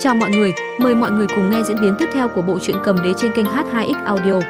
Chào mọi người, mời mọi người cùng nghe diễn biến tiếp theo của bộ truyện cầm đế trên kênh H2X Audio.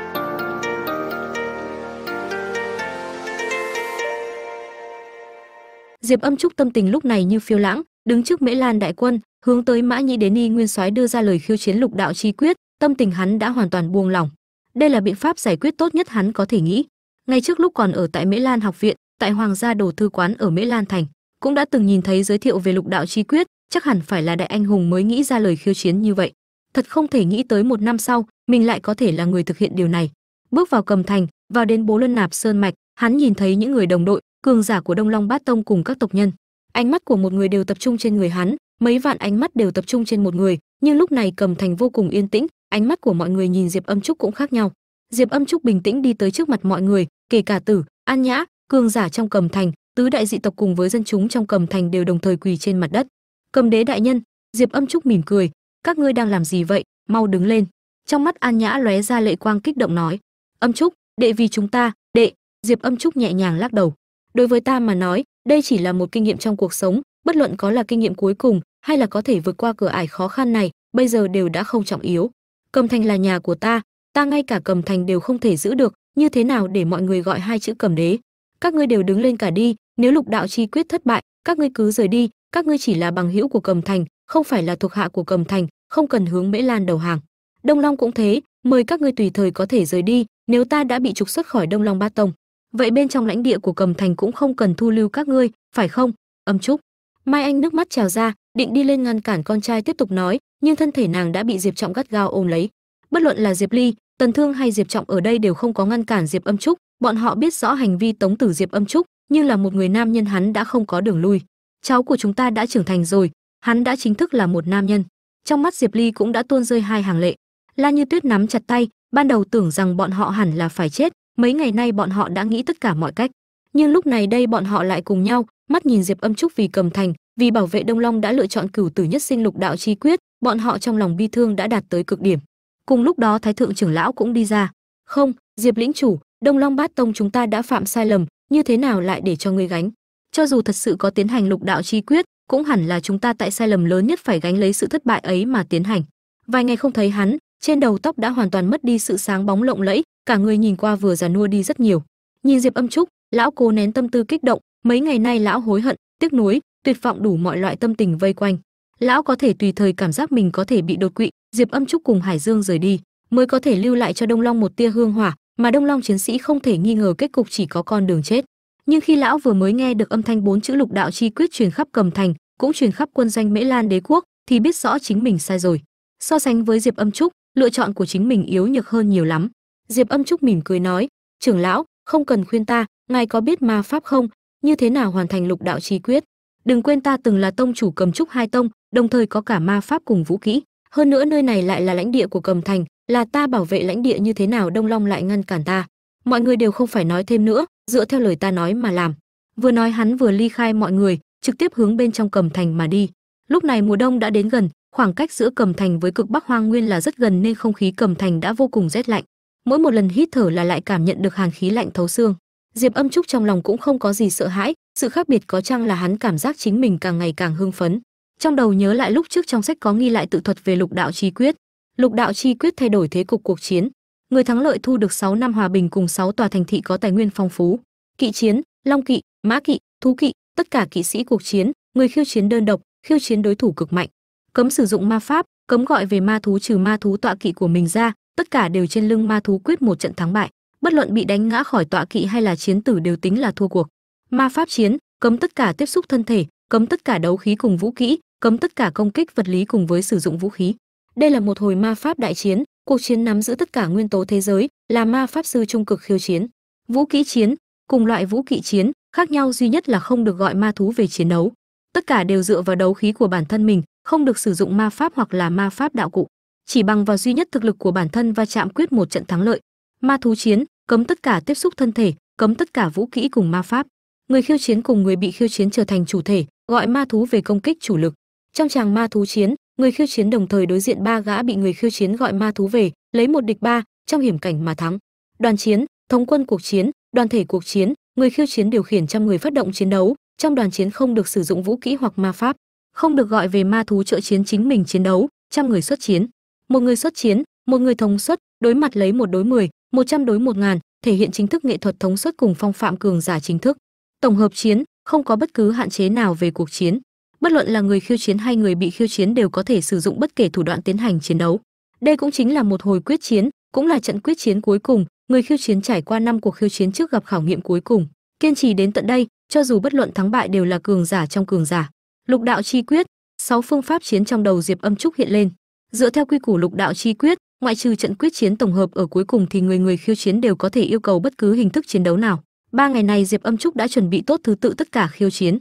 Diệp Âm Trúc tâm tình lúc này như phiêu lãng, đứng trước Mễ Lan đại quân, hướng tới Mã Nhĩ Đế Ni Nguyên Soái đưa ra lời khiêu chiến lục đạo chi quyết, tâm tình hắn đã hoàn toàn buông lỏng. Đây là biện pháp giải quyết tốt nhất hắn có thể nghĩ. Ngay trước lúc còn ở tại Mễ Lan học viện, tại Hoàng gia đồ thư quán ở Mễ Lan thành, cũng đã từng nhìn thấy giới thiệu về lục đạo chi quyết, chắc hẳn phải là đại anh hùng mới nghĩ ra lời khiêu chiến như vậy. Thật không thể nghĩ tới một năm sau, mình lại có thể là người thực hiện điều này. Bước vào cầm thành, vào đến bố luân nạp sơn mạch, hắn nhìn thấy những người đồng đội, cường giả của Đông Long Bát Tông cùng các tộc nhân. Ánh mắt của một người đều tập trung trên người hắn, mấy vạn ánh mắt đều tập trung trên một người, nhưng lúc này cầm thành vô cùng yên tĩnh, ánh mắt của mọi người nhìn Diệp Âm Trúc cũng khác nhau. Diệp Âm Trúc bình tĩnh đi tới trước mặt mọi người, kể cả Tử, An Nhã, cường giả trong cầm thành, tứ đại dị tộc cùng với dân chúng trong cầm thành đều đồng thời quỳ trên mặt đất. Cầm đế đại nhân, Diệp Âm Trúc mỉm cười, các ngươi đang làm gì vậy, mau đứng lên. Trong mắt An Nhã lóe ra lệ quang kích động nói, Âm Trúc, đệ vì chúng ta, đệ. Diệp Âm Trúc nhẹ nhàng lắc đầu. Đối với ta mà nói, đây chỉ là một kinh nghiệm trong cuộc sống, bất luận có là kinh nghiệm cuối cùng hay là có thể vượt qua cửa ải khó khăn này, bây giờ đều đã không trọng yếu. Cầm thành là nhà của ta, ta ngay cả cầm thành đều không thể giữ được, như thế nào để mọi người gọi hai chữ cầm đế? Các ngươi đều đứng lên cả đi, nếu lục đạo chi quyết thất bại, các ngươi cứ rời đi, các ngươi chỉ là bằng hữu của cầm thành, không phải là thuộc hạ của cầm thành, không cần hướng Mễ Lan đầu hàng. Đông Long cũng thế, mời các ngươi tùy thời có thể rời đi, nếu ta đã bị trục xuất khỏi Đông Long Ba Tông, vậy bên trong lãnh địa của cầm thành cũng không cần thu lưu các ngươi, phải không? Âm Trúc. Mai Anh nước mắt trào ra, định đi lên ngăn cản con trai tiếp tục nói, nhưng thân thể nàng đã bị Diệp Trọng gắt gao ôm lấy. Bất luận là Diệp Ly, Tần Thương hay Diệp Trọng ở đây đều không có ngăn cản Diệp Âm Trúc, bọn họ biết rõ hành vi tống tử Diệp Âm Trúc, nhưng là một người nam nhân hắn đã không có đường lui. Cháu của chúng ta đã trưởng thành rồi, hắn đã chính thức là một nam nhân. Trong mắt Diệp Ly cũng đã tuôn rơi hai hàng lệ. La Như Tuyết nắm chặt tay, ban đầu tưởng rằng bọn họ hẳn là phải chết, mấy ngày nay bọn họ đã nghĩ tất cả mọi cách, nhưng lúc này đây bọn họ lại cùng nhau, mắt nhìn Diệp Âm Trúc vì cầm thành, vì bảo vệ Đông Long đã lựa chọn cửu tử nhất sinh lục đạo chi quyết, bọn họ trong lòng bi thương đã đạt tới cực điểm. Cùng lúc đó Thái thượng trưởng lão cũng đi ra. "Không, Diệp lĩnh chủ, Đông Long Bát Tông chúng ta đã phạm sai lầm, như thế nào lại để cho ngươi gánh? Cho dù thật sự có tiến hành lục đạo chi quyết, cũng hẳn là chúng ta tại sai lầm lớn nhất phải gánh lấy sự thất bại ấy mà tiến hành." Vài ngày không thấy hắn, trên đầu tóc đã hoàn toàn mất đi sự sáng bóng lộng lẫy, cả người nhìn qua vừa già nua đi rất nhiều. Nhìn Diệp Âm Trúc, lão cố nén tâm tư kích động, mấy ngày nay lão hối hận, tiếc nuối, tuyệt vọng đủ mọi loại tâm tình vây quanh. Lão có thể tùy thời cảm giác mình có thể bị đột quỵ, Diệp Âm Trúc cùng Hải Dương rời đi, mới có thể lưu lại cho Đông Long một tia hương hỏa, mà Đông Long chiến sĩ không thể nghi ngờ kết cục chỉ có con đường chết. Nhưng khi lão vừa mới nghe được âm thanh bốn chữ lục đạo chi quyết truyền khắp Cầm Thành, cũng truyền khắp quân doanh Mễ Lan đế quốc, thì biết rõ chính mình sai rồi. So sánh với Diệp Âm Trúc, lựa chọn của chính mình yếu nhược hơn nhiều lắm. Diệp Âm Trúc mỉm cười nói, "Trưởng lão, không cần khuyên ta, ngài có biết ma pháp không? Như thế nào hoàn thành lục đạo chi quyết? Đừng quên ta từng là tông chủ Cầm Trúc hai tông, đồng thời có cả ma pháp cùng vũ kỹ. Hơn nữa nơi này lại là lãnh địa của Cầm Thành, là ta bảo vệ lãnh địa như thế nào Đông Long lại ngăn cản ta? Mọi người đều không phải nói thêm nữa, dựa theo lời ta nói mà làm." Vừa nói hắn vừa ly khai mọi người, trực tiếp hướng bên trong Cầm Thành mà đi. Lúc này mùa đông đã đến gần, khoảng cách giữa Cầm Thành với cực Bắc Hoang Nguyên là rất gần nên không khí Cầm Thành đã vô cùng rét lạnh mỗi một lần hít thở là lại cảm nhận được hàn khí lạnh thấu xương diệp âm trúc trong lòng cũng không có gì sợ hãi sự khác biệt có chăng là hắn cảm giác chính mình càng ngày càng hưng phấn trong đầu nhớ lại lúc trước trong sách có ghi lại tự thuật về lục đạo chi quyết lục đạo chi quyết thay đổi thế cục cuộc chiến người thắng lợi thu được 6 năm hòa bình cùng 6 tòa thành thị có tài nguyên phong phú. Kỵ chiến, long kỵ, mã kỵ, thú kỵ, tất cả kỵ sĩ cuộc chiến, người khiêu chiến đơn độc, khiêu chiến đối thủ cực mạnh. Cấm sử dụng ma pháp, cấm gọi về ma thú trừ ma thú tọa kỵ của mình ra, tất cả đều trên lưng ma thú quyết một trận thắng bại. Bất luận bị đánh ngã khỏi tọa kỵ hay là chiến tử đều tính là thua cuộc. Ma pháp chiến, cấm tất cả tiếp xúc thân thể, cấm tất cả đấu khí cùng vũ kỹ cấm tất cả công kích vật lý cùng với sử dụng vũ khí. Đây là một hồi ma pháp đại chiến cuộc chiến nắm giữ tất cả nguyên tố thế giới là ma pháp sư trung cực khiêu chiến. Vũ kỹ chiến cùng loại vũ kỵ chiến khác nhau duy nhất là không được gọi ma thú về chiến đấu. Tất cả đều dựa vào đấu khí của bản thân mình, không được sử dụng ma pháp hoặc là ma pháp đạo cụ. Chỉ bằng vào duy nhất thực lực của bản thân và chạm quyết một trận thắng lợi. Ma thú chiến cấm tất cả tiếp xúc thân thể, cấm tất cả vũ kỹ cùng ma pháp. Người khiêu chiến cùng người bị khiêu chiến trở thành chủ thể, gọi ma thú về công kích chủ lực. Trong tràng ma thú chiến người khiêu chiến đồng thời đối diện ba gã bị người khiêu chiến gọi ma thú về, lấy một địch ba, trong hiểm cảnh mà thắng. Đoàn chiến, thống quân cuộc chiến, đoàn thể cuộc chiến, người khiêu chiến điều khiển trăm người phát động chiến đấu, trong đoàn chiến không được sử dụng vũ kỹ hoặc ma pháp, không được gọi về ma thú trợ chiến chính mình chiến đấu, trăm người xuất chiến. Một người xuất chiến, một người thống xuất đối mặt lấy một đối mười, một trăm đối một ngàn, thể hiện chính thức nghệ thuật thống xuất cùng phong phạm cường giả chính thức. Tổng hợp chiến, không có bất cứ hạn chế nào về cuộc chiến bất luận là người khiêu chiến hay người bị khiêu chiến đều có thể sử dụng bất kể thủ đoạn tiến hành chiến đấu. Đây cũng chính là một hồi quyết chiến, cũng là trận quyết chiến cuối cùng, người khiêu chiến trải qua năm cuộc khiêu chiến trước gặp khảo nghiệm cuối cùng. Kiên trì đến tận đây, cho dù bất luận thắng bại đều là cường giả trong cường giả. Lục đạo chi quyết, sáu phương pháp chiến trong đầu diệp âm trúc hiện lên. Dựa theo quy củ lục đạo chi quyết, ngoại trừ trận quyết chiến tổng hợp ở cuối cùng thì người người khiêu chiến đều có thể yêu cầu bất cứ hình thức chiến đấu nào. Ba ngày này diệp âm trúc đã chuẩn bị tốt thứ tự tất cả khiêu chiến.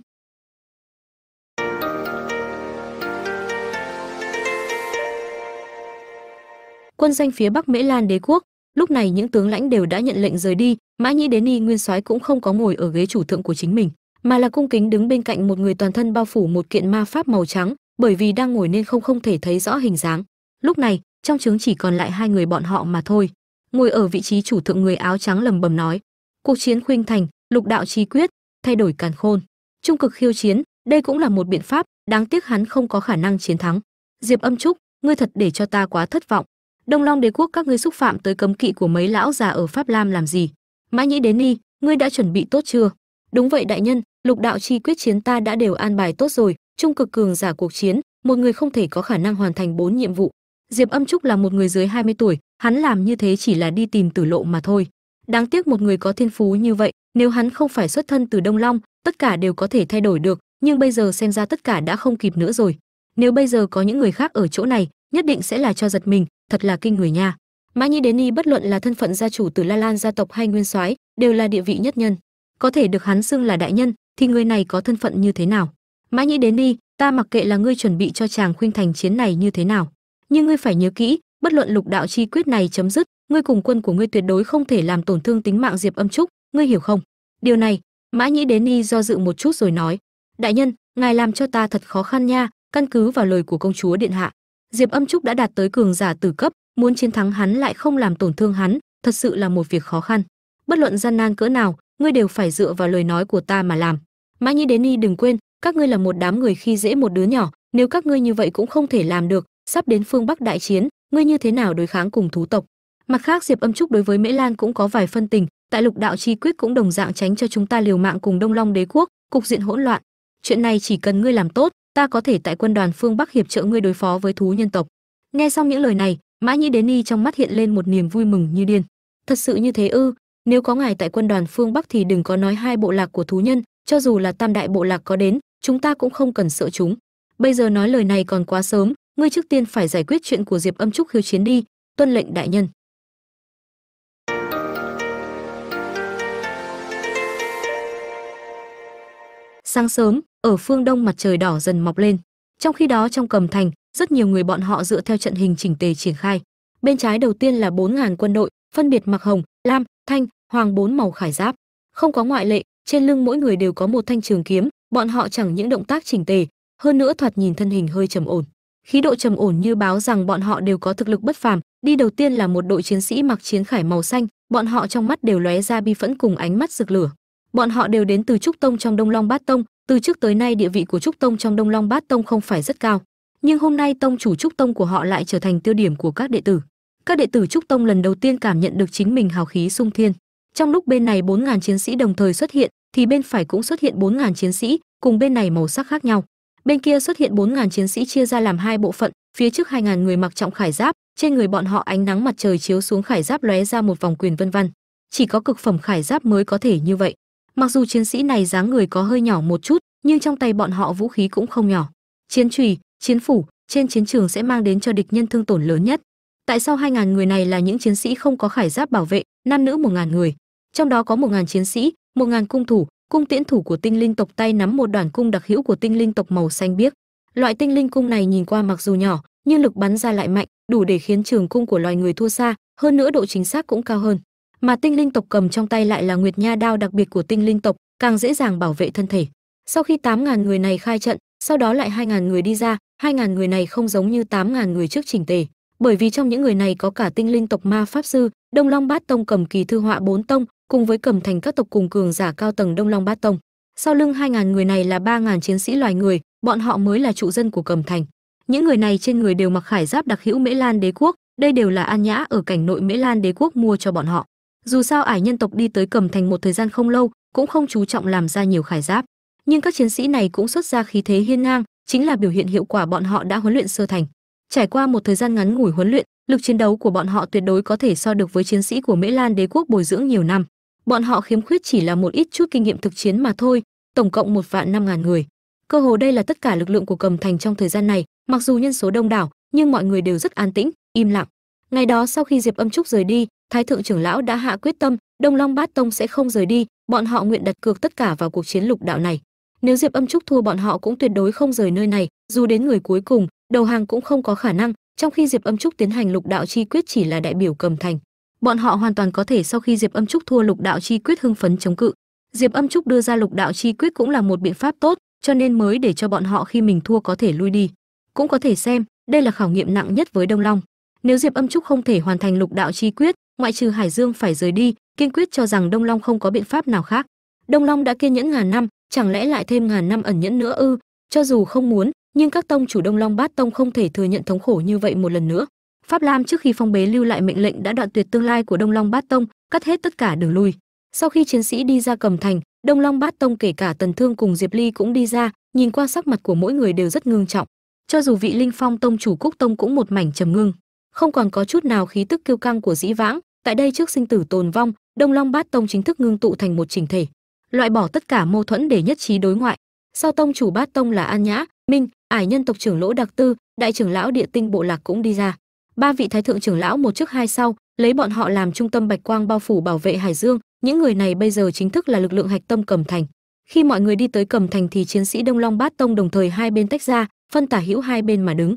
Quân danh phía bắc mễ lan đế quốc. Lúc này những tướng lãnh đều đã nhận lệnh rời đi, mã nhĩ đến y nguyên soái cũng không có ngồi ở ghế chủ thượng của chính mình, mà là cung kính đứng bên cạnh một người toàn thân bao phủ một kiện ma pháp màu trắng, bởi vì đang ngồi nên không không thể thấy rõ hình dáng. Lúc này, trong trướng chỉ còn lại hai người bọn họ mà thôi. Ngồi ở vị trí chủ thượng người áo trắng lầm bầm nói, cuộc chiến khuynh thành, lục đạo chi quyết, thay đổi càn khôn. Trung cực khiêu chiến, đây cũng là một biện pháp, đáng tiếc hắn không có khả năng chiến thắng. Diệp âm trúc, ngươi thật để cho ta quá thất vọng đông long đế quốc, các ngươi xúc phạm tới cấm kỵ của mấy lão già ở pháp lam làm gì? Mã nhĩ đến đi ngươi đã chuẩn bị tốt chưa? Đúng vậy đại nhân, lục đạo chi quyết chiến ta đã đều an bài tốt rồi, trung cực cường giả cuộc chiến, một người không thể có khả năng hoàn thành bốn nhiệm vụ. Diệp âm trúc là một người dưới 20 tuổi, hắn làm như thế chỉ là đi tìm tử lộ mà thôi. Đáng tiếc một người có thiên phú như vậy, nếu hắn không phải xuất thân từ đông long, tất cả đều có thể thay đổi được, nhưng bây giờ xem ra tất cả đã không kịp nữa rồi. Nếu bây giờ có những người khác ở chỗ này, nhất định sẽ là cho giật mình thật là kinh người nha. Mã nhĩ đến y bất luận là thân phận gia chủ từ la lan gia tộc hay nguyên soái, đều là địa vị nhất nhân. Có thể được hắn xưng là đại nhân, thì người này có thân phận như thế nào? Mã nhĩ đến đi ta mặc kệ là ngươi chuẩn bị cho chàng khuynh thành chiến này như thế nào, nhưng ngươi phải nhớ kỹ, bất luận lục đạo chi quyết này chấm dứt, ngươi cùng quân của ngươi tuyệt đối không thể làm tổn thương tính mạng diệp âm trúc, ngươi hiểu không? Điều này, mã nhĩ đến đi do dự một chút rồi nói, đại nhân, ngài làm cho ta thật khó khăn nha, căn cứ vào lời của công chúa điện hạ diệp âm trúc đã đạt tới cường giả tử cấp, muốn chiến thắng hắn lại không làm tổn thương hắn, thật sự là một việc khó khăn. Bất luận gian nan cỡ nào, ngươi đều phải dựa vào lời nói của ta mà làm. Mã nhĩ đến y đừng quên, các ngươi là một đám người khi dễ một đứa nhỏ, nếu các ngươi như vậy cũng không thể làm được, sắp đến phương bắc đại chiến, ngươi như thế nào đối kháng cùng thú tộc? Mặt khác, diệp âm trúc đối với mễ lan cũng có vài phân tình, tại lục đạo chi quyết cũng đồng dạng tránh cho chúng ta liều mạng cùng đông long đế quốc, cục diện hỗn loạn chuyện này chỉ cần ngươi làm tốt, ta có thể tại quân đoàn phương bắc hiệp trợ ngươi đối phó với thú nhân tộc. Nghe xong những lời này, mã nhĩ đến y trong mắt hiện lên một niềm vui mừng như điên. Thật sự như thế ư? Nếu có ngài tại quân đoàn phương bắc thì đừng có nói hai bộ lạc của thú nhân, cho dù là tam đại bộ lạc có đến, chúng ta cũng không cần sợ chúng. Bây giờ nói lời này còn quá sớm, ngươi trước tiên phải giải quyết chuyện của diệp âm trúc khiêu chiến đi, tuân lệnh đại nhân. Sáng sớm ở phương đông mặt trời đỏ dần mọc lên. Trong khi đó trong cầm thành, rất nhiều người bọn họ dựa theo trận hình chỉnh tề triển khai. Bên trái đầu tiên là bốn ngàn quân đội, phân biệt mặc hồng, lam, thanh, hoàng bốn màu khải giáp. Không có ngoại lệ, trên lưng mỗi người đều có một thanh trường kiếm, bọn họ chẳng những động tác chỉnh tề, hơn nữa thoạt nhìn thân hình hơi trầm ổn. Khí độ trầm ổn như báo rằng bọn họ đều có thực lực bất phàm. Đi đầu tiên là một đội chiến sĩ mặc chiến khải màu xanh, bọn họ trong mắt đều lóe ra bi phẫn cùng ánh mắt rực lửa. Bọn họ đều đến từ trúc tông trong đông long bát tông từ trước tới nay địa vị của trúc tông trong đông long bát tông không phải rất cao, nhưng hôm nay tông chủ trúc tông của họ lại trở thành tiêu điểm của các đệ tử. Các đệ tử trúc tông lần đầu tiên cảm nhận được chính mình hào khí sung thiên. Trong lúc bên này 4.000 chiến sĩ đồng thời xuất hiện, thì bên phải cũng xuất hiện 4.000 chiến sĩ, cùng bên này màu sắc khác nhau. Bên kia xuất hiện 4.000 chiến sĩ chia ra làm hai bộ phận, phía trước 2.000 người mặc trọng khải giáp, trên người bọn họ ánh nắng mặt trời chiếu xuống khải giáp lóe ra một vòng quyền vân vân. Chỉ có cực phẩm khải giáp mới có thể như vậy mặc dù chiến sĩ này dáng người có hơi nhỏ một chút, nhưng trong tay bọn họ vũ khí cũng không nhỏ. Chiến trùy, chiến phủ, trên chiến trường sẽ mang đến cho địch nhân thương tổn lớn nhất. Tại sao 2.000 người này là những chiến sĩ không có khải giáp bảo vệ, nam nữ 1.000 người? Trong đó có 1.000 chiến sĩ 1.000 cung thủ, cung tiễn thủ của tinh linh tộc tay nắm một đoàn cung đặc hữu của tinh linh tộc màu xanh biếc. Loại tinh linh cung này nhìn qua mặc dù nhỏ, nhưng lực bắn ra lại mạnh, đủ để khiến trường cung của loài người thua xa, hơn nữa độ chính xác cũng cao hơn mà tinh linh tộc cầm trong tay lại là nguyệt nha đao đặc biệt của tinh linh tộc, càng dễ dàng bảo vệ thân thể. Sau khi 8.000 người này khai trận, sau đó lại 2.000 người đi ra 2.000 người này không giống như 8.000 người trước chỉnh tề. Bởi vì trong những người này có cả tinh linh tộc ma pháp sư, đông long bát tông cầm kỳ thư họa bốn tông, cùng với cầm thành các tộc cùng cường giả cao tầng đông long bát tông. Sau lưng 2.000 người này là 3.000 chiến sĩ loài người, bọn họ mới là trụ dân của cầm thành. Những người này trên người đều mặc khải giáp đặc hữu mễ lan đế quốc, đây đều là an nhã ở cảnh nội mễ lan đế quốc mua cho bọn họ dù sao ải nhân tộc đi tới cầm thành một thời gian không lâu, cũng không chú trọng làm ra nhiều khải giáp. Nhưng các chiến sĩ này cũng xuất ra khí thế hiên ngang, chính là biểu hiện hiệu quả bọn họ đã huấn luyện sơ thành. Trải qua một thời gian ngắn ngủi huấn luyện, lực chiến đấu của bọn họ tuyệt đối có thể so được với chiến sĩ của mễ lan đế quốc bồi dưỡng nhiều năm. Bọn họ khiếm khuyết chỉ là một ít chút kinh nghiệm thực chiến mà thôi, tổng cộng một vạn năm ngàn người. Cơ hồ đây là tất cả lực lượng của cầm thành trong thời gian này, mặc dù nhân số đông đảo, nhưng mọi người đều rất an tĩnh, im lặng. Ngày đó sau khi diệp âm trúc rời đi thái thượng trưởng lão đã hạ quyết tâm, đông long bát tông sẽ không rời đi, bọn họ nguyện đặt cược tất cả vào cuộc chiến lục đạo này. Nếu diệp âm trúc thua, bọn họ cũng tuyệt đối không rời nơi này, dù đến người cuối cùng, đầu hàng cũng không có khả năng, trong khi diệp âm trúc tiến hành lục đạo chi quyết chỉ là đại biểu cầm thành. Bọn họ hoàn toàn có thể sau khi diệp âm trúc thua lục đạo chi quyết hưng phấn chống cự. Diệp âm trúc đưa ra lục đạo chi quyết cũng là một biện pháp tốt, cho nên mới để cho bọn họ khi mình thua có thể lui đi. Cũng có thể xem, đây là khảo nghiệm nặng nhất với đông long. Nếu diệp âm trúc không thể hoàn thành lục đạo chi quyết ngoại trừ hải dương phải rời đi, kiên quyết cho rằng đông long không có biện pháp nào khác. Đông long đã kiên nhẫn ngàn năm, chẳng lẽ lại thêm ngàn năm ẩn nhẫn nữa ư? Cho dù không muốn, nhưng các tông chủ đông long bát tông không thể thừa nhận thống khổ như vậy một lần nữa. Pháp lam trước khi phong bế lưu lại mệnh lệnh đã đoạn tuyệt tương lai của đông long bát tông, cắt hết tất cả đường lui. Sau khi chiến sĩ đi ra cầm thành, đông long bát tông kể cả tần thương cùng diệp ly cũng đi ra, nhìn qua sắc mặt của mỗi người đều rất ngưng trọng. Cho dù vị linh phong tông chủ cúc tông cũng một mảnh trầm ngưng không còn có chút nào khí tức kiêu căng của dĩ vãng, tại đây trước sinh tử tồn vong, đông long bát tông chính thức ngưng tụ thành một chỉnh thể, loại bỏ tất cả mâu thuẫn để nhất trí đối ngoại. Sau tông chủ bát tông là an nhã, minh, ải nhân tộc trưởng lỗ đặc tư, đại trưởng lão địa tinh bộ lạc cũng đi ra. Ba vị thái thượng trưởng lão một trước hai sau, lấy bọn họ làm trung tâm bạch quang bao phủ bảo vệ hải dương, những người này bây giờ chính thức là lực lượng hạch tâm cầm thành. Khi mọi người đi tới cầm thành thì chiến sĩ đông long bát tông đồng thời hai bên tách ra, phân tả hữu hai bên mà đứng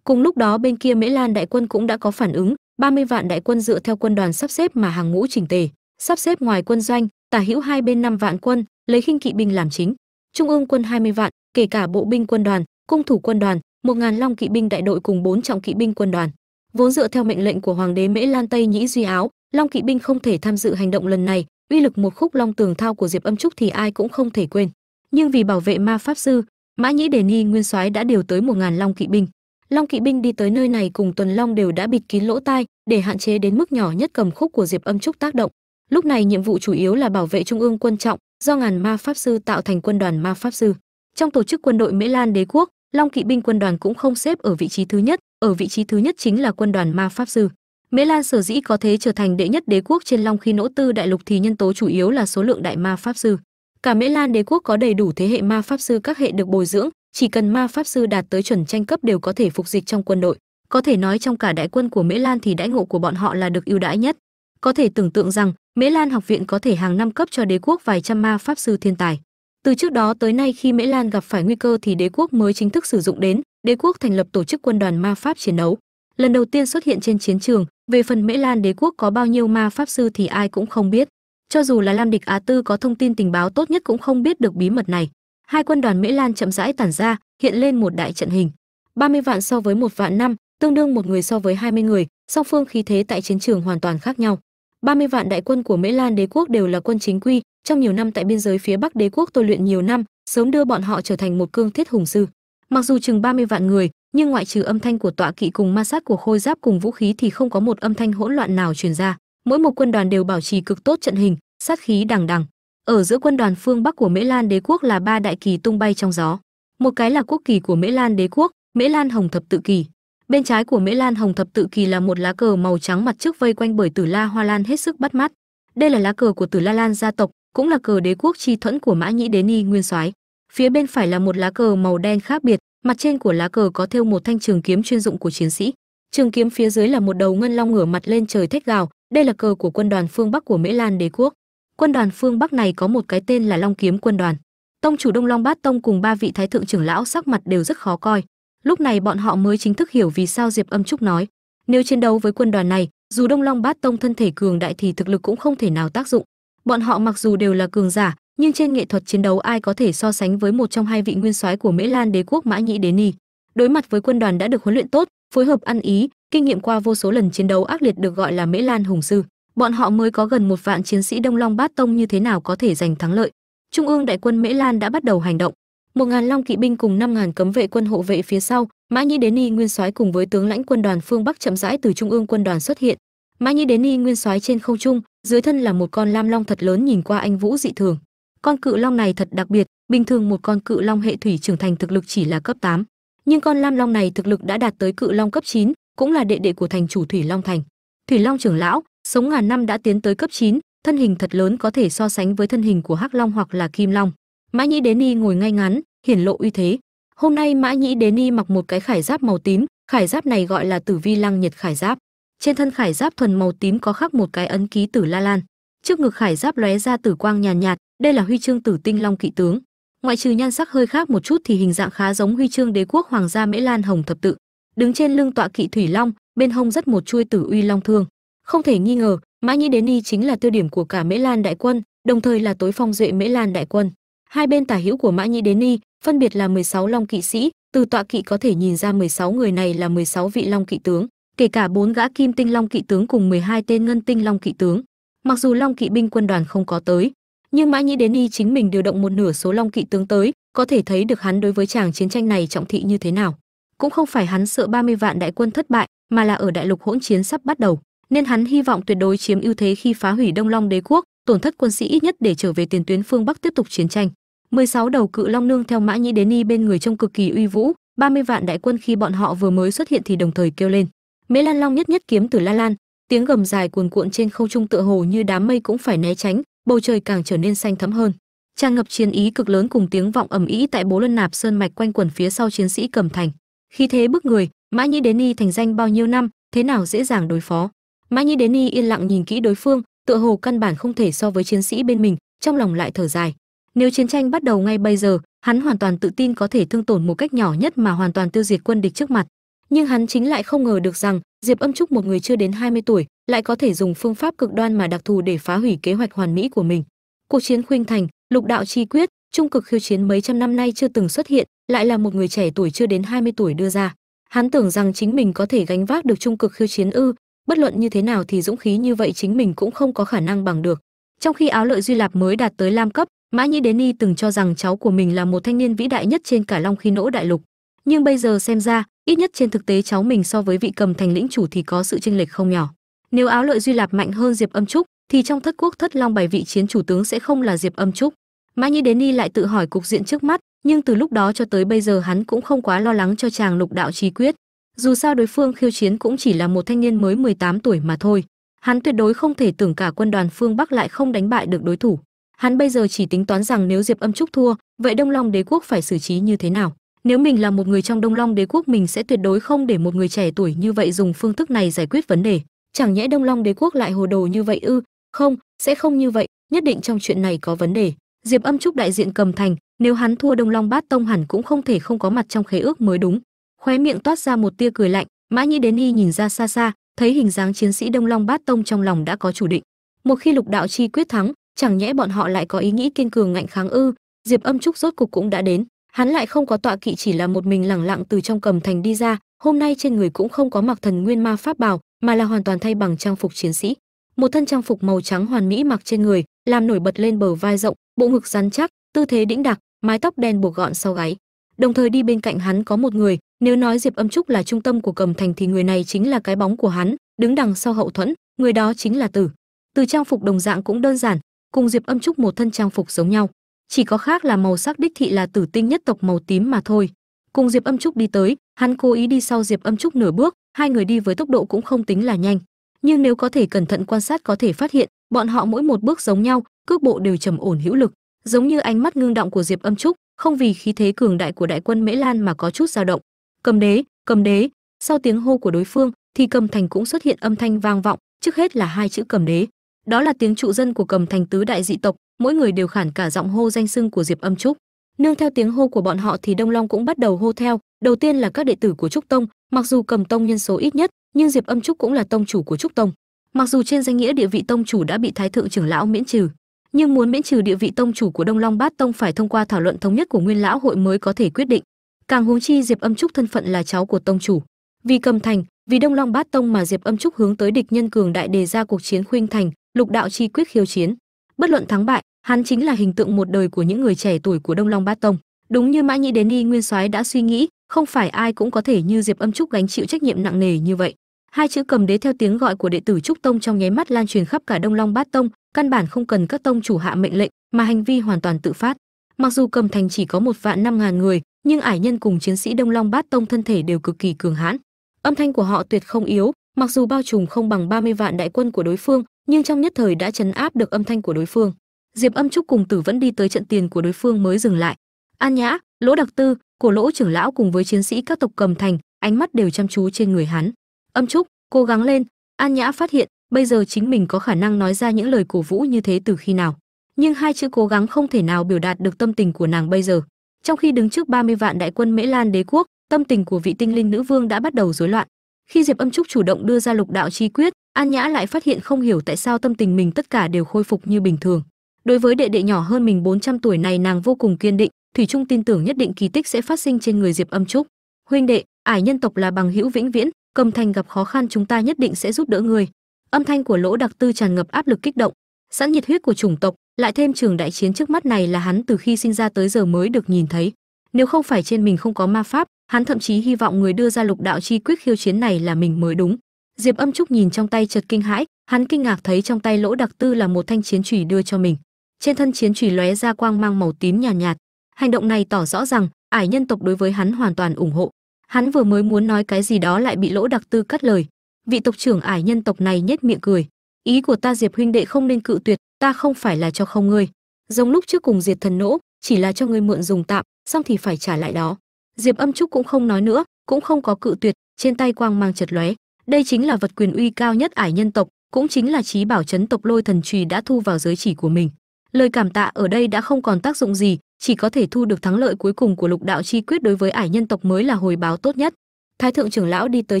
cùng lúc đó, bên kia mễ lan đại quân cũng đã có phản ứng. 30 vạn đại quân dựa theo quân đoàn sắp xếp mà hàng ngũ chỉnh tề. Sắp xếp ngoài quân doanh, tả hữu hai bên năm vạn quân, lấy khinh kỵ binh làm chính. Trung ương quân 20 vạn, kể cả bộ binh quân đoàn, cung thủ quân đoàn, một ngàn long kỵ binh đại đội cùng bốn trọng kỵ binh quân đoàn. Vốn dựa theo mệnh lệnh của hoàng đế mễ lan tây nhĩ duy áo, long kỵ binh không thể tham dự hành động lần này. Uy lực một khúc long tường thao của diệp âm trúc thì ai cũng không thể quên. Nhưng vì bảo vệ ma pháp sư, mã nhĩ đề ni nguyên soái đã điều tới một ngàn long kỵ binh long kỵ binh đi tới nơi này cùng tuần long đều đã bịt kín lỗ tai, để hạn chế đến mức nhỏ nhất cầm khúc của diệp âm trúc tác động. Lúc này nhiệm vụ chủ yếu là bảo vệ trung ương quân trọng, do ngàn ma pháp sư tạo thành quân đoàn ma pháp sư. Trong tổ chức quân đội mễ lan đế quốc, long kỵ binh quân đoàn cũng không xếp ở vị trí thứ nhất, ở vị trí thứ nhất chính là quân đoàn ma pháp sư. Mễ lan sở dĩ có thế trở thành đệ nhất đế quốc trên long khi nỗ tư đại lục thì nhân tố chủ yếu là số lượng đại ma pháp sư. Cả mễ lan đế quốc có đầy đủ thế hệ ma pháp sư các hệ được bồi dưỡng chỉ cần ma pháp sư đạt tới chuẩn tranh cấp đều có thể phục dịch trong quân đội. Có thể nói trong cả đại quân của mễ lan thì đãi ngộ của bọn họ là được ưu đãi nhất. Có thể tưởng tượng rằng, mễ lan học viện có thể hàng năm cấp cho đế quốc vài trăm ma pháp sư thiên tài. Từ trước đó tới nay khi mễ lan gặp phải nguy cơ thì đế quốc mới chính thức sử dụng đến, đế quốc thành lập tổ chức quân đoàn ma pháp chiến đấu. Lần đầu tiên xuất hiện trên chiến trường, về phần mễ lan đế quốc có bao nhiêu ma pháp sư thì ai cũng không biết. Cho dù là lam địch á tư có thông tin tình báo tốt nhất cũng không biết được bí mật này hai quân đoàn mễ lan chậm rãi tản ra, hiện lên một đại trận hình. 30 vạn so với một vạn năm, tương đương một người so với 20 người, song phương khí thế tại chiến trường hoàn toàn khác nhau. 30 vạn đại quân của mễ lan đế quốc đều là quân chính quy, trong nhiều năm tại biên giới phía bắc đế quốc tôi luyện nhiều năm, sớm đưa bọn họ trở thành một cương thiết hùng sư. Mặc dù chừng 30 vạn người, nhưng ngoại trừ âm thanh của tọa kỵ cùng ma sát của khôi giáp cùng vũ khí thì không có một âm thanh hỗn loạn nào truyền ra. Mỗi một quân đoàn đều bảo trì cực tốt trận hình, sát khí đằng đằng ở giữa quân đoàn phương bắc của mễ lan đế quốc là ba đại kỳ tung bay trong gió. Một cái là quốc kỳ của mễ lan đế quốc mễ lan hồng thập tự kỳ. Bên trái của mễ lan hồng thập tự kỳ là một lá cờ màu trắng mặt trước vây quanh bởi tử la hoa lan hết sức bắt mắt. Đây là lá cờ của tử la lan gia tộc, cũng là cờ đế quốc chi thuẫn của mã nhĩ đế ni nguyên soái. Phía bên phải là một lá cờ màu đen khác biệt, mặt trên của lá cờ có thêu một thanh trường kiếm chuyên dụng của chiến sĩ. Trường kiếm phía dưới là một đầu ngân long ngửa mặt lên trời thét gào. Đây là cờ của quân đoàn phương bắc của mễ lan đế quốc quân đoàn phương bắc này có một cái tên là long kiếm quân đoàn. Tông chủ đông long bát tông cùng ba vị thái thượng trưởng lão sắc mặt đều rất khó coi. Lúc này bọn họ mới chính thức hiểu vì sao diệp âm trúc nói, nếu chiến đấu với quân đoàn này, dù đông long bát tông thân thể cường đại thì thực lực cũng không thể nào tác dụng. Bọn họ mặc dù đều là cường giả, nhưng trên nghệ thuật chiến đấu ai có thể so sánh với một trong hai vị nguyên soái của mễ lan đế quốc mã nhĩ đế ni. Đối mặt với quân đoàn đã được huấn luyện tốt, phối hợp ăn ý, kinh nghiệm qua vô số lần chiến đấu ác liệt được gọi là mễ lan hùng sư bọn họ mới có gần một vạn chiến sĩ đông long bát tông như thế nào có thể giành thắng lợi. Trung ương đại quân mễ lan đã bắt đầu hành động. Một ngàn long kỵ binh cùng năm ngàn cấm vệ quân hộ vệ phía sau mã nhĩ đến y nguyên soái cùng với tướng lãnh quân đoàn phương bắc chậm rãi từ trung ương quân đoàn xuất hiện. Mã nhĩ đến y nguyên soái trên không trung dưới thân là một con lam long thật lớn nhìn qua anh vũ dị thường. Con cự long này thật đặc biệt bình thường một con cự long hệ thủy trưởng thành thực lực chỉ là cấp 8. nhưng con lam long này thực lực đã đạt tới cự long cấp 9, cũng là đệ đệ của thành chủ thủy long thành. Thủy long trưởng lão sống ngàn năm đã tiến tới cấp 9, thân hình thật lớn có thể so sánh với thân hình của hắc long hoặc là kim long. Mã nhĩ đế ni ngồi ngay ngắn hiển lộ uy thế. Hôm nay mã nhĩ đế ni mặc một cái khải giáp màu tím khải giáp này gọi là tử vi lăng Nhật khải giáp. Trên thân khải giáp thuần màu tím có khắc một cái ấn ký tử la lan. Trước ngực khải giáp lóe ra tử quang nhàn nhạt, nhạt đây là huy chương tử tinh long kỵ tướng. Ngoại trừ nhan sắc hơi khác một chút thì hình dạng khá giống huy chương đế quốc hoàng gia mễ lan hồng thập tự. Đứng trên lưng tọa kỵ thủy long bên hông rất một chuôi tử uy long thương không thể nghi ngờ mã nhĩ đến ni chính là tiêu điểm của cả mễ lan đại quân, đồng thời là tối phong duệ mễ lan đại quân. Hai bên tả hữu của mã nhĩ đến ni phân biệt là 16 long kỵ sĩ, từ tọa kỵ có thể nhìn ra 16 người này là 16 vị long kỵ tướng, kể cả bốn gã kim tinh long kỵ tướng cùng 12 tên ngân tinh long kỵ tướng. Mặc dù long kỵ binh quân đoàn không có tới, nhưng mã nhĩ đến y chính mình điều động một nửa số long kỵ tướng tới, có thể thấy được hắn đối với chàng chiến tranh này trọng thị như thế nào. Cũng không phải hắn sợ 30 vạn đại quân thất bại, mà là ở đại lục hỗn chiến sắp bắt đầu nên hắn hy vọng tuyệt đối chiếm ưu thế khi phá hủy đông long đế quốc, tổn thất quân sĩ ít nhất để trở về tiền tuyến phương bắc tiếp tục chiến tranh. 16 đầu cự long nương theo mã nhĩ đến Ni bên người trông cực kỳ uy vũ 30 vạn đại quân khi bọn họ vừa mới xuất hiện thì đồng thời kêu lên. Mễ lan long nhất nhất kiếm từ la lan, tiếng gầm dài cuồn cuộn trên không trung tựa hồ như đám mây cũng phải né tránh, bầu trời càng trở nên xanh thẫm hơn. Tràn ngập chiến ý cực lớn cùng tiếng vọng ầm ĩ tại bố luân nạp sơn mạch quanh quần phía sau chiến sĩ cầm thành. Khi thế bức người, mã nhĩ đến Ni thành danh bao nhiêu năm, thế nào dễ dàng đối phó? Mã nhĩ đến y, yên lặng nhìn kỹ đối phương, tựa hồ căn bản không thể so với chiến sĩ bên mình, trong lòng lại thở dài. Nếu chiến tranh bắt đầu ngay bây giờ, hắn hoàn toàn tự tin có thể thương tổn một cách nhỏ nhất mà hoàn toàn tiêu diệt quân địch trước mặt. Nhưng hắn chính lại không ngờ được rằng, diệp âm trúc, một người chưa đến 20 tuổi, lại có thể dùng phương pháp cực đoan mà đặc thù để phá hủy kế hoạch hoàn mỹ của mình. Cuộc chiến khuynh thành, lục đạo chi quyết, trung cực khiêu chiến mấy trăm năm nay chưa từng xuất hiện, lại là một người trẻ tuổi chưa đến 20 tuổi đưa ra. Hắn tưởng rằng chính mình có thể gánh vác được trung cực khiêu chiến ư bất luận như thế nào thì dũng khí như vậy chính mình cũng không có khả năng bằng được. Trong khi áo lợi duy lạp mới đạt tới lam cấp, mã nhĩ đến ni từng cho rằng cháu của mình là một thanh niên vĩ đại nhất trên cả long khí nỗ đại lục. Nhưng bây giờ xem ra, ít nhất trên thực tế cháu mình so với vị cầm thành lĩnh chủ thì có sự chênh lệch không nhỏ. Nếu áo lợi duy lạp mạnh hơn diệp âm trúc, thì trong thất quốc thất long bảy vị chiến chủ tướng sẽ không là diệp âm trúc. Mã nhĩ đến ni lại tự hỏi cục diện trước mắt, nhưng từ lúc đó cho tới bây giờ hắn cũng không quá lo lắng cho chàng lục đạo trí quyết dù sao đối phương khiêu chiến cũng chỉ là một thanh niên mới 18 tuổi mà thôi. Hắn tuyệt đối không thể tưởng cả quân đoàn phương bắc lại không đánh bại được đối thủ. Hắn bây giờ chỉ tính toán rằng nếu diệp âm trúc thua, vậy đông long đế quốc phải xử trí như thế nào? Nếu mình là một người trong đông long đế quốc, mình sẽ tuyệt đối không để một người trẻ tuổi như vậy dùng phương thức này giải quyết vấn đề. Chẳng nhẽ đông long đế quốc lại hồ đồ như vậy ư? Không, sẽ không như vậy. Nhất định trong chuyện này có vấn đề. Diệp âm trúc đại diện cầm thành, nếu hắn thua đông long bát tông hẳn cũng không thể không có mặt trong khế ước mới đúng khóe miệng toát ra một tia cười lạnh, mã nhĩ đến y nhìn ra xa xa, thấy hình dáng chiến sĩ đông long bát tông trong lòng đã có chủ định. Một khi lục đạo chi quyết thắng, chẳng nhẽ bọn họ lại có ý nghĩ kiên cường ngạnh kháng ư? Diệp âm trúc rốt cục cũng đã đến, hắn lại không có tọa kỵ chỉ là một mình lẳng lặng từ trong cầm thành đi ra, hôm nay trên người cũng không có mặc thần nguyên ma pháp bào, mà là hoàn toàn thay bằng trang phục chiến sĩ. Một thân trang phục màu trắng hoàn mỹ mặc trên người, làm nổi bật lên bờ vai rộng, bộ ngực rắn chắc, tư thế đĩnh đạc mái tóc đen buộc gọn sau gáy. Đồng thời đi bên cạnh hắn có một người nếu nói diệp âm trúc là trung tâm của cầm thành thì người này chính là cái bóng của hắn, đứng đằng sau hậu thuẫn, người đó chính là tử từ trang phục đồng dạng cũng đơn giản, cùng diệp âm trúc một thân trang phục giống nhau. Chỉ có khác là màu sắc đích thị là tử tinh nhất tộc màu tím mà thôi. Cùng diệp âm trúc đi tới, hắn cố ý đi sau diệp âm trúc nửa bước, hai người đi với tốc độ cũng không tính là nhanh. Nhưng nếu có thể cẩn thận quan sát có thể phát hiện, bọn họ mỗi một bước giống nhau, cước bộ đều trầm ổn hữu lực. Giống như ánh mắt ngưng động của diệp âm trúc, không vì khí thế cường đại của đại quân mễ lan mà có chút dao động cầm đế cầm đế. Sau tiếng hô của đối phương, thì cầm thành cũng xuất hiện âm thanh vang vọng, trước hết là hai chữ cầm đế. Đó là tiếng trụ dân của cầm thành tứ đại dị tộc, mỗi người đều khản cả giọng hô danh xưng của diệp âm trúc. Nương theo tiếng hô của bọn họ thì đông long cũng bắt đầu hô theo. Đầu tiên là các đệ tử của trúc tông, mặc dù cầm tông nhân số ít nhất, nhưng diệp âm trúc cũng là tông chủ của trúc tông. Mặc dù trên danh nghĩa địa vị tông chủ đã bị thái thượng trưởng lão miễn trừ, nhưng muốn miễn trừ địa vị tông chủ của đông long bát tông phải thông qua thảo luận thống nhất của nguyên lão hội mới có thể quyết định càng huống chi diệp âm trúc thân phận là cháu của tông chủ. Vì cầm thành, vì đông long bát tông mà diệp âm trúc hướng tới địch nhân cường đại đề ra cuộc chiến khuynh thành, lục đạo chi quyết khiêu chiến. Bất luận thắng bại, hắn chính là hình tượng một đời của những người trẻ tuổi của đông long bát tông. Đúng như mã nhĩ đến đi nguyên soái đã suy nghĩ, không phải ai cũng có thể như diệp âm trúc gánh chịu trách nhiệm nặng nề như vậy. Hai chữ cầm đế theo tiếng gọi của đệ tử trúc tông trong nháy mắt lan truyền khắp cả đông long bát tông, căn bản không cần các tông chủ hạ mệnh lệnh mà hành vi hoàn toàn tự phát. Mặc dù cầm thành chỉ có một vạn năm ngàn người nhưng ải nhân cùng chiến sĩ đông long bát tông thân thể đều cực kỳ cường hãn. Âm thanh của họ tuyệt không yếu, mặc dù bao trùm không bằng 30 vạn đại quân của đối phương, nhưng trong nhất thời đã chấn áp được âm thanh của đối phương. Diệp âm trúc cùng tử vẫn đi tới trận tiền của đối phương mới dừng lại. An nhã, lỗ đặc tư cổ lỗ trưởng lão cùng với chiến sĩ các tộc cầm thành, ánh mắt đều chăm chú trên người hắn. Âm trúc, cố gắng lên, an nhã phát hiện, bây giờ chính mình có khả năng nói ra những lời cổ vũ như thế từ khi nào. Nhưng hai chữ cố gắng không thể nào biểu đạt được tâm tình của nàng bây giờ trong khi đứng trước 30 vạn đại quân mễ lan đế quốc, tâm tình của vị tinh linh nữ vương đã bắt đầu rối loạn. Khi diệp âm trúc chủ động đưa ra lục đạo chi quyết, an nhã lại phát hiện không hiểu tại sao tâm tình mình tất cả đều khôi phục như bình thường. Đối với đệ đệ nhỏ hơn mình 400 tuổi này, nàng vô cùng kiên định, thủy trung tin tưởng nhất định kỳ tích sẽ phát sinh trên người diệp âm trúc. Huynh đệ, ải nhân tộc là bằng hữu vĩnh viễn, cầm thành gặp khó khăn chúng ta nhất định sẽ giúp đỡ người âm thanh của lỗ đặc tư tràn ngập áp lực kích động. Sẵn nhiệt huyết của chủng tộc lại thêm trường đại chiến trước mắt này là hắn từ khi sinh ra tới giờ mới được nhìn thấy. Nếu không phải trên mình không có ma pháp hắn thậm chí hy vọng người đưa ra lục đạo chi quyết khiêu chiến này là mình mới đúng. Diệp âm trúc nhìn trong tay chợt kinh hãi hắn kinh ngạc thấy trong tay lỗ đặc tư là một thanh chiến chùy đưa cho mình. Trên thân chiến chùy lóe ra quang mang màu tím nhàn nhạt, nhạt hành động này tỏ rõ rằng ải nhân tộc đối với hắn hoàn toàn ủng hộ. Hắn vừa mới muốn nói cái gì đó lại bị lỗ đặc tư cắt lời. Vị tộc trưởng ải nhân tộc này nhếch miệng cười. Ý của ta diệp huynh đệ không nên cự tuyệt ta không phải là cho không ngươi. Giống lúc trước cùng diệt thần nỗ, chỉ là cho ngươi mượn dùng tạm, xong thì phải trả lại đó. Diệp âm trúc cũng không nói nữa, cũng không có cự tuyệt, trên tay quang mang chật lóe. Đây chính là vật quyền uy cao nhất ải nhân tộc, cũng chính là trí bảo chấn tộc lôi thần trùy đã thu vào giới chỉ của mình. Lời cảm tạ ở đây đã không còn tác dụng gì, chỉ có thể thu được thắng lợi cuối cùng của lục đạo chi quyết đối với ải nhân tộc mới là hồi báo tốt nhất. Thái thượng trưởng lão đi tới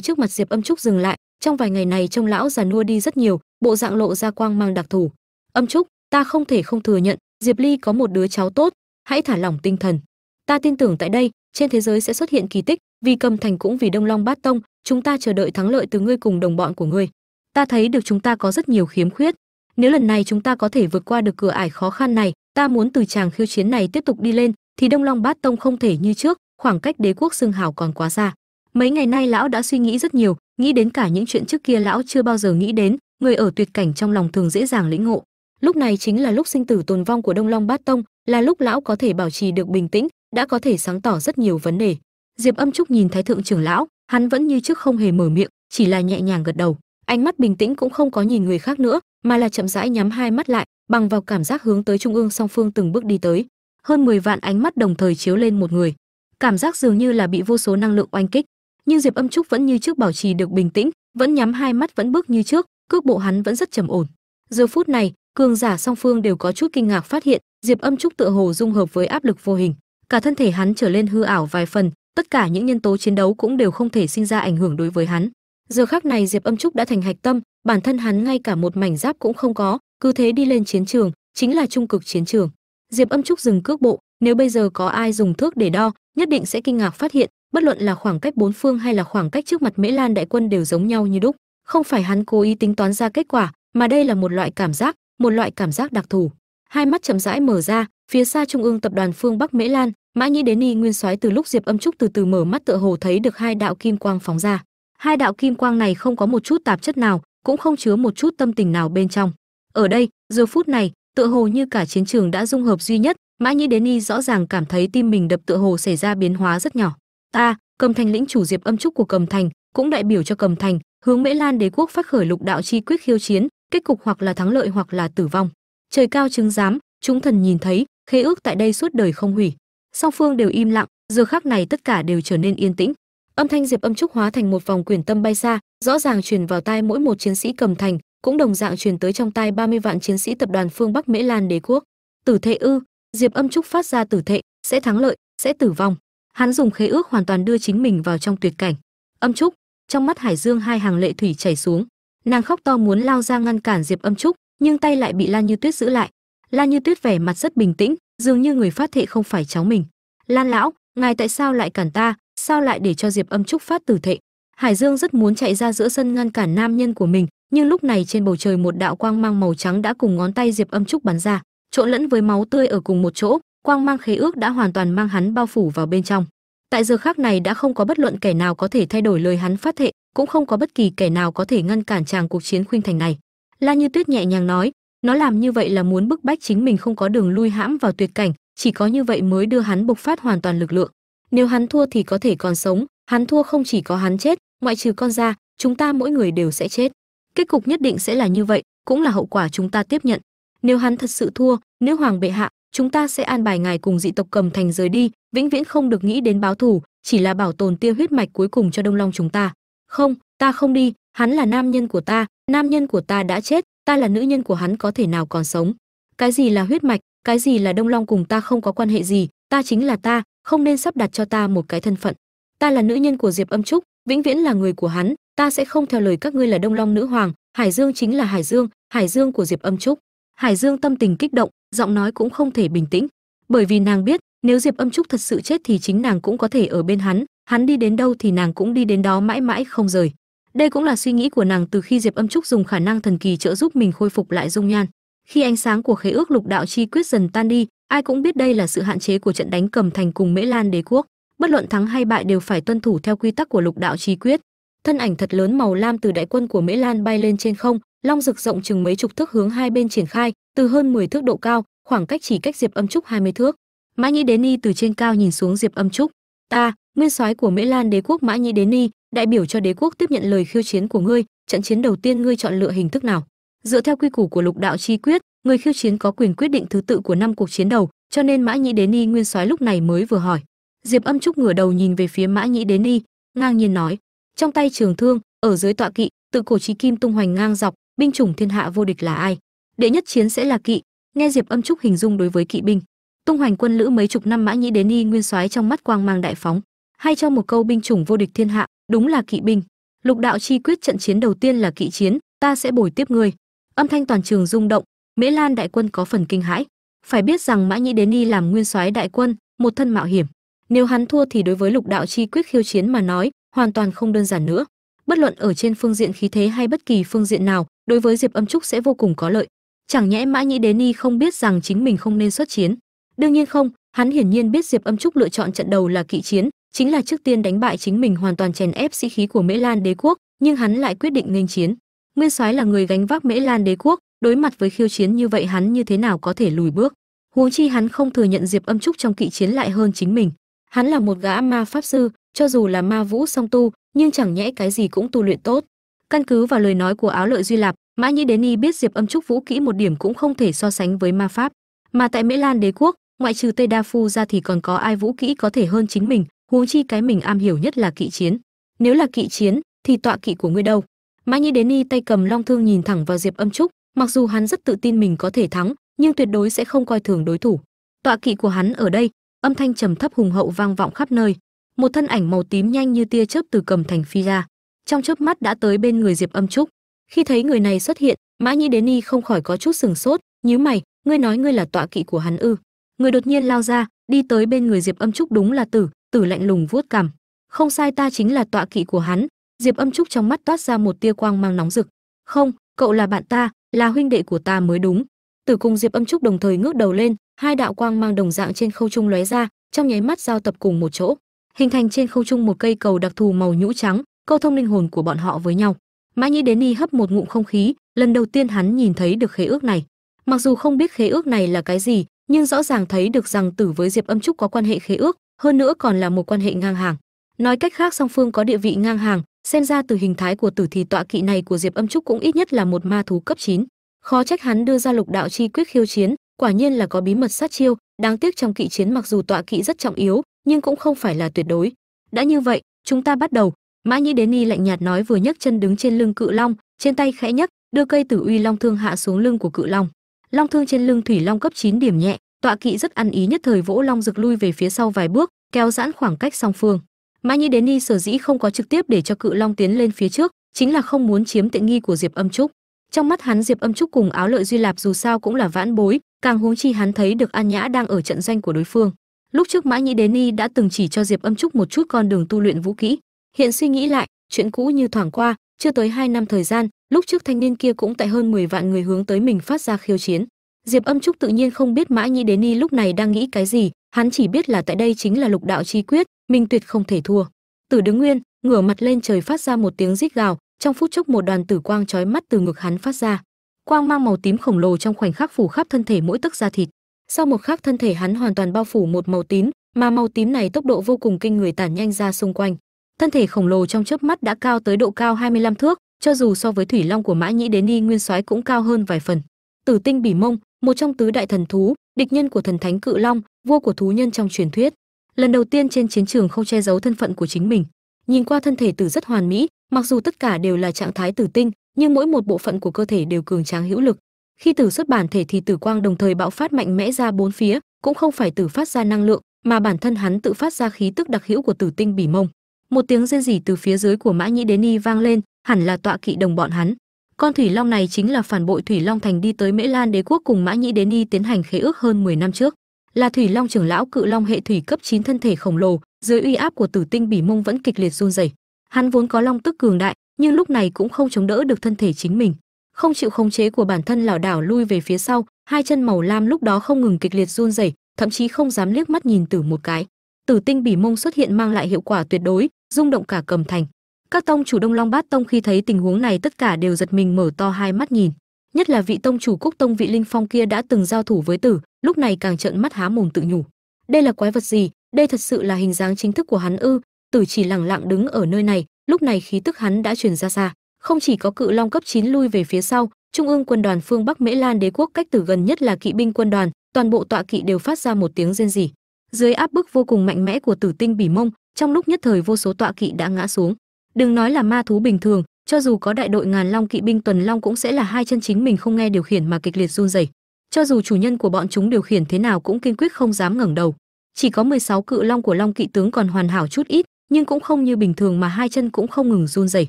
trước mặt diệp âm trúc dừng lại, trong vài ngày này trông lão già nua đi rất nhiều, bộ dạng lộ ra quang mang đặc thù âm trúc, ta không thể không thừa nhận, diệp ly có một đứa cháu tốt. Hãy thả lỏng tinh thần. Ta tin tưởng tại đây, trên thế giới sẽ xuất hiện kỳ tích, vì cầm thành cũng vì đông long bát tông, chúng ta chờ đợi thắng lợi từ ngươi cùng đồng bọn của ngươi. Ta thấy được chúng ta có rất nhiều khiếm khuyết. Nếu lần này chúng ta có thể vượt qua được cửa ải khó khăn này, ta muốn từ tràng khiêu chiến này tiếp tục đi lên, thì đông long bát tông không thể như trước, khoảng cách đế quốc xưng hào còn quá xa. Mấy ngày nay lão đã suy nghĩ rất nhiều, nghĩ đến cả những chuyện trước kia lão chưa bao giờ nghĩ đến, người ở tuyệt cảnh trong lòng thường dễ dàng lĩnh ngộ lúc này chính là lúc sinh tử tồn vong của đông long bát tông, là lúc lão có thể bảo trì được bình tĩnh, đã có thể sáng tỏ rất nhiều vấn đề. Diệp âm trúc nhìn thái thượng trưởng lão, hắn vẫn như trước không hề mở miệng, chỉ là nhẹ nhàng gật đầu. Ánh mắt bình tĩnh cũng không có nhìn người khác nữa, mà là chậm rãi nhắm hai mắt lại, bằng vào cảm giác hướng tới trung ương song phương từng bước đi tới. Hơn 10 vạn ánh mắt đồng thời chiếu lên một người. Cảm giác dường như là bị vô số năng lượng oanh kích. Nhưng diệp âm trúc vẫn như trước bảo trì được bình tĩnh, vẫn nhắm hai mắt vẫn bước như trước, cước bộ hắn vẫn rất trầm ổn. Giờ phút này cường giả song phương đều có chút kinh ngạc phát hiện, diệp âm trúc tựa hồ dung hợp với áp lực vô hình, cả thân thể hắn trở lên hư ảo vài phần, tất cả những nhân tố chiến đấu cũng đều không thể sinh ra ảnh hưởng đối với hắn. Giờ khắc này diệp âm trúc đã thành hạch tâm, bản thân hắn ngay cả một mảnh giáp cũng không có, cứ thế đi lên chiến trường, chính là trung cực chiến trường. Diệp âm trúc dừng cước bộ, nếu bây giờ có ai dùng thước để đo, nhất định sẽ kinh ngạc phát hiện, bất luận là khoảng cách bốn phương hay là khoảng cách trước mặt mễ lan đại quân đều giống nhau như đúc. Không phải hắn cố ý tính toán ra kết quả, mà đây là một loại cảm giác một loại cảm giác đặc thù. Hai mắt chậm rãi mở ra, phía xa trung ương tập đoàn phương bắc mễ lan mã nhĩ đến y nguyên soái từ lúc diệp âm trúc từ từ mở mắt tựa hồ thấy được hai đạo kim quang phóng ra. Hai đạo kim quang này không có một chút tạp chất nào, cũng không chứa một chút tâm tình nào bên trong. Ở đây, giờ phút này, tựa hồ như cả chiến trường đã dung hợp duy nhất mã nhĩ đến y rõ ràng cảm thấy tim mình đập tựa hồ xảy ra biến hóa rất nhỏ. Ta, cầm thành lĩnh chủ diệp âm trúc của cầm thành, cũng đại biểu cho cầm thành, hướng mễ lan đế quốc phát khởi lục đạo chi quyết khiêu chiến kết cục hoặc là thắng lợi hoặc là tử vong. Trời cao chứng giám, chúng thần nhìn thấy, khế ước tại đây suốt đời không hủy. Song phương đều im lặng, giờ khắc này tất cả đều trở nên yên tĩnh. Âm thanh diệp âm trúc hóa thành một vòng quyển tâm bay xa, rõ ràng truyền vào tai mỗi một chiến sĩ cầm thành, cũng đồng dạng truyền tới trong tai 30 vạn chiến sĩ tập đoàn phương bắc mễ lan đế quốc. Tử thệ ư, diệp âm trúc phát ra tử thệ, sẽ thắng lợi, sẽ tử vong. Hắn dùng khế ước hoàn toàn đưa chính mình vào trong tuyệt cảnh. Âm trúc, trong mắt hải dương hai hàng lệ thủy chảy xuống nàng khóc to muốn lao ra ngăn cản diệp âm trúc, nhưng tay lại bị lan như tuyết giữ lại. Lan như tuyết vẻ mặt rất bình tĩnh, dường như người phát thệ không phải cháu mình. Lan lão, ngài tại sao lại cản ta, sao lại để cho diệp âm trúc phát tử thệ? Hải dương rất muốn chạy ra giữa sân ngăn cản nam nhân của mình, nhưng lúc này trên bầu trời một đạo quang mang màu trắng đã cùng ngón tay diệp âm trúc bắn ra, trộn lẫn với máu tươi ở cùng một chỗ, quang mang khế ước đã hoàn toàn mang hắn bao phủ vào bên trong. Tại giờ khác này đã không có bất luận kẻ nào có thể thay đổi lời hắn phát thệ cũng không có bất kỳ kẻ nào có thể ngăn cản chàng cuộc chiến khuynh thành này. La như tuyết nhẹ nhàng nói, nó làm như vậy là muốn bức bách chính mình không có đường lui hãm vào tuyệt cảnh, chỉ có như vậy mới đưa hắn bộc phát hoàn toàn lực lượng. Nếu hắn thua thì có thể còn sống, hắn thua không chỉ có hắn chết, ngoại trừ con ra chúng ta mỗi người đều sẽ chết. Kết cục nhất định sẽ là như vậy, cũng là hậu quả chúng ta tiếp nhận. Nếu hắn thật sự thua nữ hoàng bệ hạ, chúng ta sẽ an bài ngài cùng dị tộc cầm thành rời đi, vĩnh viễn không được nghĩ đến báo thù, chỉ là bảo tồn tiêu huyết mạch cuối cùng cho đông long chúng ta không, ta không đi, hắn là nam nhân của ta, nam nhân của ta đã chết, ta là nữ nhân của hắn có thể nào còn sống. Cái gì là huyết mạch, cái gì là đông long cùng ta không có quan hệ gì, ta chính là ta, không nên sắp đặt cho ta một cái thân phận. Ta là nữ nhân của diệp âm trúc, vĩnh viễn là người của hắn, ta sẽ không theo lời các ngươi là đông long nữ hoàng, hải dương chính là hải dương hải dương của diệp âm trúc. Hải dương tâm tình kích động, giọng nói cũng không thể bình tĩnh. Bởi vì nàng biết, nếu diệp âm trúc thật sự chết thì chính nàng cũng có thể ở bên hắn hắn đi đến đâu thì nàng cũng đi đến đó mãi mãi không rời. Đây cũng là suy nghĩ của nàng từ khi diệp âm trúc dùng khả năng thần kỳ trợ giúp mình khôi phục lại dung nhan. Khi ánh sáng của khế ước lục đạo chi quyết dần tan đi, ai cũng biết đây là sự hạn chế của trận đánh cầm thành cùng mễ lan đế quốc. Bất luận thắng hay bại đều phải tuân thủ theo quy tắc của lục đạo chi quyết. Thân ảnh thật lớn màu lam từ đại quân của mễ lan bay lên trên không, long rực rộng chừng mấy chục thước hướng hai bên triển khai, từ hơn 10 thước độ cao, khoảng cách chỉ cách diệp âm trúc 20 thước. Mã nhĩ đến y từ trên cao nhìn xuống diệp âm trúc ta, nguyên soái của mễ lan đế quốc mã nhĩ đế ni, đại biểu cho đế quốc tiếp nhận lời khiêu chiến của ngươi, trận chiến đầu tiên ngươi chọn lựa hình thức nào? Dựa theo quy củ của lục đạo chi quyết, người khiêu chiến có quyền quyết định thứ tự của năm cuộc chiến đầu, cho nên mã nhĩ đế ni nguyên soái lúc này mới vừa hỏi. Diệp âm trúc ngửa đầu nhìn về phía mã nhĩ đế ni, ngang nhiên nói, trong tay trường thương, ở dưới tọa kỵ, tự cổ chí kim tung hoành ngang dọc, binh chủng thiên hạ vô địch là ai? Đệ nhất chiến sẽ là kỵ. Nghe diệp âm trúc hình dung đối với kỵ binh tung hoành quân lữ mấy chục năm mã nhĩ đến y nguyên soái trong mắt quang mang đại phóng, hay cho một câu binh chủng vô địch thiên hạ, đúng là kỵ binh. Lục đạo chi quyết trận chiến đầu tiên là kỵ chiến, ta sẽ bồi tiếp ngươi. Âm thanh toàn trường rung động, mễ lan đại quân có phần kinh hãi. Phải biết rằng mã nhĩ đến y làm nguyên soái đại quân, một thân mạo hiểm. Nếu hắn thua thì đối với lục đạo chi quyết khiêu chiến mà nói, hoàn toàn không đơn giản nữa. Bất luận ở trên phương diện khí thế hay bất kỳ phương diện nào, đối với diệp âm trúc sẽ vô cùng có lợi. Chẳng nhẽ mã nhĩ đến ni không biết rằng chính mình không nên xuất chiến? Đương nhiên không, hắn hiển nhiên biết diệp âm trúc lựa chọn trận đầu là kỵ chiến, chính là trước tiên đánh bại chính mình hoàn toàn chèn ép sĩ khí của mễ lan đế quốc, nhưng hắn lại quyết định nghênh chiến. Nguyên soái là người gánh vác mễ lan đế quốc, đối mặt với khiêu chiến như vậy hắn như thế nào có thể lùi bước? Huống chi hắn không thừa nhận diệp âm trúc trong kỵ chiến lại hơn chính mình. Hắn là một gã ma pháp sư, cho dù là ma vũ song tu, nhưng chẳng nhẽ cái gì cũng tu luyện tốt. Căn cứ vào lời nói của áo lợi duy lạp, mã nhĩ đến y biết diệp âm trúc vũ kỹ một điểm cũng không thể so sánh với ma pháp. Mà tại mễ lan đế quốc ngoại trừ tây đa phu ra thì còn có ai vũ kỹ có thể hơn chính mình, huống chi cái mình am hiểu nhất là kỵ chiến. Nếu là kỵ chiến, thì tọa kỵ của ngươi đâu? Mã nhĩ đến y tay cầm long thương nhìn thẳng vào diệp âm trúc, mặc dù hắn rất tự tin mình có thể thắng, nhưng tuyệt đối sẽ không coi thường đối thủ. Tọa kỵ của hắn ở đây, âm thanh trầm thấp hùng hậu vang vọng khắp nơi. Một thân ảnh màu tím nhanh như tia chớp từ cầm thành phi ra. Trong chớp mắt đã tới bên người diệp âm trúc. Khi thấy người này xuất hiện mã nhĩ đến y không khỏi có chút sừng sốt, nhíu mày, ngươi nói ngươi là tọa kỵ của hắn ư? Người đột nhiên lao ra, đi tới bên người diệp âm trúc đúng là tử tử lạnh lùng vuốt cằm. Không sai ta chính là tọa kỵ của hắn. Diệp âm trúc trong mắt toát ra một tia quang mang nóng rực. Không, cậu là bạn ta, là huynh đệ của ta mới đúng. Tử cùng diệp âm trúc đồng thời ngước đầu lên, hai đạo quang mang đồng dạng trên khâu trung lóe ra, trong nháy mắt giao tập cùng một chỗ, hình thành trên không trung một cây cầu đặc thù màu nhũ trắng, câu thông linh hồn của bọn họ với nhau. Mã nhĩ đến y hấp một ngụm không khí, lần đầu tiên hắn nhìn thấy được khế ước này. Mặc dù không biết khế ước này là cái gì nhưng rõ ràng thấy được rằng tử với diệp âm trúc có quan hệ khế ước, hơn nữa còn là một quan hệ ngang hàng. Nói cách khác, song phương có địa vị ngang hàng, xem ra từ hình thái của tử thì tọa kỵ này của diệp âm trúc cũng ít nhất là một ma thú cấp 9. khó trách hắn đưa ra lục đạo chi quyết khiêu chiến, quả nhiên là có bí mật sát chiêu, đáng tiếc trong kỵ chiến mặc dù tọa kỵ rất trọng yếu, nhưng cũng không phải là tuyệt đối. Đã như vậy, chúng ta bắt đầu. Mã nhĩ đến y lạnh nhạt nói vừa nhấc chân đứng trên lưng cự long, trên tay khẽ nhấc, đưa cây tử uy long thương hạ xuống lưng của cự long long thương trên lưng thủy long cấp 9 điểm nhẹ, tọa kỵ rất ăn ý nhất thời vỗ long rực lui về phía sau vài bước, kéo giãn khoảng cách song phương. Mã nhĩ đến y sở dĩ không có trực tiếp để cho cự long tiến lên phía trước, chính là không muốn chiếm tiện nghi của diệp âm trúc. Trong mắt hắn diệp âm trúc cùng áo lợi duy lạp dù sao cũng là vãn bối, càng huống chi hắn thấy được an nhã đang ở trận doanh của đối phương. Lúc trước mã nhĩ đến y đã từng chỉ cho diệp âm trúc một chút con đường tu luyện vũ kỹ. Hiện suy nghĩ lại, chuyện cũ như thoảng qua, chưa tới hai năm thời gian lúc trước thanh niên kia cũng tại hơn 10 vạn người hướng tới mình phát ra khiêu chiến. Diệp âm trúc tự nhiên không biết mã nhĩ đến y lúc này đang nghĩ cái gì, hắn chỉ biết là tại đây chính là lục đạo chi quyết, mình tuyệt không thể thua. Tử đứng nguyên, ngửa mặt lên trời phát ra một tiếng rít gào, trong phút chốc một đoàn tử quang chói mắt từ ngực hắn phát ra. Quang mang màu tím khổng lồ trong khoảnh khắc phủ khắp thân thể mỗi tấc da thịt. Sau một khắc thân thể hắn hoàn toàn bao phủ một màu tím, mà màu tím này tốc độ vô cùng kinh người tản nhanh ra xung quanh. Thân thể khổng lồ trong chớp mắt đã cao tới độ cao 25 thước cho dù so với thủy long của mã nhĩ đến y nguyên soái cũng cao hơn vài phần. Tử tinh bỉ mông, một trong tứ đại thần thú, địch nhân của thần thánh cự long, vua của thú nhân trong truyền thuyết. Lần đầu tiên trên chiến trường không che giấu thân phận của chính mình. Nhìn qua thân thể tử rất hoàn mỹ, mặc dù tất cả đều là trạng thái tử tinh, nhưng mỗi một bộ phận của cơ thể đều cường tráng hữu lực. Khi tử xuất bản thể thì tử quang đồng thời bạo phát mạnh mẽ ra bốn phía, cũng không phải tử phát ra năng lượng, mà bản thân hắn tự phát ra khí tức đặc hữu của tử tinh bỉ mông một tiếng rên rỉ từ phía dưới của mã nhĩ đến y vang lên, hẳn là tọa kỵ đồng bọn hắn. Con thủy long này chính là phản bội thủy long thành đi tới mễ lan đế quốc cùng mã nhĩ đến y tiến hành khế ước hơn 10 năm trước. Là thủy long trưởng lão cự long hệ thủy cấp 9 thân thể khổng lồ, dưới uy áp của tử tinh bỉ mông vẫn kịch liệt run rẩy. Hắn vốn có long tức cường đại, nhưng lúc này cũng không chống đỡ được thân thể chính mình. Không chịu khống chế của bản thân lảo đảo lui về phía sau, hai chân màu lam lúc đó không ngừng kịch liệt run rẩy, thậm chí không dám liếc mắt nhìn tử một cái. Tử tinh bỉ mông xuất hiện mang lại hiệu quả tuyệt đối rung động cả cầm thành. Các tông chủ đông long bát tông khi thấy tình huống này tất cả đều giật mình mở to hai mắt nhìn. Nhất là vị tông chủ cúc tông, vị linh phong kia đã từng giao thủ với tử, lúc này càng trợn mắt há mồm tự nhủ. Đây là quái vật gì? Đây thật sự là hình dáng chính thức của hắn ư? Tử chỉ lẳng lặng đứng ở nơi này, lúc này khí tức hắn đã truyền ra xa. Không chỉ có cự long cấp 9 lui về phía sau, trung ương quân đoàn phương bắc mễ lan đế quốc cách tử gần nhất là kỵ binh quân đoàn, toàn bộ tọa kỵ đều phát ra một tiếng rên rỉ dưới áp bức vô cùng mạnh mẽ của tử tinh bỉ mông, trong lúc nhất thời vô số tọa kỵ đã ngã xuống. Đừng nói là ma thú bình thường, cho dù có đại đội ngàn long kỵ binh tuần long cũng sẽ là hai chân chính mình không nghe điều khiển mà kịch liệt run rẩy. Cho dù chủ nhân của bọn chúng điều khiển thế nào cũng kiên quyết không dám ngẩng đầu. Chỉ có 16 cự long của long kỵ tướng còn hoàn hảo chút ít, nhưng cũng không như bình thường mà hai chân cũng không ngừng run rẩy.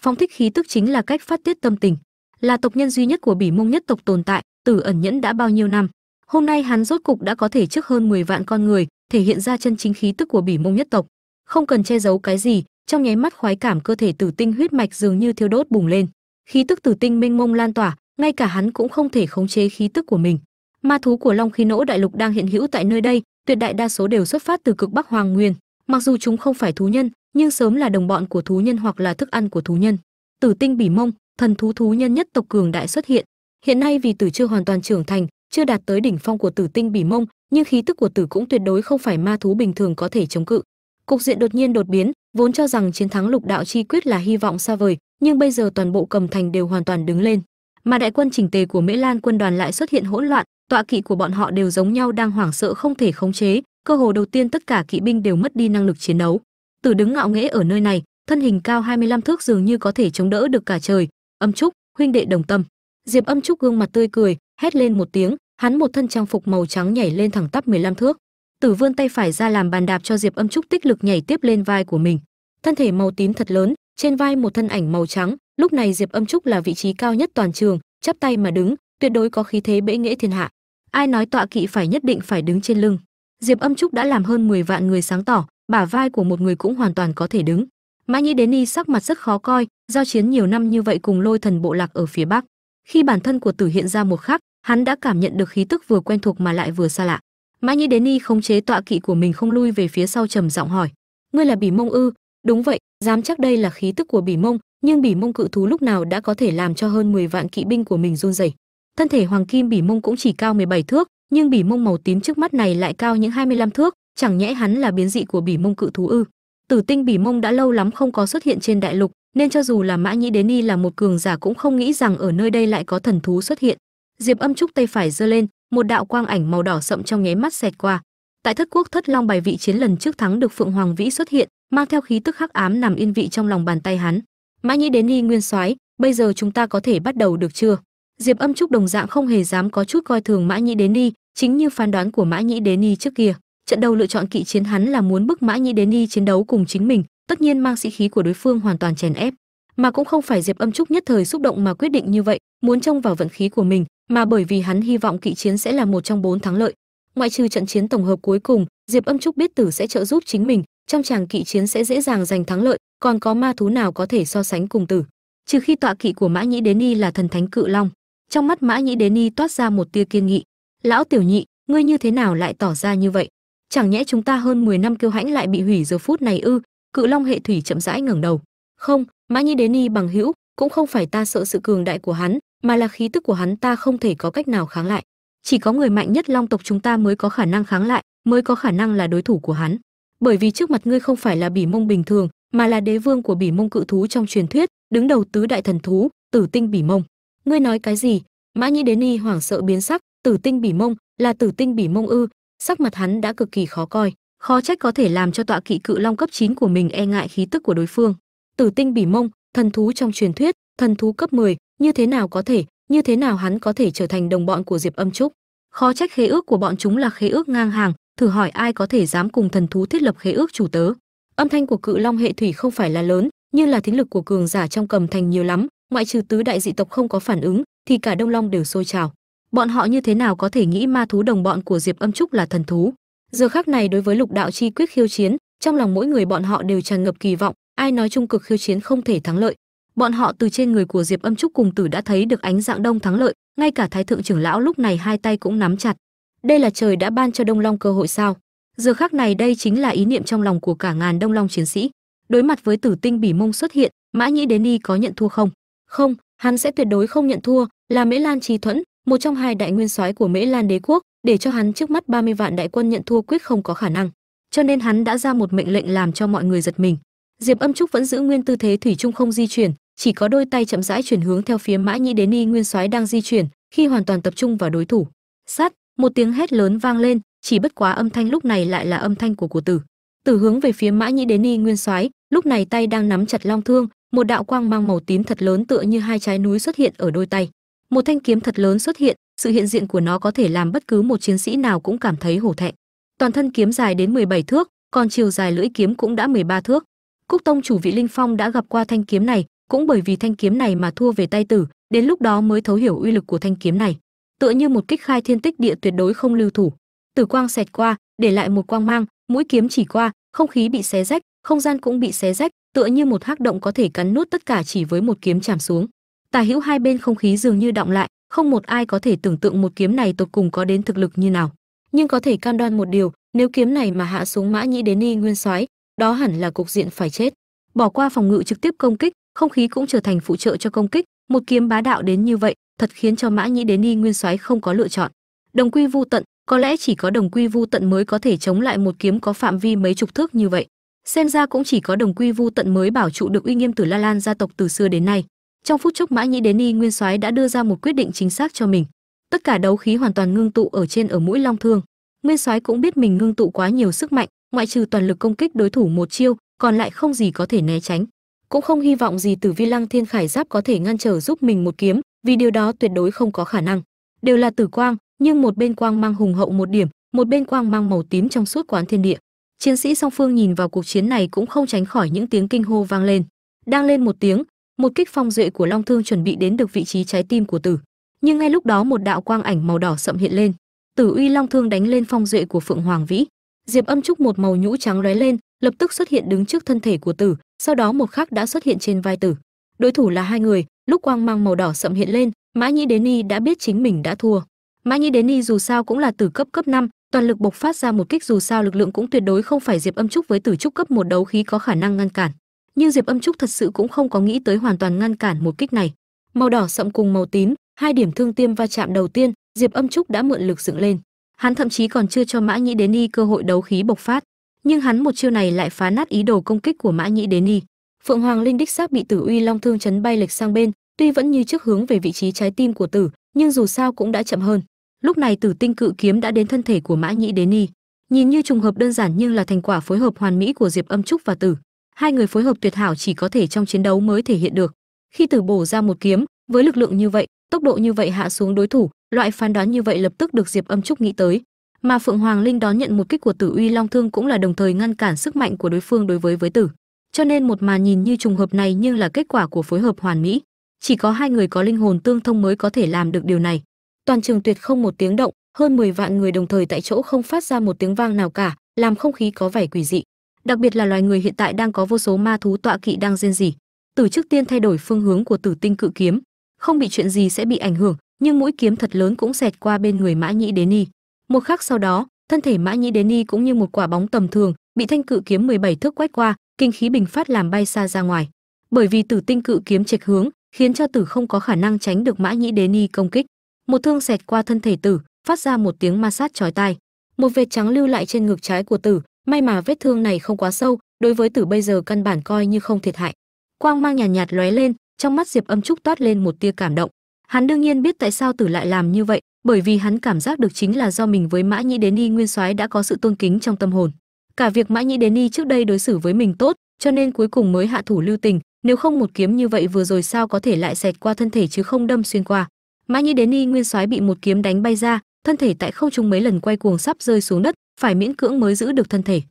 Phong thích khí tức chính là cách phát tiết tâm tình. Là tộc nhân duy nhất của bỉ mông nhất tộc tồn tại, tử ẩn nhẫn đã bao nhiêu năm? Hôm nay hắn rốt cục đã có thể trước hơn 10 vạn con người, thể hiện ra chân chính khí tức của bỉ mông nhất tộc. Không cần che giấu cái gì, trong nháy mắt khoái cảm cơ thể tử tinh huyết mạch dường như thiêu đốt bùng lên. Khí tức tử tinh minh mông lan tỏa, ngay cả hắn cũng không thể khống chế khí tức của mình. Ma thú của long khí nỗ đại lục đang hiện hữu tại nơi đây, tuyệt đại đa số đều xuất phát từ cực bắc hoàng nguyên. Mặc dù chúng không phải thú nhân, nhưng sớm là đồng bọn của thú nhân hoặc là thức ăn của thú nhân. Tử tinh bỉ mông, thần thú thú nhân nhất tộc cường đại xuất hiện. Hiện nay vì tử chưa hoàn toàn trưởng thành chưa đạt tới đỉnh phong của tử tinh bỉ mông, nhưng khí tức của tử cũng tuyệt đối không phải ma thú bình thường có thể chống cự. Cục diện đột nhiên đột biến, vốn cho rằng chiến thắng lục đạo chi quyết là hy vọng xa vời, nhưng bây giờ toàn bộ cầm thành đều hoàn toàn đứng lên. Mà đại quân chỉnh tề của mễ lan quân đoàn lại xuất hiện hỗn loạn, tọa kỵ của bọn họ đều giống nhau đang hoảng sợ không thể khống chế, cơ hồ đầu tiên tất cả kỵ binh đều mất đi năng lực chiến đấu. Tử đứng ngạo nghễ ở nơi này, thân hình cao 25 thước dường như có thể chống đỡ được cả trời. Âm trúc, huynh đệ đồng tâm. Diệp âm trúc gương mặt tươi cười hét lên một tiếng, hắn một thân trang phục màu trắng nhảy lên thẳng tắp 15 thước. Tử vươn tay phải ra làm bàn đạp cho diệp âm trúc tích lực nhảy tiếp lên vai của mình. Thân thể màu tím thật lớn, trên vai một thân ảnh màu trắng. Lúc này diệp âm trúc là vị trí cao nhất toàn trường, chắp tay mà đứng, tuyệt đối có khí thế bệ nghệ thiên hạ. Ai nói tọa kỵ phải nhất định phải đứng trên lưng. Diệp âm trúc đã làm hơn 10 vạn người sáng tỏ, bả vai của một người cũng hoàn toàn có thể đứng. Mã nhĩ đến y sắc mặt rất khó coi, giao chiến nhiều năm như vậy cùng lôi thần bộ lạc ở phía bắc. Khi bản thân của tử hiện ra một khắc hắn đã cảm nhận được khí tức vừa quen thuộc mà lại vừa xa lạ. Mã nhĩ đến y khống chế tọa kỵ của mình không lui về phía sau trầm giọng hỏi, ngươi là bỉ mông ư? Đúng vậy, dám chắc đây là khí tức của bỉ mông, nhưng bỉ mông cự thú lúc nào đã có thể làm cho hơn 10 vạn kỵ binh của mình run rẩy. Thân thể hoàng kim bỉ mông cũng chỉ cao 17 thước, nhưng bỉ mông màu tím trước mắt này lại cao những 25 thước, chẳng nhẽ hắn là biến dị của bỉ mông cự thú ư? Tử tinh bỉ mông đã lâu lắm không có xuất hiện trên đại lục, nên cho dù là mã nhĩ đến y là một cường giả cũng không nghĩ rằng ở nơi đây lại có thần thú xuất hiện diệp âm trúc tay phải giơ lên, một đạo quang ảnh màu đỏ sậm trong nháy mắt xẹt qua. Tại thất quốc thất long bài vị chiến lần trước thắng được phượng hoàng vĩ xuất hiện, mang theo khí tức hắc ám nằm yên vị trong lòng bàn tay hắn. Mã nhĩ đến y nguyên soái, bây giờ chúng ta có thể bắt đầu được chưa? Diệp âm trúc đồng dạng không hề dám có chút coi thường mã nhĩ đến y chính như phán đoán của mã nhĩ đến y trước kia. Trận đầu lựa chọn kỵ chiến hắn là muốn bức mã nhĩ đến y chiến đấu cùng chính mình, tất nhiên mang sĩ khí của đối phương hoàn toàn chèn ép. Mà cũng không phải diệp âm trúc nhất thời xúc động mà quyết định như vậy, muốn trông vào vận khí của mình mà bởi vì hắn hy vọng kỵ chiến sẽ là một trong bốn thắng lợi. Ngoại trừ trận chiến tổng hợp cuối cùng, diệp âm trúc biết tử sẽ trợ giúp chính mình, trong chàng kỵ chiến sẽ dễ dàng giành thắng lợi, còn có ma thú nào có thể so sánh cùng tử? Trừ khi tọa kỵ của mã nhĩ đến y là thần thánh cự long. Trong mắt mã nhĩ đến y toát ra một tia kiên nghị. Lão tiểu nhị, ngươi như thế nào lại tỏ ra như vậy? Chẳng nhẽ chúng ta hơn 10 năm kiêu hãnh lại bị hủy giờ phút này ư? Cự long hệ thủy chậm rãi ngẩng đầu. Không, mã nhĩ đến y bằng hữu, cũng không phải ta sợ sự cường đại của hắn mà là khí tức của hắn ta không thể có cách nào kháng lại. Chỉ có người mạnh nhất long tộc chúng ta mới có khả năng kháng lại mới có khả năng là đối thủ của hắn. Bởi vì trước mặt ngươi không phải là bỉ mông bình thường mà là đế vương của bỉ mông cự thú trong truyền thuyết đứng đầu tứ đại thần thú tử tinh bỉ mông. Ngươi nói cái gì? Mã nhĩ đến y hoảng sợ biến sắc tử tinh bỉ mông là tử tinh bỉ mông ư? Sắc mặt hắn đã cực kỳ khó coi khó trách có thể làm cho tọa kỵ cự long cấp 9 của mình e ngại khí tức của đối phương. Tử tinh bỉ mông thần thú trong truyền thuyết thần thú cấp 10, như thế nào có thể, như thế nào hắn có thể trở thành đồng bọn của diệp âm trúc? Khó trách khế ước của bọn chúng là khế ước ngang hàng, thử hỏi ai có thể dám cùng thần thú thiết lập khế ước chủ tớ? Âm thanh của cự long hệ thủy không phải là lớn, nhưng là thính lực của cường giả trong cầm thành nhiều lắm, ngoại trừ tứ đại dị tộc không có phản ứng, thì cả đông long đều sôi trào. Bọn họ như thế nào có thể nghĩ ma thú đồng bọn của diệp âm trúc là thần thú? Giờ khắc này đối với lục đạo chi quyết khiêu chiến, trong lòng mỗi người bọn họ đều tràn ngập kỳ vọng, ai nói trung cực khiêu chiến không thể thắng lợi bọn họ từ trên người của diệp âm trúc cùng tử đã thấy được ánh dạng đông thắng lợi, ngay cả thái thượng trưởng lão lúc này hai tay cũng nắm chặt. Đây là trời đã ban cho đông long cơ hội sao? Giờ khắc này đây chính là ý niệm trong lòng của cả ngàn đông long chiến sĩ. Đối mặt với tử tinh bỉ mông xuất hiện, mã nhĩ đến đi có nhận thua không? Không, hắn sẽ tuyệt đối không nhận thua, là mễ lan trì thuẫn, một trong hai đại nguyên soái của mễ lan đế quốc, để cho hắn trước mắt 30 vạn đại quân nhận thua quyết không có khả năng. Cho nên hắn đã ra một mệnh lệnh làm cho mọi người giật mình. Diệp âm trúc vẫn giữ nguyên tư thế thủy chung không di chuyển chỉ có đôi tay chậm rãi chuyển hướng theo phía mã nhĩ đến y nguyên soái đang di chuyển, khi hoàn toàn tập trung vào đối thủ. Sát, một tiếng hét lớn vang lên, chỉ bất quá âm thanh lúc này lại là âm thanh của của tử. Tử hướng về phía mã nhĩ đến y nguyên soái, lúc này tay đang nắm chặt long thương, một đạo quang mang màu tím thật lớn tựa như hai trái núi xuất hiện ở đôi tay. Một thanh kiếm thật lớn xuất hiện, sự hiện diện của nó có thể làm bất cứ một chiến sĩ nào cũng cảm thấy hổ thẹn. Toàn thân kiếm dài đến 17 thước, còn chiều dài lưỡi kiếm cũng đã 13 thước. Cúc tông chủ vị linh phong đã gặp qua thanh kiếm này cũng bởi vì thanh kiếm này mà thua về tay tử, đến lúc đó mới thấu hiểu uy lực của thanh kiếm này. Tựa như một kích khai thiên tích địa tuyệt đối không lưu thủ. Tử quang xẹt qua, để lại một quang mang, mũi kiếm chỉ qua, không khí bị xé rách, không gian cũng bị xé rách, tựa như một hắc động có thể cắn nuốt tất cả chỉ với một kiếm chạm xuống. Tà hữu hai bên không khí dường như động lại, không một ai có thể tưởng tượng một kiếm này tột cùng có đến thực lực như nào. Nhưng có thể cam đoan một điều, nếu kiếm này mà hạ xuống mã nhĩ đến y nguyên soái, đó hẳn là cục diện phải chết. Bỏ qua phòng ngự trực tiếp công kích không khí cũng trở thành phụ trợ cho công kích. Một kiếm bá đạo đến như vậy, thật khiến cho mã nhĩ đến y nguyên soái không có lựa chọn. Đồng quy vu tận, có lẽ chỉ có đồng quy vu tận mới có thể chống lại một kiếm có phạm vi mấy chục thước như vậy. Xem ra cũng chỉ có đồng quy vu tận mới bảo trụ được uy nghiêm tử la lan gia tộc từ xưa đến nay. Trong phút chốc, mã nhĩ đến y nguyên soái đã đưa ra một quyết định chính xác cho mình. Tất cả đấu khí hoàn toàn ngưng tụ ở trên ở mũi long thương. Nguyên soái cũng biết mình ngưng tụ quá nhiều sức mạnh, ngoại trừ toàn lực công kích đối thủ một chiêu, còn lại không gì có thể né tránh cũng không hy vọng gì từ vi lăng thiên khải giáp có thể ngăn trở giúp mình một kiếm, vì điều đó tuyệt đối không có khả năng. Đều là tử quang, nhưng một bên quang mang hùng hậu một điểm, một bên quang mang màu tím trong suốt quán thiên địa. Chiến sĩ song phương nhìn vào cuộc chiến này cũng không tránh khỏi những tiếng kinh hô vang lên. Đang lên một tiếng, một kích phong duệ của long thương chuẩn bị đến được vị trí trái tim của tử. Nhưng ngay lúc đó một đạo quang ảnh màu đỏ sậm hiện lên. Tử uy long thương đánh lên phong duệ của phượng hoàng vĩ. Diệp âm trúc một màu nhũ trắng lóe lên, lập tức xuất hiện đứng trước thân thể của tử sau đó một khắc đã xuất hiện trên vai tử. Đối thủ là hai người lúc quang mang màu đỏ sậm hiện lên mã nhĩ đến y đã biết chính mình đã thua. Mã nhĩ đến y dù sao cũng là tử cấp cấp 5, toàn lực bộc phát ra một kích dù sao lực lượng cũng tuyệt đối không phải diệp âm trúc với tử trúc cấp một đấu khí có khả năng ngăn cản. Nhưng diệp âm trúc thật sự cũng không có nghĩ tới hoàn toàn ngăn cản một kích này. Màu đỏ sậm cùng màu tím hai điểm thương tiêm va chạm đầu tiên diệp âm trúc đã mượn lực dựng lên. Hắn thậm chí còn chưa cho mã nhĩ đến y cơ hội đấu khí bộc phát nhưng hắn một chiêu này lại phá nát ý đồ công kích của mã nhĩ đến y phượng hoàng linh đích xác bị tử uy long thương chấn bay lệch sang bên, tuy vẫn như trước hướng về vị trí trái tim của tử, nhưng dù sao cũng đã chậm hơn. Lúc này tử tinh cự kiếm đã đến thân thể của mã nhĩ đến y nhìn như trùng hợp đơn giản nhưng là thành quả phối hợp hoàn mỹ của diệp âm trúc và tử. Hai người phối hợp tuyệt hảo chỉ có thể trong chiến đấu mới thể hiện được. Khi tử bổ ra một kiếm, với lực lượng như vậy, tốc độ như vậy hạ xuống đối thủ, loại phán đoán như vậy lập tức được diệp âm trúc nghĩ tới mà phượng hoàng linh đón nhận một kích của tử uy long thương cũng là đồng thời ngăn cản sức mạnh của đối phương đối với với tử. Cho nên một màn nhìn như trùng hợp này nhưng là kết quả của phối hợp hoàn mỹ. Chỉ có hai người có linh hồn tương thông mới có thể làm được điều này. Toàn trường tuyệt không một tiếng động, hơn 10 vạn người đồng thời tại chỗ không phát ra một tiếng vang nào cả, làm không khí có vẻ quỷ dị. Đặc biệt là loài người hiện tại đang có vô số ma thú tọa kỵ đang rên rỉ. Tử trước tiên thay đổi phương hướng của tử tinh cự kiếm, không bị chuyện gì sẽ bị ảnh hưởng, nhưng mũi kiếm thật lớn cũng xẹt qua bên người mã nhĩ đế ni một khắc sau đó thân thể mã nhĩ đế ni cũng như một quả bóng tầm thường bị thanh cự kiếm 17 thước quét qua kinh khí bình phát làm bay xa ra ngoài. Bởi vì tử tinh cự kiếm chệch hướng khiến cho tử không có khả năng tránh được mã nhĩ đế ni công kích. Một thương xẹt qua thân thể tử phát ra một tiếng ma sát chói tai. Một vệt trắng lưu lại trên ngực trái của tử may mà vết thương này không quá sâu đối với tử bây giờ căn bản coi như không thiệt hại. Quang mang nhàn nhạt, nhạt lóe lên trong mắt diệp âm trúc toát lên một tia cảm động. Hắn đương nhiên biết tại sao tử lại làm như vậy bởi vì hắn cảm giác được chính là do mình với mã nhĩ đến y nguyên soái đã có sự tôn kính trong tâm hồn. Cả việc mã nhĩ đến y trước đây đối xử với mình tốt, cho nên cuối cùng mới hạ thủ lưu tình, nếu không một kiếm như vậy vừa rồi sao có thể lại xẹt qua thân thể chứ không đâm xuyên qua. Mã nhĩ đến y nguyên soái bị một kiếm đánh bay ra, thân thể tại không trung mấy lần quay cuồng sắp rơi xuống đất, phải miễn cưỡng mới giữ được thân thể.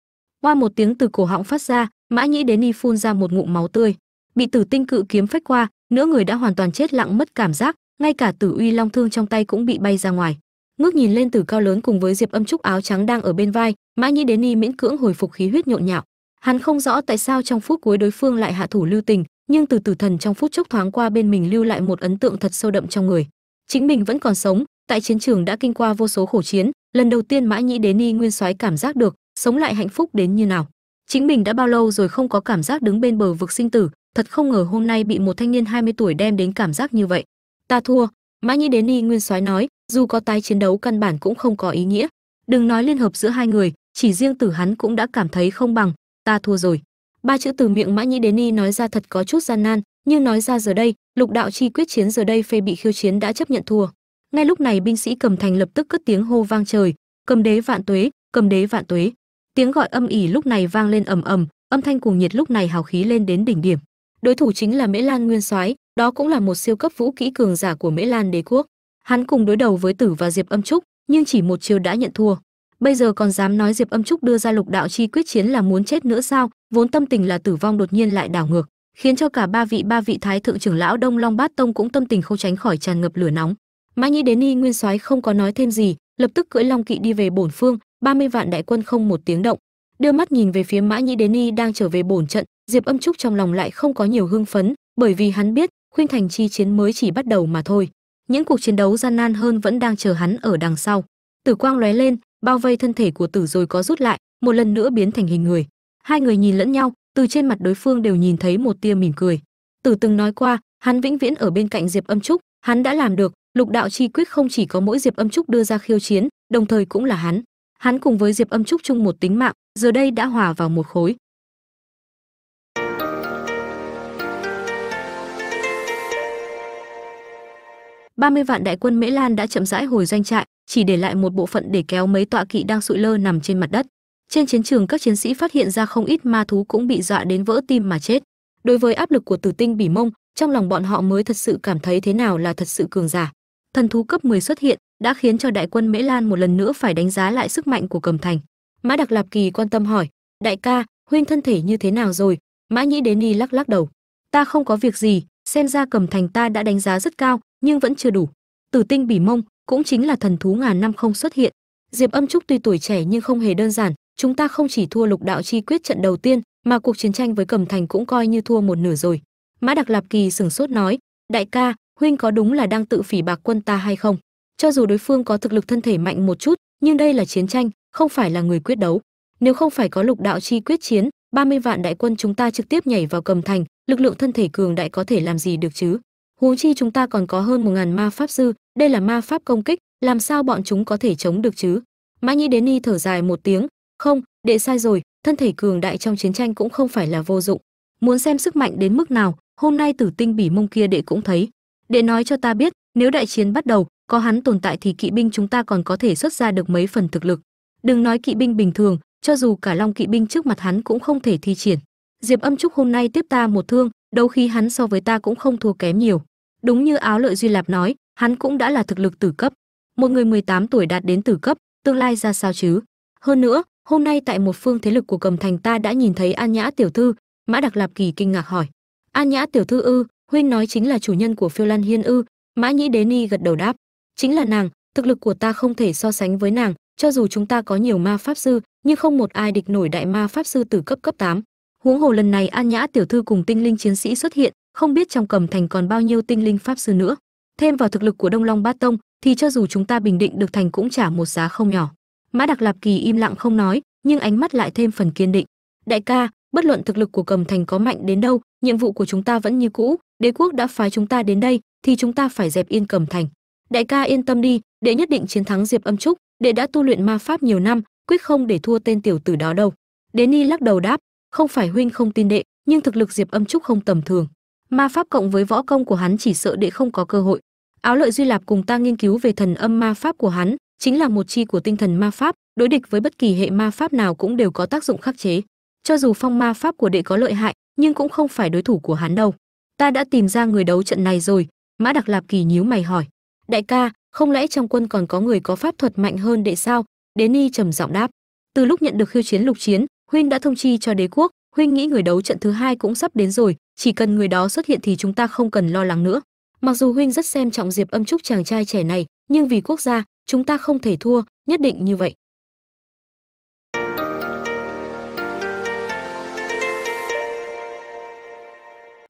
Qua một tiếng từ cổ họng phát ra, mã nhĩ đến y phun ra một ngụm máu tươi. Bị tử tinh cự kiếm phách qua, nửa người đã hoàn toàn chết lặng mất cảm giác ngay cả tử uy long thương trong tay cũng bị bay ra ngoài. Ngước nhìn lên tử cao lớn cùng với diệp âm trúc áo trắng đang ở bên vai, mã nhĩ đến y miễn cưỡng hồi phục khí huyết nhộn nhạo. Hắn không rõ tại sao trong phút cuối đối phương lại hạ thủ lưu tình, nhưng từ tử thần trong phút chốc thoáng qua bên mình lưu lại một ấn tượng thật sâu đậm trong người. Chính mình vẫn còn sống, tại chiến trường đã kinh qua vô số khổ chiến, lần đầu tiên mã nhĩ đến y nguyên soái cảm giác được, sống lại hạnh phúc đến như nào. Chính mình đã bao lâu rồi không có cảm giác đứng bên bờ vực sinh tử, thật không ngờ hôm nay bị một thanh niên 20 tuổi đem đến cảm giác như vậy ta thua. Mã nhĩ đến y nguyên soái nói, dù có tái chiến đấu căn bản cũng không có ý nghĩa. Đừng nói liên hợp giữa hai người, chỉ riêng tử hắn cũng đã cảm thấy không bằng. Ta thua rồi. Ba chữ từ miệng mã nhĩ đến y nói ra thật có chút gian nan, nhưng nói ra giờ đây, lục đạo chi quyết chiến giờ đây phê bị khiêu chiến đã chấp nhận thua. Ngay lúc này binh sĩ cầm thành lập tức cất tiếng hô vang trời. Cầm đế vạn tuế, cầm đế vạn tuế. Tiếng gọi âm ỉ lúc này vang lên ầm ầm, âm thanh cùng nhiệt lúc này hào khí lên đến đỉnh điểm. Đối thủ chính là mễ lan nguyên soái đó cũng là một siêu cấp vũ kỹ cường giả của mễ lan đế quốc. Hắn cùng đối đầu với tử và diệp âm trúc, nhưng chỉ một chiều đã nhận thua. Bây giờ còn dám nói diệp âm trúc đưa ra lục đạo chi quyết chiến là muốn chết nữa sao? Vốn tâm tình là tử vong đột nhiên lại đảo ngược, khiến cho cả ba vị ba vị thái thượng trưởng lão đông long bát tông cũng tâm tình không tránh khỏi tràn ngập lửa nóng. Mã nhĩ đến y nguyên soái không có nói thêm gì, lập tức cưỡi long kỵ đi về bổn phương 30 vạn đại quân không một tiếng động. Đưa mắt nhìn về phía mã nhĩ đến y đang trở về bổn trận, diệp âm trúc trong lòng lại không có nhiều hưng phấn, bởi vì hắn biết khuynh thành chi chiến mới chỉ bắt đầu mà thôi. Những cuộc chiến đấu gian nan hơn vẫn đang chờ hắn ở đằng sau. Tử quang lóe lên, bao vây thân thể của tử rồi có rút lại, một lần nữa biến thành hình người. Hai người nhìn lẫn nhau, từ trên mặt đối phương đều nhìn thấy một tia mỉm cười. Tử từng nói qua, hắn vĩnh viễn ở bên cạnh diệp âm trúc, hắn đã làm được. Lục đạo chi quyết không chỉ có mỗi diệp âm trúc đưa ra khiêu chiến, đồng thời cũng là hắn. Hắn cùng với diệp âm trúc chung một tính mạng, giờ đây đã hòa vào một khối. 30 vạn đại quân Mễ Lan đã chậm rãi hồi doanh trại, chỉ để lại một bộ phận để kéo mấy tọa kỵ đang sụi lơ nằm trên mặt đất. Trên chiến trường các chiến sĩ phát hiện ra không ít ma thú cũng bị dọa đến vỡ tim mà chết. Đối với áp lực của Tử Tinh Bỉ Mông, trong lòng bọn họ mới thật sự cảm thấy thế nào là thật sự cường giả. Thần thú cấp 10 xuất hiện, đã khiến cho đại quân Mễ Lan một lần nữa phải đánh giá lại sức mạnh của Cầm Thành. Mã Đặc Lạp Kỳ quan tâm hỏi: "Đại ca, huynh thân thể như thế nào rồi?" Mã Nhĩ Đến đi lắc lắc đầu: "Ta không có việc gì, xem ra Cầm Thành ta đã đánh giá rất cao, nhưng vẫn chưa đủ. Tử tinh bỉ mông cũng chính là thần thú ngàn năm không xuất hiện. Diệp âm trúc tuy tuổi trẻ nhưng không hề đơn giản chúng ta không chỉ thua lục đạo chi quyết trận đầu tiên mà cuộc chiến tranh với cầm thành cũng coi như thua một nửa rồi. Mã đặc lạp kỳ sửng sốt nói đại ca huynh có đúng là đang tự phỉ bạc quân ta hay không? Cho dù đối phương có thực lực thân thể mạnh một chút nhưng đây là chiến tranh không phải là người quyết đấu. Nếu không phải có lục đạo chi quyết chiến 30 vạn đại quân chúng ta trực tiếp nhảy vào cầm thành lực lượng thân thể cường đại có thể làm gì được chứ? Huống chi chúng ta còn có hơn một ngàn ma pháp sư, đây là ma pháp công kích, làm sao bọn chúng có thể chống được chứ? Mã nhĩ đến ni thở dài một tiếng. Không, đệ sai rồi, thân thể cường đại trong chiến tranh cũng không phải là vô dụng. Muốn xem sức mạnh đến mức nào, hôm nay tử tinh bỉ mông kia đệ cũng thấy. Đệ nói cho ta biết, nếu đại chiến bắt đầu, có hắn tồn tại thì kỵ binh chúng ta còn có thể xuất ra được mấy phần thực lực. Đừng nói kỵ binh bình thường, cho dù cả long kỵ binh trước mặt hắn cũng không thể thi triển diệp âm trúc hôm nay tiếp ta một thương đấu khí hắn so với ta cũng không thua kém nhiều. Đúng như áo lợi duy lạp nói, hắn cũng đã là thực lực tử cấp. Một người 18 tuổi đạt đến tử cấp, tương lai ra sao chứ? Hơn nữa, hôm nay tại một phương thế lực của cầm thành ta đã nhìn thấy an nhã tiểu thư. Mã đặc lạp kỳ kinh ngạc hỏi. An nhã tiểu thư ư, huynh nói chính là chủ nhân của phiêu lan hiên ư? Mã nhĩ đế ni gật đầu đáp. Chính là nàng, thực lực của ta không thể so sánh với nàng, cho dù chúng ta có nhiều ma pháp sư, nhưng không một ai địch nổi đại ma pháp sư tử cấp cấp 8 huống hồ lần này an nhã tiểu thư cùng tinh linh chiến sĩ xuất hiện, không biết trong cầm thành còn bao nhiêu tinh linh pháp sư nữa. Thêm vào thực lực của đông long bát tông, thì cho dù chúng ta bình định được thành cũng trả một giá không nhỏ. Mã đặc lạp kỳ im lặng không nói, nhưng ánh mắt lại thêm phần kiên định. Đại ca, bất luận thực lực của cầm thành có mạnh đến đâu, nhiệm vụ của chúng ta vẫn như cũ, đế quốc đã phái chúng ta đến đây, thì chúng ta phải dẹp yên cầm thành. Đại ca yên tâm đi, đệ nhất định chiến thắng diệp âm trúc, đệ đã tu luyện ma pháp nhiều năm, quyết không để thua tên tiểu tử đó đâu. Đế ni lắc đầu đáp không phải huynh không tin đệ, nhưng thực lực diệp âm trúc không tầm thường. Ma pháp cộng với võ công của hắn chỉ sợ đệ không có cơ hội. Áo lợi duy lạp cùng ta nghiên cứu về thần âm ma pháp của hắn, chính là một chi của tinh thần ma pháp, đối địch với bất kỳ hệ ma pháp nào cũng đều có tác dụng khắc chế. Cho dù phong ma pháp của đệ có lợi hại, nhưng cũng không phải đối thủ của hắn đâu. Ta đã tìm ra người đấu trận này rồi, mã đặc lạp kỳ nhíu mày hỏi. Đại ca, không lẽ trong quân còn có người có pháp thuật mạnh hơn đệ sao? Đế y trầm giọng đáp. Từ lúc nhận được khiêu chiến lục chiến huynh đã thông chi cho đế quốc, huynh nghĩ người đấu trận thứ hai cũng sắp đến rồi, chỉ cần người đó xuất hiện thì chúng ta không cần lo lắng nữa. Mặc dù huynh rất xem trọng diệp âm trúc chàng trai trẻ này, nhưng vì quốc gia, chúng ta không thể thua, nhất định như vậy.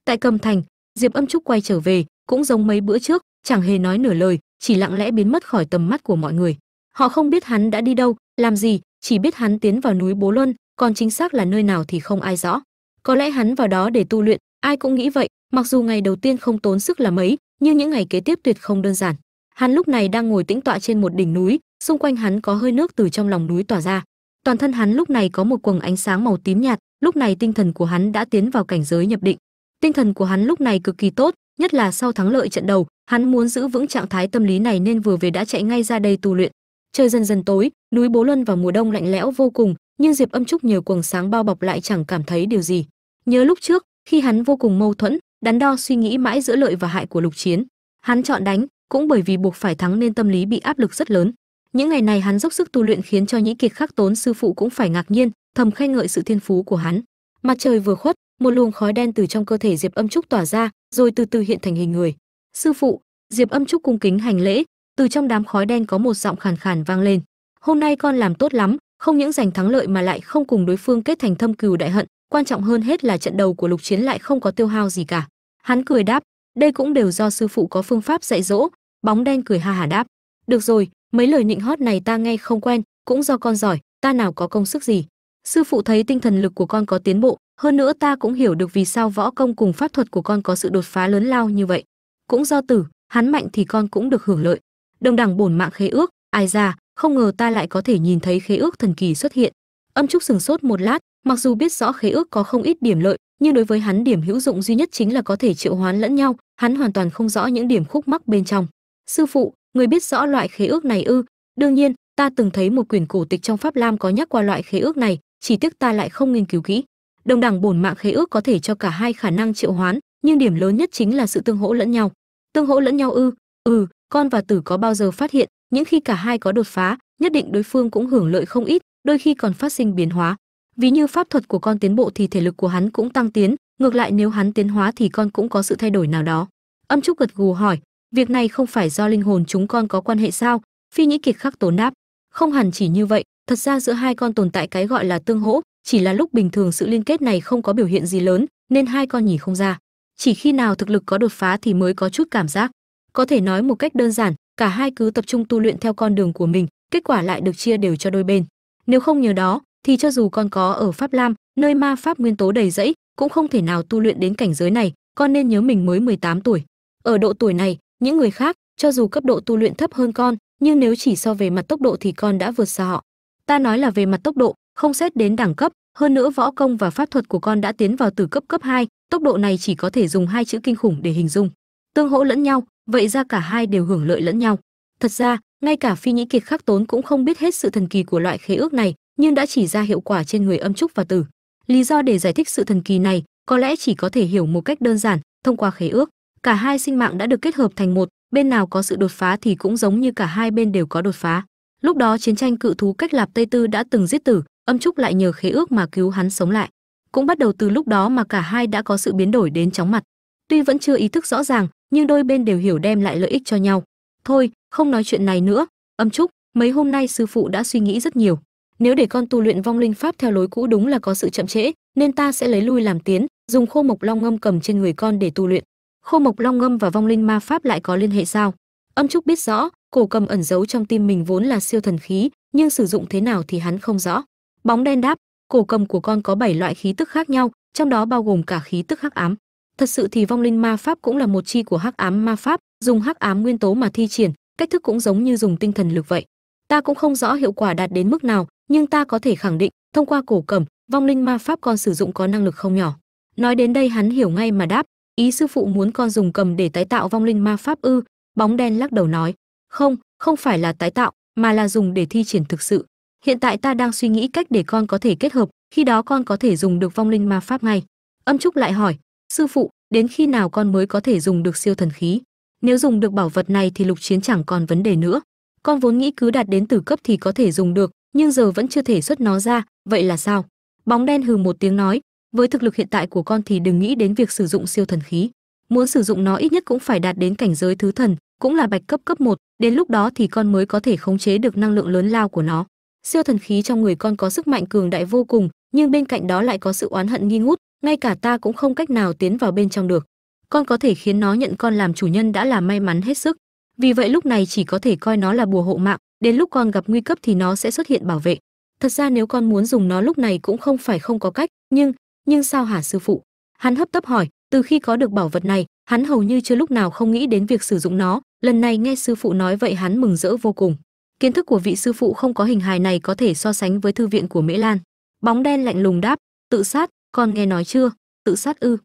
Tại cầm thành, diệp âm trúc quay trở về, cũng giống mấy bữa trước, chẳng hề nói nửa lời, chỉ lặng lẽ biến mất khỏi tầm mắt của mọi người. Họ không biết hắn đã đi đâu, làm gì, chỉ biết hắn tiến vào núi bố luân còn chính xác là nơi nào thì không ai rõ. Có lẽ hắn vào đó để tu luyện, ai cũng nghĩ vậy, mặc dù ngày đầu tiên không tốn sức là mấy nhưng những ngày kế tiếp tuyệt không đơn giản. Hắn lúc này đang ngồi tĩnh tọa trên một đỉnh núi, xung quanh hắn có hơi nước từ trong lòng núi tỏa ra. Toàn thân hắn lúc này có một quầng ánh sáng màu tím nhạt, lúc này tinh thần của hắn đã tiến vào cảnh giới nhập định. Tinh thần của hắn lúc này cực kỳ tốt, nhất là sau thắng lợi trận đầu, hắn muốn giữ vững trạng thái tâm lý này nên vừa về đã chạy ngay ra đây tu luyện. Trời dần dần tối, núi bố luân vào mùa đông lạnh lẽo vô cùng nhưng diệp âm trúc nhờ quầng sáng bao bọc lại chẳng cảm thấy điều gì. Nhớ lúc trước, khi hắn vô cùng mâu thuẫn, đắn đo suy nghĩ mãi giữa lợi và hại của lục chiến, hắn chọn đánh, cũng bởi vì buộc phải thắng nên tâm lý bị áp lực rất lớn. Những ngày này hắn dốc sức tu luyện khiến cho nhĩ kiệt khắc tốn, sư phụ cũng phải ngạc nhiên, thầm khen ngợi sự thiên phú của hắn. Mặt trời vừa khuất, một luồng khói đen từ trong cơ thể diệp âm trúc tỏa ra, rồi từ từ hiện thành hình người. Sư phụ, diệp âm trúc cung kính hành lễ, từ trong đám khói đen có một giọng khàn khàn vang lên. Hôm nay con làm tốt lắm không những giành thắng lợi mà lại không cùng đối phương kết thành thâm cừu đại hận, quan trọng hơn hết là trận đầu của lục chiến lại không có tiêu hao gì cả. Hắn cười đáp, đây cũng đều do sư phụ có phương pháp dạy dỗ, bóng đen cười ha hà đáp. Được rồi, mấy lời nịnh hót này ta nghe không quen, cũng do con giỏi, ta nào có công sức gì. Sư phụ thấy tinh thần lực của con có tiến bộ, hơn nữa ta cũng hiểu được vì sao võ công cùng pháp thuật của con có sự đột phá lớn lao như vậy. Cũng do tử, hắn mạnh thì con cũng được hưởng lợi. Đồng đẳng bổn mạng khế ước, ai ra không ngờ ta lại có thể nhìn thấy khế ước thần kỳ xuất hiện. Âm trúc sừng sốt một lát, mặc dù biết rõ khế ước có không ít điểm lợi, nhưng đối với hắn điểm hữu dụng duy nhất chính là có thể triệu hoán lẫn nhau, hắn hoàn toàn không rõ những điểm khúc mắc bên trong. Sư phụ, người biết rõ loại khế ước này ư? Đương nhiên, ta từng thấy một quyển cổ tịch trong pháp lam có nhắc qua loại khế ước này, chỉ tiếc ta lại không nghiên cứu kỹ. Đồng đẳng bổn mạng khế ước có thể cho cả hai khả năng triệu hoán, nhưng điểm lớn nhất chính là sự tương hỗ lẫn nhau. Tương hỗ lẫn nhau ư? Ừ con và tử có bao giờ phát hiện những khi cả hai có đột phá, nhất định đối phương cũng hưởng lợi không ít, đôi khi còn phát sinh biến hóa. Ví như pháp thuật của con tiến bộ thì thể lực của hắn cũng tăng tiến, ngược lại nếu hắn tiến hóa thì con cũng có sự thay đổi nào đó. Âm trúc gật gù hỏi, việc này không phải do linh hồn chúng con có quan hệ sao? Phi nhĩ kiệt khắc tốn đáp, không hẳn chỉ như vậy, thật ra giữa hai con tồn tại cái gọi là tương hỗ, chỉ là lúc bình thường sự liên kết này không có biểu hiện gì lớn, nên hai con nhỉ không ra. Chỉ khi nào thực lực có đột phá thì mới có chút cảm giác. Có thể nói một cách đơn giản cả hai cứ tập trung tu luyện theo con đường của mình kết quả lại được chia đều cho đôi bên. Nếu không nhờ đó thì cho dù con có ở pháp lam nơi ma pháp nguyên tố đầy rẫy cũng không thể nào tu luyện đến cảnh giới này con nên nhớ mình mới 18 tuổi. Ở độ tuổi này những người khác cho dù cấp độ tu luyện thấp hơn con nhưng nếu chỉ so về mặt tốc độ thì con đã vượt xa họ. Ta nói là về mặt tốc độ không xét đến đẳng cấp hơn nữa võ công và pháp thuật của con đã tiến vào từ cấp cấp 2, tốc độ này chỉ có thể dùng hai chữ kinh khủng để hình dung tương hỗ lẫn nhau, vậy ra cả hai đều hưởng lợi lẫn nhau. Thật ra, ngay cả phi nhĩ kiệt khắc tốn cũng không biết hết sự thần kỳ của loại khế ước này, nhưng đã chỉ ra hiệu quả trên người âm trúc và tử. Lý do để giải thích sự thần kỳ này, có lẽ chỉ có thể hiểu một cách đơn giản, thông qua khế ước, cả hai sinh mạng đã được kết hợp thành một, bên nào có sự đột phá thì cũng giống như cả hai bên đều có đột phá. Lúc đó chiến tranh cự thú cách lạp tây tư đã từng giết tử, âm trúc lại nhờ khế ước mà cứu hắn sống lại. Cũng bắt đầu từ lúc đó mà cả hai đã có sự biến đổi đến chóng mặt. Tuy vẫn chưa ý thức rõ ràng nhưng đôi bên đều hiểu đem lại lợi ích cho nhau. Thôi, không nói chuyện này nữa. Âm trúc, mấy hôm nay sư phụ đã suy nghĩ rất nhiều. Nếu để con tu luyện vong linh pháp theo lối cũ đúng là có sự chậm trễ, nên ta sẽ lấy lui làm tiến, dùng khô mộc long ngâm cầm trên người con để tu luyện. Khô mộc long ngâm và vong linh ma pháp lại có liên hệ sao? Âm trúc biết rõ, cổ cầm ẩn giấu trong tim mình vốn là siêu thần khí, nhưng sử dụng thế nào thì hắn không rõ. Bóng đen đáp, cổ cầm của con có 7 loại khí tức khác nhau, trong đó bao gồm cả khí tức hắc ám thật sự thì vong linh ma pháp cũng là một chi của hắc ám ma pháp, dùng hắc ám nguyên tố mà thi triển, cách thức cũng giống như dùng tinh thần lực vậy. Ta cũng không rõ hiệu quả đạt đến mức nào, nhưng ta có thể khẳng định, thông qua cổ cầm, vong linh ma pháp con sử dụng có năng lực không nhỏ. Nói đến đây hắn hiểu ngay mà đáp, ý sư phụ muốn con dùng cầm để tái tạo vong linh ma pháp ư? Bóng đen lắc đầu nói, không không phải là tái tạo, mà là dùng để thi triển thực sự. Hiện tại ta đang suy nghĩ cách để con có thể kết hợp, khi đó con có thể dùng được vong linh ma pháp ngay. Âm trúc lại hỏi sư phụ đến khi nào con mới có thể dùng được siêu thần khí? Nếu dùng được bảo vật này thì lục chiến chẳng còn vấn đề nữa. Con vốn nghĩ cứ đạt đến tử cấp thì có thể dùng được nhưng giờ vẫn chưa thể xuất nó ra vậy là sao? Bóng đen hừ một tiếng nói với thực lực hiện tại của con thì đừng nghĩ đến việc sử dụng siêu thần khí. Muốn sử dụng nó ít nhất cũng phải đạt đến cảnh giới thứ thần cũng là bạch cấp cấp 1, đến lúc đó thì con mới có thể khống chế được năng lượng lớn lao của nó. Siêu thần khí trong người con có sức mạnh cường đại vô cùng nhưng bên cạnh đó lại có sự oán hận nghi ngút, ngay cả ta cũng không cách nào tiến vào bên trong được. Con có thể khiến nó nhận con làm chủ nhân đã là may mắn hết sức. Vì vậy lúc này chỉ có thể coi nó là bùa hộ mạng, đến lúc con gặp nguy cấp thì nó sẽ xuất hiện bảo vệ. Thật ra nếu con muốn dùng nó lúc này cũng không phải không có cách, nhưng nhưng sao hả sư phụ? Hắn hấp tấp hỏi, từ khi có được bảo vật này, hắn hầu như chưa lúc nào không nghĩ đến việc sử dụng nó. Lần này nghe sư phụ nói vậy hắn mừng rỡ vô cùng. Kiến thức của vị sư phụ không có hình hài này có thể so sánh với thư viện của mễ lan bóng đen lạnh lùng đáp, tự sát, con nghe nói chưa? Tự sát ư?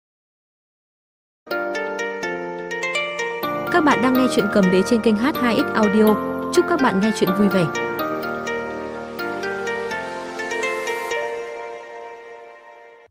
Các bạn đang nghe chuyện cầm đế trên kênh h2x audio. Chúc các bạn nghe chuyện vui vẻ.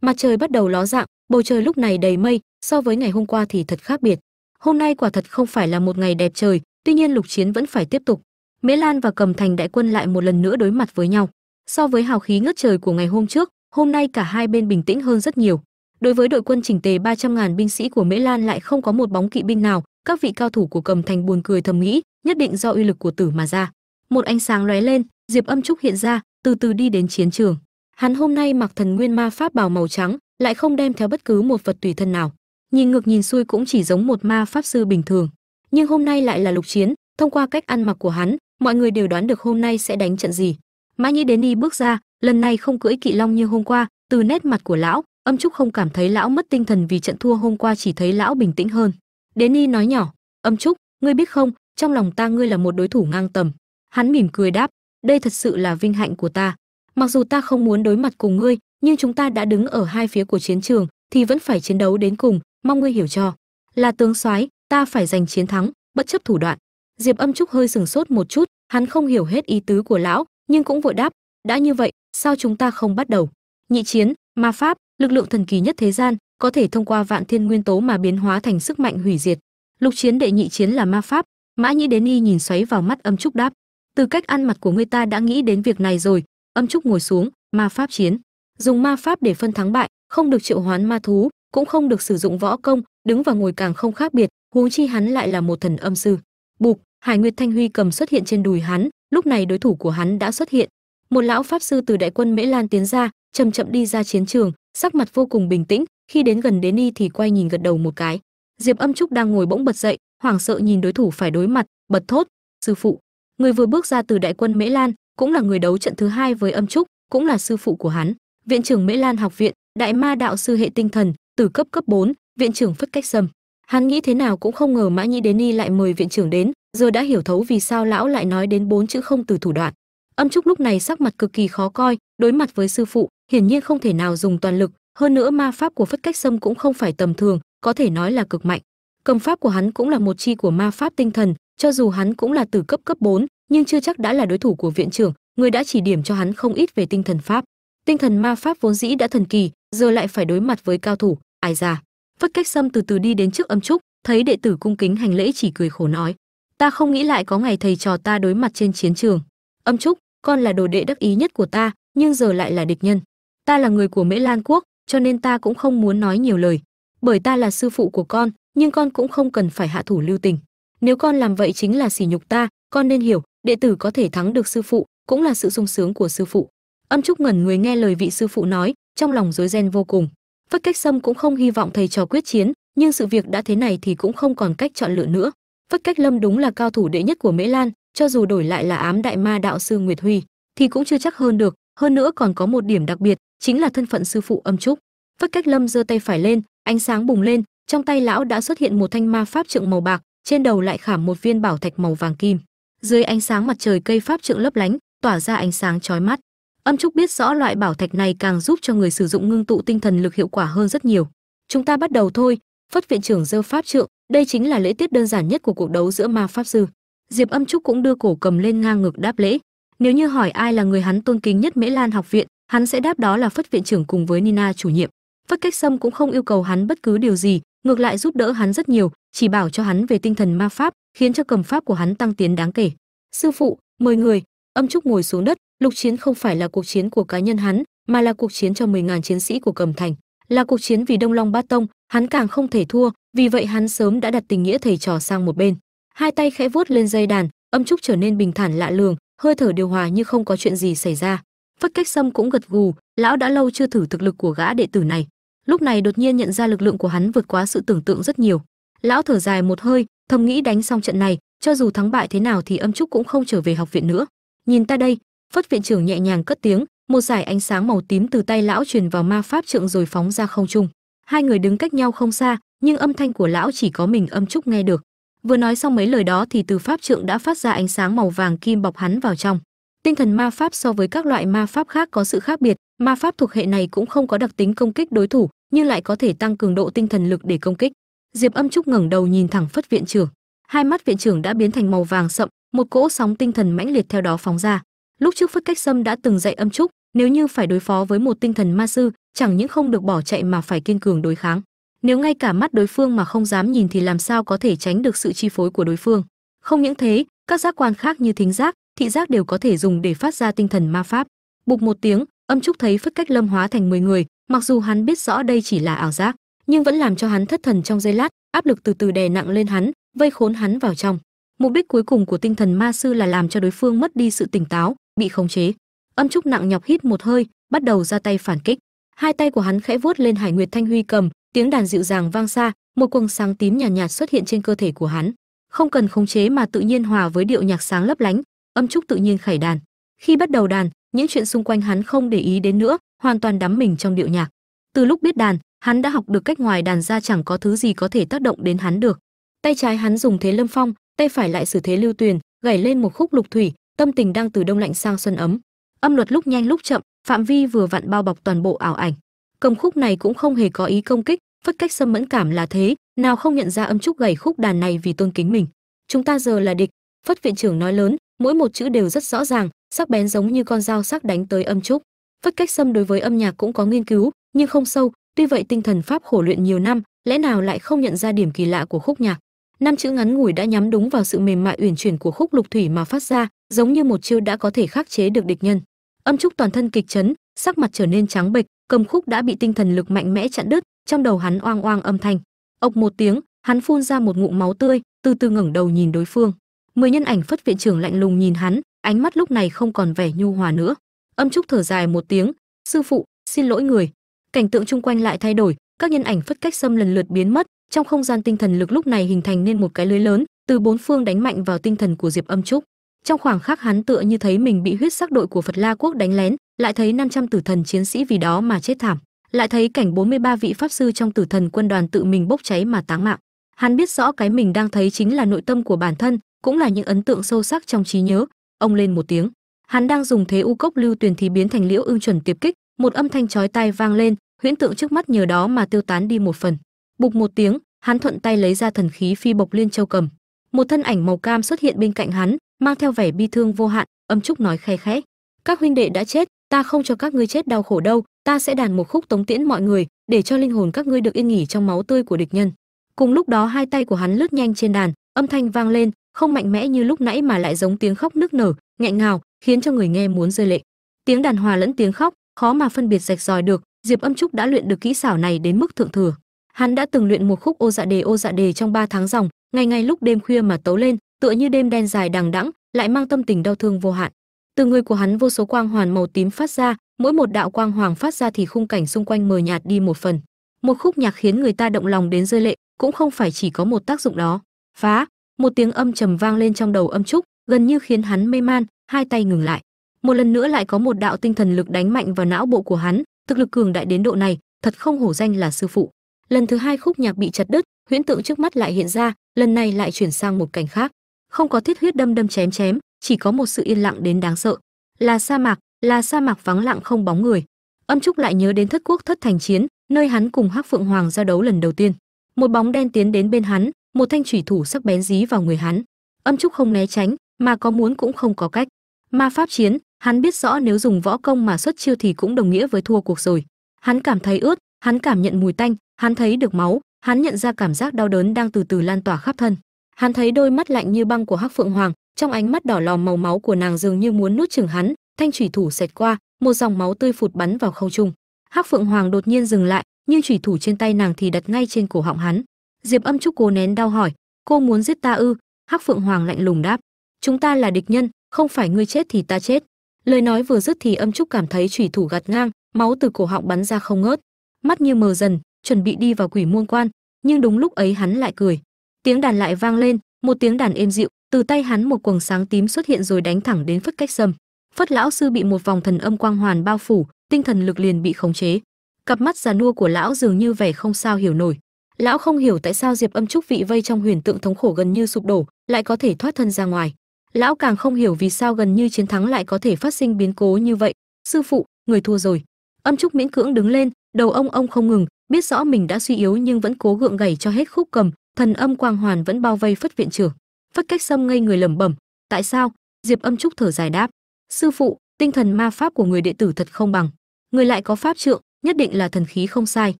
Mặt trời bắt đầu ló dạng, bầu trời lúc này đầy mây, so với ngày hôm qua thì thật khác biệt. Hôm nay quả thật không phải là một ngày đẹp trời, tuy nhiên lục chiến vẫn phải tiếp tục. Mễ lan và cầm thành đại quân lại một lần nữa đối mặt với nhau so với hào khí ngất trời của ngày hôm trước, hôm nay cả hai bên bình tĩnh hơn rất nhiều. Đối với đội quân chỉnh tề 300.000 binh sĩ của mễ lan lại không có một bóng kỵ binh nào, các vị cao thủ của cầm thành buồn cười thầm nghĩ, nhất định do uy lực của tử mà ra. Một ánh sáng lóe lên, diệp âm trúc hiện ra, từ từ đi đến chiến trường. Hắn hôm nay mặc thần nguyên ma pháp bào màu trắng, lại không đem theo bất cứ một vật tùy thân nào. Nhìn ngược nhìn xuôi cũng chỉ giống một ma pháp sư bình thường. Nhưng hôm nay lại là lục chiến, thông qua cách ăn mặc của hắn, mọi người đều đoán được hôm nay sẽ đánh trận gì mã nhĩ đến đi bước ra, lần này không cưỡi kỵ long như hôm qua, từ nét mặt của lão, âm trúc không cảm thấy lão mất tinh thần vì trận thua hôm qua chỉ thấy lão bình tĩnh hơn. Đến đi nói nhỏ, âm trúc, ngươi biết không, trong lòng ta ngươi là một đối thủ ngang tầm. Hắn mỉm cười đáp, đây thật sự là vinh hạnh của ta. Mặc dù ta không muốn đối mặt cùng ngươi, nhưng chúng ta đã đứng ở hai phía của chiến trường, thì vẫn phải chiến đấu đến cùng, mong ngươi hiểu cho. Là tướng soái, ta phải giành chiến thắng, bất chấp thủ đoạn. Diệp âm trúc hơi sừng sốt một chút, hắn không hiểu hết ý tứ của lão nhưng cũng vội đáp, đã như vậy, sao chúng ta không bắt đầu? Nhị chiến, ma pháp, lực lượng thần kỳ nhất thế gian, có thể thông qua vạn thiên nguyên tố mà biến hóa thành sức mạnh hủy diệt. Lục chiến đệ nhị chiến là ma pháp. Mã nhĩ đến y nhìn xoáy vào mắt âm trúc đáp, từ cách ăn mặt của ngươi ta đã nghĩ đến việc này rồi. Âm trúc ngồi xuống, ma pháp chiến, dùng ma pháp để phân thắng bại, không được triệu hoán ma thú, cũng không được sử dụng võ công, đứng và ngồi càng không khác biệt, huống chi hắn lại là một thần âm sư. Bục hải nguyệt thanh huy cầm xuất hiện trên đùi hắn lúc này đối thủ của hắn đã xuất hiện. Một lão pháp sư từ đại quân mễ lan tiến ra chậm chậm đi ra chiến trường sắc mặt vô cùng bình tĩnh khi đến gần đến y thì quay nhìn gật đầu một cái. Diệp âm trúc đang ngồi bỗng bật dậy hoảng sợ nhìn đối thủ phải đối mặt bật thốt sư phụ người vừa bước ra từ đại quân mễ lan cũng là người đấu trận thứ hai với âm trúc cũng là sư phụ của hắn. Viện trưởng mễ lan học viện đại ma đạo sư hệ tinh thần từ cấp cấp 4, viện trưởng phất cách sâm hắn nghĩ thế nào cũng không ngờ mã nhĩ đến y lại mời viện trưởng đến giờ đã hiểu thấu vì sao lão lại nói đến bốn chữ không từ thủ đoạn. Âm trúc lúc này sắc mặt cực kỳ khó coi đối mặt với sư phụ hiển nhiên không thể nào dùng toàn lực hơn nữa ma pháp của phất cách sâm cũng không phải tầm thường có thể nói là cực mạnh. Cầm pháp của hắn cũng là một chi của ma pháp tinh thần cho dù hắn cũng là từ cấp cấp 4, nhưng chưa chắc đã là đối thủ của viện trưởng người đã chỉ điểm cho hắn không ít về tinh thần pháp. Tinh thần ma pháp vốn dĩ đã thần kỳ giờ lại phải đối mặt với cao thủ ai già phất cách sâm từ từ đi đến trước âm trúc, thấy đệ tử cung kính hành lễ chỉ cười khổ nói, ta không nghĩ lại có ngày thầy trò ta đối mặt trên chiến trường. Âm trúc, con là đồ đệ đắc ý nhất của ta, nhưng giờ lại là địch nhân. Ta là người của mễ lan quốc, cho nên ta cũng không muốn nói nhiều lời. Bởi ta là sư phụ của con, nhưng con cũng không cần phải hạ thủ lưu tình. Nếu con làm vậy chính là sỉ nhục ta, con nên hiểu, đệ tử có thể thắng được sư phụ, cũng là sự sung sướng của sư phụ. Âm trúc ngẩn người nghe lời vị sư phụ nói, trong lòng rối ren vô cùng phất cách sâm cũng không hy vọng thầy trò quyết chiến, nhưng sự việc đã thế này thì cũng không còn cách chọn lựa nữa. Phất cách lâm đúng là cao thủ đệ nhất của mễ lan, cho dù đổi lại là ám đại ma đạo sư nguyệt huy, thì cũng chưa chắc hơn được, hơn nữa còn có một điểm đặc biệt, chính là thân phận sư phụ âm trúc. Phất cách lâm giơ tay phải lên, ánh sáng bùng lên, trong tay lão đã xuất hiện một thanh ma pháp trượng màu bạc, trên đầu lại khảm một viên bảo thạch màu vàng kim. Dưới ánh sáng mặt trời cây pháp trượng lấp lánh, tỏa ra ánh sáng chói mắt âm trúc biết rõ loại bảo thạch này càng giúp cho người sử dụng ngưng tụ tinh thần lực hiệu quả hơn rất nhiều. Chúng ta bắt đầu thôi. Phất viện trưởng giơ pháp trượng, đây chính là lễ tiết đơn giản nhất của cuộc đấu giữa ma pháp sư. Diệp âm trúc cũng đưa cổ cầm lên ngang ngực đáp lễ. Nếu như hỏi ai là người hắn tôn kính nhất mễ lan học viện, hắn sẽ đáp đó là phất viện trưởng cùng với nina chủ nhiệm. Phất cách sâm cũng không yêu cầu hắn bất cứ điều gì, ngược lại giúp đỡ hắn rất nhiều, chỉ bảo cho hắn về tinh thần ma pháp, khiến cho cầm pháp của hắn tăng tiến đáng kể. Sư phụ, mời người âm trúc ngồi xuống đất, lục chiến không phải là cuộc chiến của cá nhân hắn, mà là cuộc chiến cho 10.000 chiến sĩ của cầm thành. Là cuộc chiến vì đông long bát tông, hắn càng không thể thua, vì vậy hắn sớm đã đặt tình nghĩa thầy trò sang một bên. Hai tay khẽ vuốt lên dây đàn, âm trúc trở nên bình thản lạ lường, hơi thở điều hòa như không có chuyện gì xảy ra. Phất cách sâm cũng gật gù, lão đã lâu chưa thử thực lực của gã đệ tử này. Lúc này đột nhiên nhận ra lực lượng của hắn vượt quá sự tưởng tượng rất nhiều. Lão thở dài một hơi, thầm nghĩ đánh xong trận này, cho dù thắng bại thế nào thì âm trúc cũng không trở về học viện nữa nhìn ta đây, phất viện trưởng nhẹ nhàng cất tiếng, một dải ánh sáng màu tím từ tay lão truyền vào ma pháp trượng rồi phóng ra không trung. Hai người đứng cách nhau không xa, nhưng âm thanh của lão chỉ có mình âm trúc nghe được. Vừa nói xong mấy lời đó thì từ pháp trượng đã phát ra ánh sáng màu vàng kim bọc hắn vào trong. Tinh thần ma pháp so với các loại ma pháp khác có sự khác biệt, ma pháp thuộc hệ này cũng không có đặc tính công kích đối thủ, nhưng lại có thể tăng cường độ tinh thần lực để công kích. Diệp âm trúc ngẩng đầu nhìn thẳng phất viện trưởng hai mắt viện trưởng đã biến thành màu vàng sậm, một cỗ sóng tinh thần mãnh liệt theo đó phóng ra. Lúc trước phất cách sâm đã từng dạy âm trúc, nếu như phải đối phó với một tinh thần ma sư, chẳng những không được bỏ chạy mà phải kiên cường đối kháng. Nếu ngay cả mắt đối phương mà không dám nhìn thì làm sao có thể tránh được sự chi phối của đối phương? Không những thế, các giác quan khác như thính giác, thị giác đều có thể dùng để phát ra tinh thần ma pháp. Bục một tiếng, âm trúc thấy phất cách lâm hóa thành 10 người, mặc dù hắn biết rõ đây chỉ là ảo giác, nhưng vẫn làm cho hắn thất thần trong giây lát, áp lực từ từ đè nặng lên hắn vây khốn hắn vào trong. Mục đích cuối cùng của tinh thần ma sư là làm cho đối phương mất đi sự tỉnh táo bị khống chế. Âm trúc nặng nhọc hít một hơi bắt đầu ra tay phản kích. Hai tay của hắn khẽ vuốt lên hải nguyệt thanh huy cầm tiếng đàn dịu dàng vang xa một quầng sáng tím nhàn nhạt, nhạt xuất hiện trên cơ thể của hắn. Không cần khống chế mà tự nhiên hòa với điệu nhạc sáng lấp lánh âm trúc tự nhiên khải đàn. Khi bắt đầu đàn những chuyện xung quanh hắn không để ý đến nữa hoàn toàn đắm mình trong điệu nhạc. Từ lúc biết đàn hắn đã học được cách ngoài đàn ra chẳng có thứ gì có thể tác động đến hắn được tay trái hắn dùng thế lâm phong, tay phải lại xử thế lưu tuyền, gảy lên một khúc lục thủy, tâm tình đang từ đông lạnh sang xuân ấm. Âm luật lúc nhanh lúc chậm, phạm vi vừa vặn bao bọc toàn bộ ảo ảnh. Cầm khúc này cũng không hề có ý công kích, phất cách xâm mẫn cảm là thế, nào không nhận ra âm trúc gảy khúc đàn này vì tôn kính mình. Chúng ta giờ là địch, phất viện trưởng nói lớn, mỗi một chữ đều rất rõ ràng, sắc bén giống như con dao sắc đánh tới âm trúc. Phất cách xâm đối với âm nhạc cũng có nghiên cứu, nhưng không sâu, tuy vậy tinh thần pháp khổ luyện nhiều năm, lẽ nào lại không nhận ra điểm kỳ lạ của khúc nhạc? Năm chữ ngắn ngủi đã nhắm đúng vào sự mềm mại uyển chuyển của khúc lục thủy mà phát ra, giống như một chiêu đã có thể khắc chế được địch nhân. Âm trúc toàn thân kịch chấn, sắc mặt trở nên trắng bệch, cầm khúc đã bị tinh thần lực mạnh mẽ chặn đứt, trong đầu hắn oang oang âm thanh. Ộc một tiếng, hắn phun ra một ngụm máu tươi, từ từ ngẩng đầu nhìn đối phương. Mười nhân ảnh phất viện trưởng lạnh lùng nhìn hắn, ánh mắt lúc này không còn vẻ nhu hòa nữa. Âm trúc thở dài một tiếng, sư phụ, xin lỗi người. Cảnh tượng chung quanh lại thay đổi, các nhân ảnh phất cách xâm lần lượt biến mất trong không gian tinh thần lực lúc này hình thành nên một cái lưới lớn, từ bốn phương đánh mạnh vào tinh thần của diệp âm trúc. Trong khoảng khắc hắn tựa như thấy mình bị huyết sắc đội của phật la quốc đánh lén, lại thấy 500 tử thần chiến sĩ vì đó mà chết thảm, lại thấy cảnh 43 vị pháp sư trong tử thần quân đoàn tự mình bốc cháy mà táng mạng. Hắn biết rõ cái mình đang thấy chính là nội tâm của bản thân, cũng là những ấn tượng sâu sắc trong trí nhớ. Ông lên một tiếng. Hắn đang dùng thế u cốc lưu tuyền thì biến thành liễu ưng chuẩn tiệp kích, một âm thanh chói tai vang lên, huyễn tượng trước mắt nhờ đó mà tiêu tán đi một phần bục một tiếng, hắn thuận tay lấy ra thần khí phi bộc liên châu cầm. Một thân ảnh màu cam xuất hiện bên cạnh hắn, mang theo vẻ bi thương vô hạn, âm trúc nói khe khẽ. Các huynh đệ đã chết, ta không cho các ngươi chết đau khổ đâu, ta sẽ đàn một khúc tống tiễn mọi người, để cho linh hồn các ngươi được yên nghỉ trong máu tươi của địch nhân. Cùng lúc đó hai tay của hắn lướt nhanh trên đàn, âm thanh vang lên, không mạnh mẽ như lúc nãy mà lại giống tiếng khóc nức nở, nghẹn ngào, khiến cho người nghe muốn rơi lệ. Tiếng đàn hòa lẫn tiếng khóc, khó mà phân biệt rạch ròi được, diệp âm trúc đã luyện được kỹ xảo này đến mức thượng thừa hắn đã từng luyện một khúc ô dạ đề ô dạ đề trong 3 tháng dòng ngày ngày lúc đêm khuya mà tấu lên, tựa như đêm đen dài đằng đẵng, lại mang tâm tình đau thương vô hạn. Từ người của hắn vô số quang hoàn màu tím phát ra, mỗi một đạo quang hoàng phát ra thì khung cảnh xung quanh mờ nhạt đi một phần. Một khúc nhạc khiến người ta động lòng đến rơi lệ, cũng không phải chỉ có một tác dụng đó. Phá! Một tiếng âm trầm vang lên trong đầu âm trúc, gần như khiến hắn mê man, hai tay ngừng lại. Một lần nữa lại có một đạo tinh thần lực đánh mạnh vào não bộ của hắn, thực lực cường đại đến độ này, thật không hổ danh là sư phụ lần thứ hai khúc nhạc bị chặt đứt, huyễn tượng trước mắt lại hiện ra, lần này lại chuyển sang một cảnh khác. Không có thiết huyết đâm đâm chém chém, chỉ có một sự yên lặng đến đáng sợ. Là sa mạc là sa mạc vắng lặng không bóng người. Âm trúc lại nhớ đến thất quốc thất thành chiến, nơi hắn cùng hắc phượng hoàng giao đấu lần đầu tiên. Một bóng đen tiến đến bên hắn, một thanh thủy thủ sắc bén dí vào người hắn. Âm trúc không né tránh, mà có muốn cũng không có cách. Ma pháp chiến, hắn biết rõ nếu dùng võ công mà xuất chiêu thì cũng đồng nghĩa với thua cuộc rồi. Hắn cảm thấy ướt, hắn cảm nhận mùi tanh hắn thấy được máu, hắn nhận ra cảm giác đau đớn đang từ từ lan tỏa khắp thân. Hắn thấy đôi mắt lạnh như băng của hắc phượng hoàng, trong ánh mắt đỏ lòm màu máu của nàng dường như muốn nuốt chửng hắn, thanh thủy thủ xẹt qua, một dòng máu tươi phụt bắn vào không trung. Hắc phượng hoàng đột nhiên dừng lại, nhưng thủy thủ trên tay nàng thì đặt ngay trên cổ họng hắn. Diệp âm trúc cố nén đau hỏi, cô muốn giết ta ư? Hắc phượng hoàng lạnh lùng đáp, chúng ta là địch nhân, không phải ngươi chết thì ta chết. Lời nói vừa dứt thì âm trúc cảm thấy thủy thủ gạt ngang, máu từ cổ họng bắn ra không ngớt. Mắt như mờ dần chuẩn bị đi vào quỷ muôn quan, nhưng đúng lúc ấy hắn lại cười. Tiếng đàn lại vang lên, một tiếng đàn êm dịu, từ tay hắn một quầng sáng tím xuất hiện rồi đánh thẳng đến phất cách sâm. Phất lão sư bị một vòng thần âm quang hoàn bao phủ, tinh thần lực liền bị khống chế. Cặp mắt già nua của lão dường như vẻ không sao hiểu nổi. Lão không hiểu tại sao diệp âm trúc vị vây trong huyền tượng thống khổ gần như sụp đổ, lại có thể thoát thân ra ngoài. Lão càng không hiểu vì sao gần như chiến thắng lại có thể phát sinh biến cố như vậy. Sư phụ, người thua rồi. Âm trúc miễn cưỡng đứng lên, đầu ông ông không ngừng biết rõ mình đã suy yếu nhưng vẫn cố gượng gầy cho hết khúc cầm, thần âm quang hoàn vẫn bao vây phất viện trưởng. Phất cách sâm ngây người lẩm bẩm, tại sao? Diệp âm trúc thở dài đáp, sư phụ, tinh thần ma pháp của người đệ tử thật không bằng. Người lại có pháp trượng, nhất định là thần khí không sai.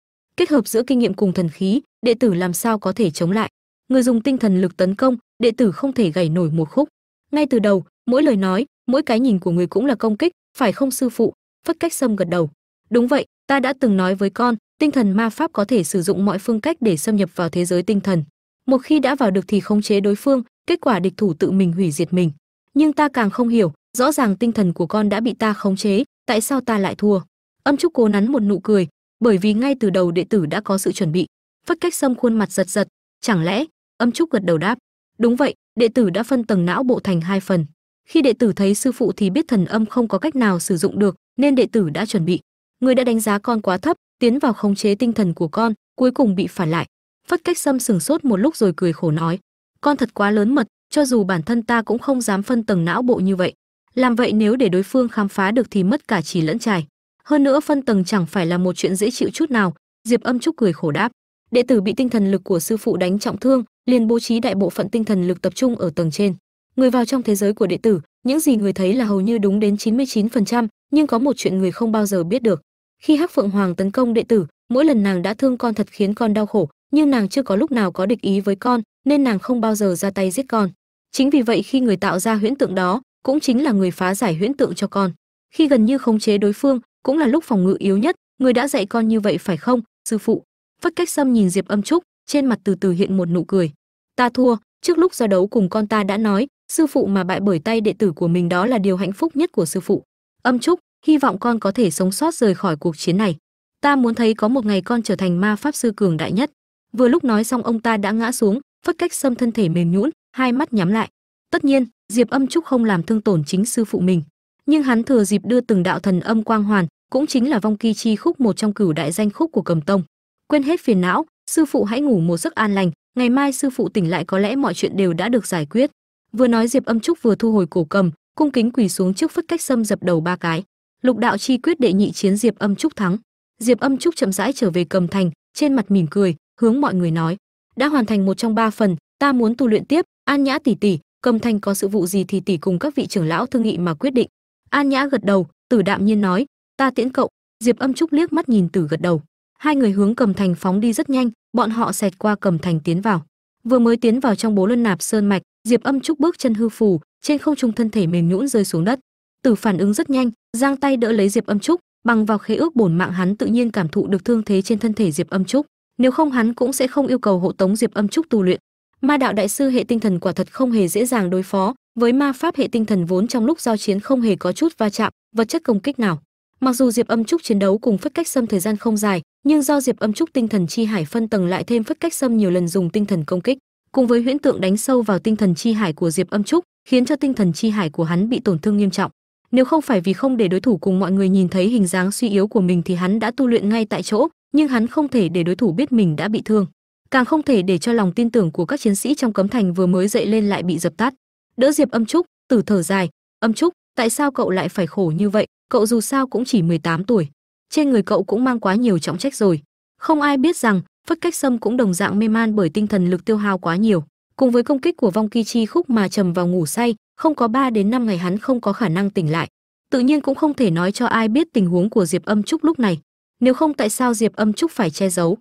Kết hợp giữa kinh nghiệm cùng thần khí, đệ tử làm sao có thể chống lại? Người dùng tinh thần lực tấn công, đệ tử không thể gảy nổi một khúc. Ngay từ đầu, mỗi lời nói, mỗi cái nhìn của người cũng là công kích, phải không sư phụ? Phất cách sâm gật đầu, đúng vậy, ta đã từng nói với con tinh thần ma pháp có thể sử dụng mọi phương cách để xâm nhập vào thế giới tinh thần. Một khi đã vào được thì khống chế đối phương, kết quả địch thủ tự mình hủy diệt mình. Nhưng ta càng không hiểu, rõ ràng tinh thần của con đã bị ta khống chế, tại sao ta lại thua? Âm trúc cố nắn một nụ cười, bởi vì ngay từ đầu đệ tử đã có sự chuẩn bị. Phất cách sâm khuôn mặt giật giật, chẳng lẽ? Âm trúc gật đầu đáp, đúng vậy, đệ tử đã phân tầng não bộ thành hai phần. Khi đệ tử thấy sư phụ thì biết thần âm không có cách nào sử dụng được, nên đệ tử đã chuẩn bị. Người đã đánh giá con quá thấp tiến vào khống chế tinh thần của con cuối cùng bị phản lại. Phất cách sâm sừng sốt một lúc rồi cười khổ nói con thật quá lớn mật cho dù bản thân ta cũng không dám phân tầng não bộ như vậy. Làm vậy nếu để đối phương khám phá được thì mất cả chỉ lẫn trải. Hơn nữa phân tầng chẳng phải là một chuyện dễ chịu chút nào. Diệp âm trúc cười khổ đáp đệ tử bị tinh thần lực của sư phụ đánh trọng thương liền bố trí đại bộ phận tinh thần lực tập trung ở tầng trên. Người vào trong thế giới của đệ tử những gì người thấy là hầu như đúng đến 99%, nhưng có một chuyện người không bao giờ biết được khi hắc phượng hoàng tấn công đệ tử, mỗi lần nàng đã thương con thật khiến con đau khổ, nhưng nàng chưa có lúc nào có địch ý với con, nên nàng không bao giờ ra tay giết con. Chính vì vậy khi người tạo ra huyễn tượng đó, cũng chính là người phá giải huyễn tượng cho con. Khi gần như khống chế đối phương, cũng là lúc phòng ngự yếu nhất, người đã dạy con như vậy phải không, sư phụ? Phất cách sâm nhìn diệp âm trúc, trên mặt từ từ hiện một nụ cười. Ta thua, trước lúc giao đấu cùng con ta đã nói, sư phụ mà bại bởi tay đệ tử của mình đó là điều hạnh phúc nhất của sư phụ. Âm trúc hy vọng con có thể sống sót rời khỏi cuộc chiến này. Ta muốn thấy có một ngày con trở thành ma pháp sư cường đại nhất. Vừa lúc nói xong ông ta đã ngã xuống, phất cách xâm thân thể mềm nhũn, hai mắt nhắm lại. Tất nhiên, diệp âm trúc không làm thương tổn chính sư phụ mình, nhưng hắn thừa dịp đưa từng đạo thần âm quang hoàn, cũng chính là vong kỳ chi khúc một trong cửu đại danh khúc của cầm tông. Quên hết phiền não, sư phụ hãy ngủ một giấc an lành, ngày mai sư phụ tỉnh lại có lẽ mọi chuyện đều đã được giải quyết. Vừa nói diệp âm trúc vừa thu hồi cổ cầm, cung kính quỳ xuống trước phất cách xâm dập đầu ba cái lục đạo chi quyết đệ nhị chiến diệp âm trúc thắng. Diệp âm trúc chậm rãi trở về cầm thành, trên mặt mỉm cười, hướng mọi người nói, đã hoàn thành một trong ba phần, ta muốn tu luyện tiếp. An nhã tỷ tỷ, cầm thành có sự vụ gì thì tỷ cùng các vị trưởng lão thương nghị mà quyết định. An nhã gật đầu, tử đạm nhiên nói, ta tiễn cậu. Diệp âm trúc liếc mắt nhìn tử gật đầu. Hai người hướng cầm thành phóng đi rất nhanh, bọn họ xẹt qua cầm thành tiến vào. Vừa mới tiến vào trong bố luân nạp sơn mạch, diệp âm trúc bước chân hư phù, trên không trung thân thể mềm nhũn rơi xuống đất. Tử phản ứng rất nhanh giang tay đỡ lấy diệp âm trúc, bằng vào khế ước bổn mạng hắn tự nhiên cảm thụ được thương thế trên thân thể diệp âm trúc. Nếu không hắn cũng sẽ không yêu cầu hộ tống diệp âm trúc tu luyện. Ma đạo đại sư hệ tinh thần quả thật không hề dễ dàng đối phó, với ma pháp hệ tinh thần vốn trong lúc giao chiến không hề có chút va chạm, vật chất công kích nào. Mặc dù diệp âm trúc chiến đấu cùng phất cách xâm thời gian không dài, nhưng do diệp âm trúc tinh thần chi hải phân tầng lại thêm phất cách xâm nhiều lần dùng tinh thần công kích, cùng với huyễn tượng đánh sâu vào tinh thần chi hải của diệp âm trúc, khiến cho tinh thần chi hải của hắn bị tổn thương nghiêm trọng nếu không phải vì không để đối thủ cùng mọi người nhìn thấy hình dáng suy yếu của mình thì hắn đã tu luyện ngay tại chỗ, nhưng hắn không thể để đối thủ biết mình đã bị thương. Càng không thể để cho lòng tin tưởng của các chiến sĩ trong cấm thành vừa mới dậy lên lại bị dập tắt. Đỡ diệp âm trúc, tử thở dài, âm trúc, tại sao cậu lại phải khổ như vậy? Cậu dù sao cũng chỉ 18 tuổi, trên người cậu cũng mang quá nhiều trọng trách rồi. Không ai biết rằng, phất cách sâm cũng đồng dạng mê man bởi tinh thần lực tiêu hao quá nhiều. Cùng với công kích của vong kỳ chi khúc mà trầm vào ngủ say không có 3 đến 5 ngày hắn không có khả năng tỉnh lại. Tự nhiên cũng không thể nói cho ai biết tình huống của diệp âm trúc lúc này. Nếu không tại sao diệp âm trúc phải che giấu?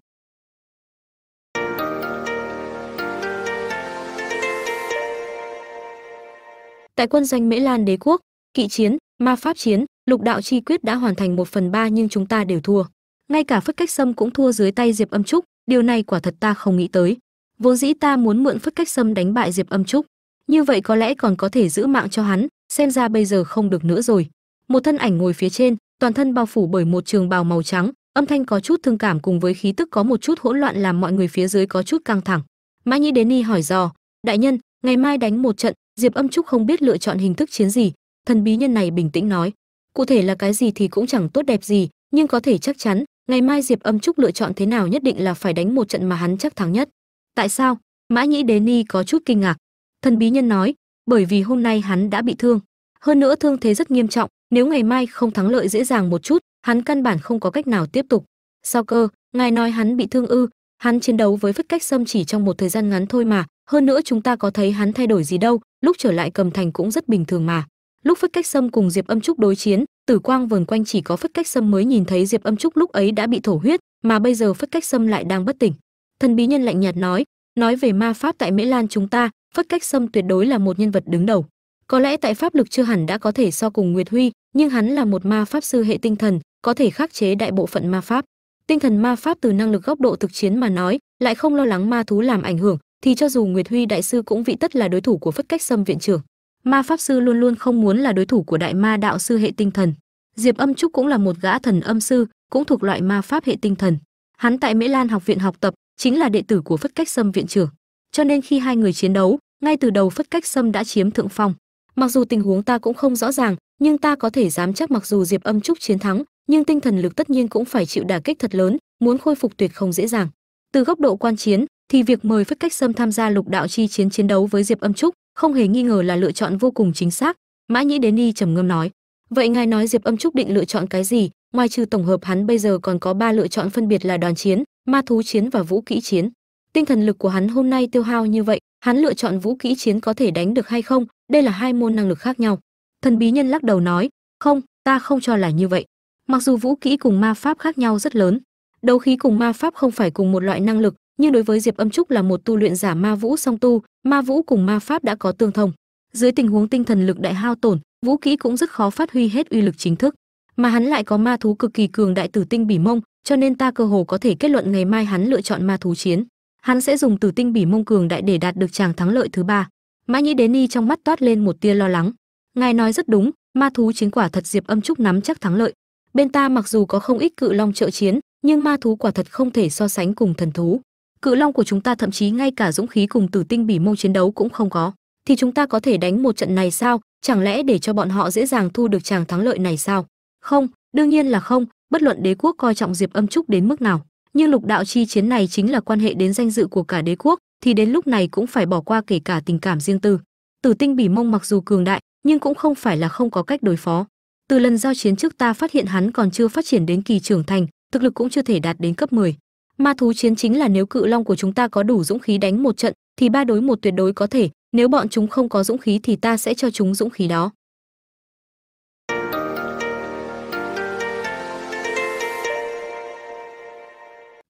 Tại quân doanh mễ lan đế quốc, kỵ chiến, ma pháp chiến, lục đạo chi quyết đã hoàn thành một phần ba nhưng chúng ta đều thua. Ngay cả phất cách sâm cũng thua dưới tay diệp âm trúc, điều này quả thật ta không nghĩ tới. Vốn dĩ ta muốn mượn phất cách sâm đánh bại diệp âm trúc như vậy có lẽ còn có thể giữ mạng cho hắn, xem ra bây giờ không được nữa rồi. Một thân ảnh ngồi phía trên, toàn thân bao phủ bởi một trường bào màu trắng, âm thanh có chút thương cảm cùng với khí tức có một chút hỗn loạn làm mọi người phía dưới có chút căng thẳng. Mã nhĩ đến ni hỏi dò, đại nhân, ngày mai đánh một trận, diệp âm trúc không biết lựa chọn hình thức chiến gì? Thần bí nhân này bình tĩnh nói, cụ thể là cái gì thì cũng chẳng tốt đẹp gì, nhưng có thể chắc chắn, ngày mai diệp âm trúc lựa chọn thế nào nhất định là phải đánh một trận mà hắn chắc thắng nhất. Tại sao? Mã nhĩ đế ni có chút kinh ngạc thần bí nhân nói, bởi vì hôm nay hắn đã bị thương. Hơn nữa thương thế rất nghiêm trọng, nếu ngày mai không thắng lợi dễ dàng một chút, hắn căn bản không có cách nào tiếp tục. Sao cơ, ngài nói hắn bị thương ư, hắn chiến đấu với phất cách xâm chỉ trong một thời gian ngắn thôi mà, hơn nữa chúng ta có thấy hắn thay đổi gì đâu, lúc trở lại cầm thành cũng rất bình thường mà. Lúc phất cách sâm cùng diệp âm trúc đối chiến, tử quang vờn quanh chỉ có phất cách sâm mới nhìn thấy diệp âm trúc lúc ấy đã bị thổ huyết, mà bây giờ phất cách sâm lại đang bất tỉnh. Thần bí nhân lạnh nhạt nói nói về ma pháp tại mễ lan chúng ta phất cách sâm tuyệt đối là một nhân vật đứng đầu. Có lẽ tại pháp lực chưa hẳn đã có thể so cùng nguyệt huy, nhưng hắn là một ma pháp sư hệ tinh thần, có thể khắc chế đại bộ phận ma pháp. Tinh thần ma pháp từ năng lực góc độ thực chiến mà nói, lại không lo lắng ma thú làm ảnh hưởng, thì cho dù nguyệt huy đại sư cũng vị tất là đối thủ của phất cách sâm viện trưởng. Ma pháp sư luôn luôn không muốn là đối thủ của đại ma đạo sư hệ tinh thần. Diệp âm trúc cũng là một gã thần âm sư, cũng thuộc loại ma pháp hệ tinh thần. Hắn tại mễ lan học viện học tập, chính là đệ tử của phất cách sâm viện trưởng. Cho nên khi hai người chiến đấu ngay từ đầu phất cách sâm đã chiếm thượng phong. Mặc dù tình huống ta cũng không rõ ràng, nhưng ta có thể dám chắc mặc dù diệp âm trúc chiến thắng, nhưng tinh thần lực tất nhiên cũng phải chịu đả kích thật lớn, muốn khôi phục tuyệt không dễ dàng. Từ góc độ quan chiến, thì việc mời phất cách sâm tham gia lục đạo chi chiến chiến đấu với diệp âm trúc không hề nghi ngờ là lựa chọn vô cùng chính xác mã nhĩ đến đi trầm ngâm nói. Vậy ngài nói diệp âm trúc định lựa chọn cái gì, ngoài trừ tổng hợp hắn bây giờ còn có ba lựa chọn phân biệt là đoàn chiến, ma thú chiến và vũ kỹ chiến tinh thần lực của hắn hôm nay tiêu hao như vậy, hắn lựa chọn vũ kỹ chiến có thể đánh được hay không, đây là hai môn năng lực khác nhau. Thần bí nhân lắc đầu nói, không, ta không cho là như vậy. Mặc dù vũ kỹ cùng ma pháp khác nhau rất lớn, đấu khí cùng ma pháp không phải cùng một loại năng lực, nhưng đối với diệp âm trúc là một tu luyện giả ma vũ song tu, ma vũ cùng ma pháp đã có tương thông. Dưới tình huống tinh thần lực đại hao tổn, vũ kỹ cũng rất khó phát huy hết uy lực chính thức, mà hắn lại có ma thú cực kỳ cường đại tử tinh bỉ mông, cho nên ta cơ hồ có thể kết luận ngày mai hắn lựa chọn ma thú chiến hắn sẽ dùng tử tinh bỉ mông cường đại để đạt được tràng thắng lợi thứ ba. Mã nhĩ đế ni trong mắt toát lên một tia lo lắng. Ngài nói rất đúng, ma thú chính quả thật diệp âm trúc nắm chắc thắng lợi. Bên ta mặc dù có không ít cự long trợ chiến, nhưng ma thú quả thật không thể so sánh cùng thần thú. Cự long của chúng ta thậm chí ngay cả dũng khí cùng tử tinh bỉ mông chiến đấu cũng không có. Thì chúng ta có thể đánh một trận này sao? Chẳng lẽ để cho bọn họ dễ dàng thu được tràng thắng lợi này sao? Không, đương nhiên là không. Bất luận đế quốc coi trọng diệp âm trúc đến mức nào nhưng lục đạo chi chiến này chính là quan hệ đến danh dự của cả đế quốc, thì đến lúc này cũng phải bỏ qua kể cả tình cảm riêng tư. Tử tinh bỉ mông mặc dù cường đại, nhưng cũng không phải là không có cách đối phó. Từ lần giao chiến trước ta phát hiện hắn còn chưa phát triển đến kỳ trưởng thành, thực lực cũng chưa thể đạt đến cấp 10. ma thú chiến chính là nếu cự long của chúng ta có đủ dũng khí đánh một trận, thì ba đối một tuyệt đối có thể, nếu bọn chúng không có dũng khí thì ta sẽ cho chúng dũng khí đó.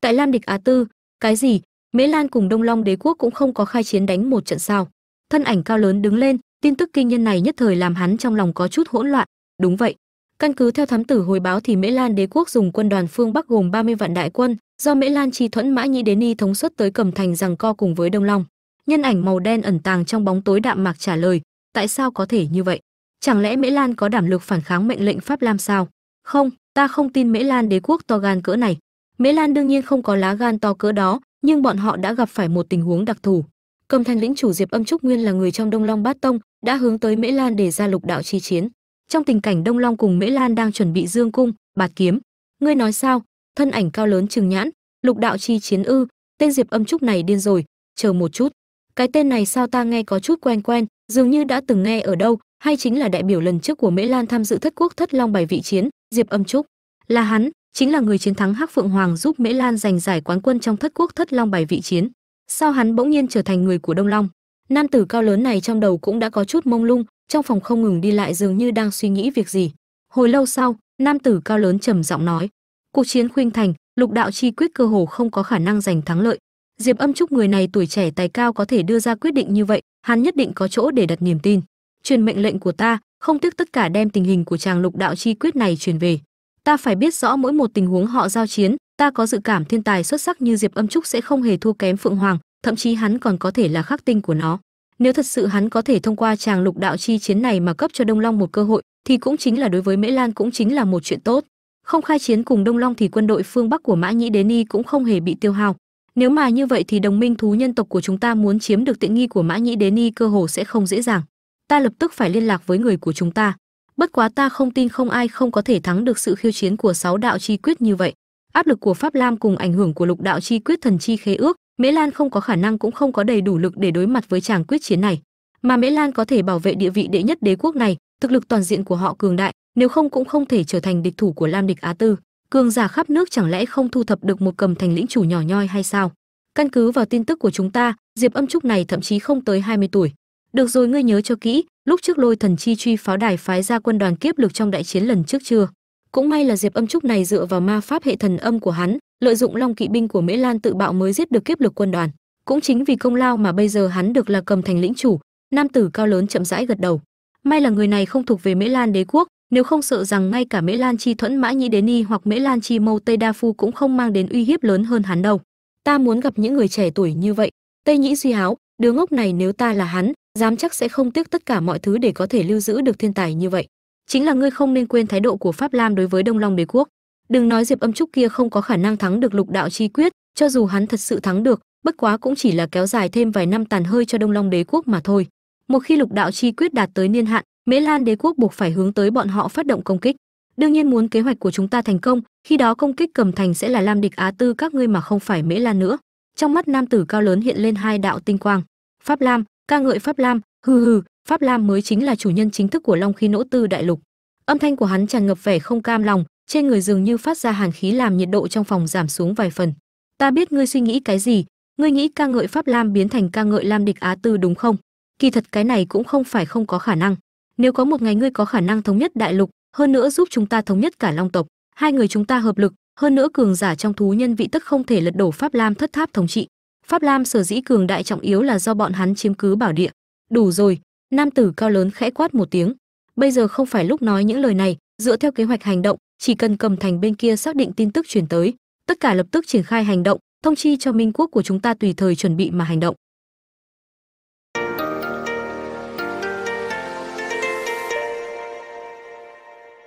Tại lam địch á tư, cái gì, mễ lan cùng đông long đế quốc cũng không có khai chiến đánh một trận sao? Thân ảnh cao lớn đứng lên, tin tức kinh nhân này nhất thời làm hắn trong lòng có chút hỗn loạn. Đúng vậy. Căn cứ theo thám tử hồi báo thì mễ lan đế quốc dùng quân đoàn phương bắc gồm 30 vạn đại quân, do mễ lan chi thuẫn, mã nhĩ đến ni thống suất tới cầm thành rằng co cùng với đông long. Nhân ảnh màu đen ẩn tàng trong bóng tối đạm mạc trả lời, tại sao có thể như vậy? Chẳng lẽ mễ lan có đảm lực phản kháng mệnh lệnh pháp lam sao? Không, ta không tin mễ lan đế quốc to gan cỡ này mễ lan đương nhiên không có lá gan to cỡ đó, nhưng bọn họ đã gặp phải một tình huống đặc thù. Cầm thành lĩnh chủ diệp âm trúc nguyên là người trong đông long bát tông, đã hướng tới mễ lan để ra lục đạo chi chiến. Trong tình cảnh đông long cùng mễ lan đang chuẩn bị dương cung, bạt kiếm, ngươi nói sao? Thân ảnh cao lớn trừng nhãn, lục đạo chi chiến ư, tên diệp âm trúc này điên rồi, chờ một chút. Cái tên này sao ta nghe có chút quen quen, dường như đã từng nghe ở đâu, hay chính là đại biểu lần trước của mễ lan tham dự thất quốc thất long bài vị chiến, diệp âm trúc. Là hắn chính là người chiến thắng hắc phượng hoàng giúp mễ lan giành giải quán quân trong thất quốc thất long bài vị chiến. Sao hắn bỗng nhiên trở thành người của đông long, nam tử cao lớn này trong đầu cũng đã có chút mông lung, trong phòng không ngừng đi lại dường như đang suy nghĩ việc gì. Hồi lâu sau, nam tử cao lớn trầm giọng nói, cuộc chiến khuynh thành, lục đạo chi quyết cơ hồ không có khả năng giành thắng lợi. Diệp âm trúc người này tuổi trẻ tài cao có thể đưa ra quyết định như vậy, hắn nhất định có chỗ để đặt niềm tin. Truyền mệnh lệnh của ta, không tiếc tất cả đem tình hình của chàng lục đạo chi quyết này truyền về ta phải biết rõ mỗi một tình huống họ giao chiến. Ta có dự cảm thiên tài xuất sắc như diệp âm trúc sẽ không hề thua kém phượng hoàng, thậm chí hắn còn có thể là khắc tinh của nó. Nếu thật sự hắn có thể thông qua chàng lục đạo chi chiến này mà cấp cho đông long một cơ hội, thì cũng chính là đối với mễ lan cũng chính là một chuyện tốt. Không khai chiến cùng đông long thì quân đội phương bắc của mã nhĩ đế ni cũng không hề bị tiêu hao. Nếu mà như vậy thì đồng minh thú nhân tộc của chúng ta muốn chiếm được tiện nghi của mã nhĩ đế ni cơ hồ sẽ không dễ dàng. Ta lập tức phải liên lạc với người của chúng ta bất quá ta không tin không ai không có thể thắng được sự khiêu chiến của sáu đạo chi quyết như vậy. Áp lực của pháp lam cùng ảnh hưởng của lục đạo chi quyết thần chi khế ước, mễ lan không có khả năng cũng không có đầy đủ lực để đối mặt với chàng quyết chiến này. Mà mễ lan có thể bảo vệ địa vị đệ nhất đế quốc này, thực lực toàn diện của họ cường đại, nếu không cũng không thể trở thành địch thủ của lam địch á tư. Cường giả khắp nước chẳng lẽ không thu thập được một cầm thành lĩnh chủ nhỏ nhoi hay sao? Căn cứ vào tin tức của chúng ta, diệp âm trúc này thậm chí không tới 20 tuổi. Được rồi, ngươi nhớ cho kỹ lúc trước lôi thần chi truy pháo đài phái ra quân đoàn kiếp lực trong đại chiến lần trước chưa? Cũng may là diệp âm trúc này dựa vào ma pháp hệ thần âm của hắn, lợi dụng long kỵ binh của mễ lan tự bạo mới giết được kiếp lực quân đoàn. Cũng chính vì công lao mà bây giờ hắn được là cầm thành lĩnh chủ, nam tử cao lớn chậm rãi gật đầu. May là người này không thuộc về mễ lan đế quốc, nếu không sợ rằng ngay cả mễ lan chi thuẫn mã nhĩ đến y hoặc mễ lan chi mâu tây đa phu cũng không mang đến uy hiếp lớn hơn hắn đâu. Ta muốn gặp những người trẻ tuổi như vậy. Tây nhĩ duy háo đứa ngốc này nếu ta là hắn dám chắc sẽ không tiếc tất cả mọi thứ để có thể lưu giữ được thiên tài như vậy. Chính là ngươi không nên quên thái độ của pháp lam đối với đông long đế quốc. Đừng nói diệp âm trúc kia không có khả năng thắng được lục đạo chi quyết, cho dù hắn thật sự thắng được, bất quá cũng chỉ là kéo dài thêm vài năm tàn hơi cho đông long đế quốc mà thôi. Một khi lục đạo chi quyết đạt tới niên hạn, mễ lan đế quốc buộc phải hướng tới bọn họ phát động công kích. Đương nhiên muốn kế hoạch của chúng ta thành công, khi đó công kích cầm thành sẽ là lam địch á tư các ngươi mà không phải mễ lan nữa. Trong mắt nam tử cao lớn hiện lên hai đạo tinh quang. Pháp lam ca ngợi pháp lam, hừ hừ, pháp lam mới chính là chủ nhân chính thức của long khí nỗ tư đại lục. Âm thanh của hắn tràn ngập vẻ không cam lòng, trên người dường như phát ra hàn khí làm nhiệt độ trong phòng giảm xuống vài phần. Ta biết ngươi suy nghĩ cái gì, ngươi nghĩ ca ngợi pháp lam biến thành ca ngợi lam địch á tư đúng không? Kỳ thật cái này cũng không phải không có khả năng. Nếu có một ngày ngươi có khả năng thống nhất đại lục, hơn nữa giúp chúng ta thống nhất cả long tộc, hai người chúng ta hợp lực, hơn nữa cường giả trong thú nhân vị tất không thể lật đổ pháp lam thất tháp thống trị pháp lam sở dĩ cường đại trọng yếu là do bọn hắn chiếm cứ bảo địa. Đủ rồi, nam tử cao lớn khẽ quát một tiếng. Bây giờ không phải lúc nói những lời này, dựa theo kế hoạch hành động, chỉ cần cầm thành bên kia xác định tin tức truyền tới. Tất cả lập tức triển khai hành động, thông chi cho minh quốc của chúng ta tùy thời chuẩn bị mà hành động.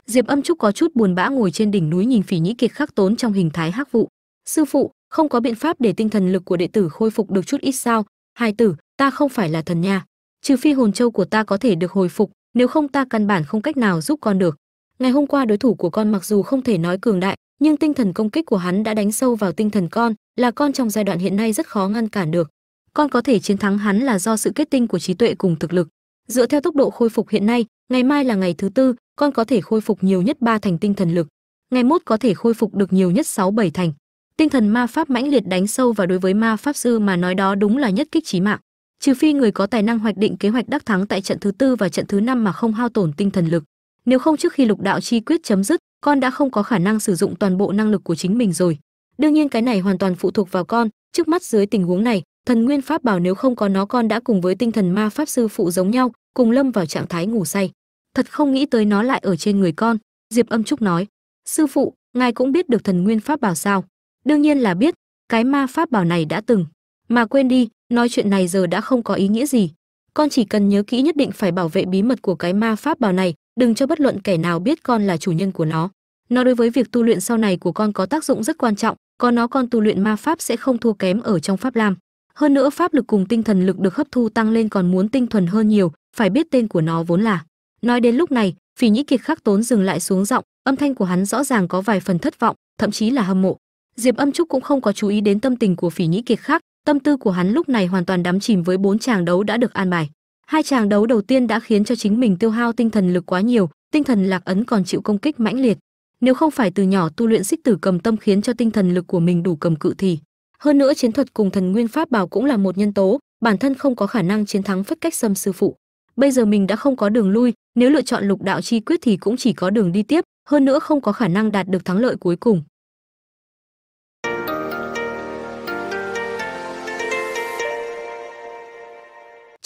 Diệp âm trúc có chút buồn bã ngồi trên đỉnh núi nhìn phỉ nhĩ kiệt khắc tốn trong hình thái hắc vụ. Sư phụ không có biện pháp để tinh thần lực của đệ tử khôi phục được chút ít sao? Hai tử, ta không phải là thần nha. Trừ phi hồn châu của ta có thể được hồi phục, nếu không ta căn bản không cách nào giúp con được. Ngày hôm qua đối thủ của con mặc dù không thể nói cường đại, nhưng tinh thần công kích của hắn đã đánh sâu vào tinh thần con, là con trong giai đoạn hiện nay rất khó ngăn cản được. Con có thể chiến thắng hắn là do sự kết tinh của trí tuệ cùng thực lực. Dựa theo tốc độ khôi phục hiện nay, ngày mai là ngày thứ tư, con có thể khôi phục nhiều nhất ba thành tinh thần lực. Ngày mốt có thể khôi phục được nhiều nhất sáu bảy thành tinh thần ma pháp mãnh liệt đánh sâu và đối với ma pháp sư mà nói đó đúng là nhất kích chí mạng. Trừ phi người có tài năng hoạch định kế hoạch đắc thắng tại trận thứ tư và trận thứ năm mà không hao tổn tinh thần lực. Nếu không trước khi lục đạo chi quyết chấm dứt, con đã không có khả năng sử dụng toàn bộ năng lực của chính mình rồi. Đương nhiên cái này hoàn toàn phụ thuộc vào con. Trước mắt dưới tình huống này, thần nguyên pháp bảo nếu không có nó con đã cùng với tinh thần ma pháp sư phụ giống nhau, cùng lâm vào trạng thái ngủ say. Thật không nghĩ tới nó lại ở trên người con. Diệp âm trúc nói, sư phụ, ngài cũng biết được thần nguyên pháp bảo sao? Đương nhiên là biết, cái ma pháp bảo này đã từng. Mà quên đi, nói chuyện này giờ đã không có ý nghĩa gì. Con chỉ cần nhớ kỹ nhất định phải bảo vệ bí mật của cái ma pháp bảo này, đừng cho bất luận kẻ nào biết con là chủ nhân của nó. Nó đối với việc tu luyện sau này của con có tác dụng rất quan trọng, có nó con tu luyện ma pháp sẽ không thua kém ở trong pháp lam. Hơn nữa pháp lực cùng tinh thần lực được hấp thu tăng lên còn muốn tinh thuần hơn nhiều, phải biết tên của nó vốn là. Nói đến lúc này, phỉ nhĩ kiệt khắc tốn dừng lại xuống giọng, âm thanh của hắn rõ ràng có vài phần thất vọng, thậm chí là hâm mộ diệp âm trúc cũng không có chú ý đến tâm tình của phỉ nhĩ kiệt khác, tâm tư của hắn lúc này hoàn toàn đắm chìm với bốn chàng đấu đã được an bài. Hai chàng đấu đầu tiên đã khiến cho chính mình tiêu hao tinh thần lực quá nhiều tinh thần lạc ấn còn chịu công kích mãnh liệt. Nếu không phải từ nhỏ tu luyện xích tử cầm tâm khiến cho tinh thần lực của mình đủ cầm cự thì hơn nữa chiến thuật cùng thần nguyên pháp bảo cũng là một nhân tố bản thân không có khả năng chiến thắng phất cách xâm sư phụ. Bây giờ mình đã không có đường lui nếu lựa chọn lục đạo chi quyết thì cũng chỉ có đường đi tiếp hơn nữa không có khả năng đạt được thắng lợi cuối cùng.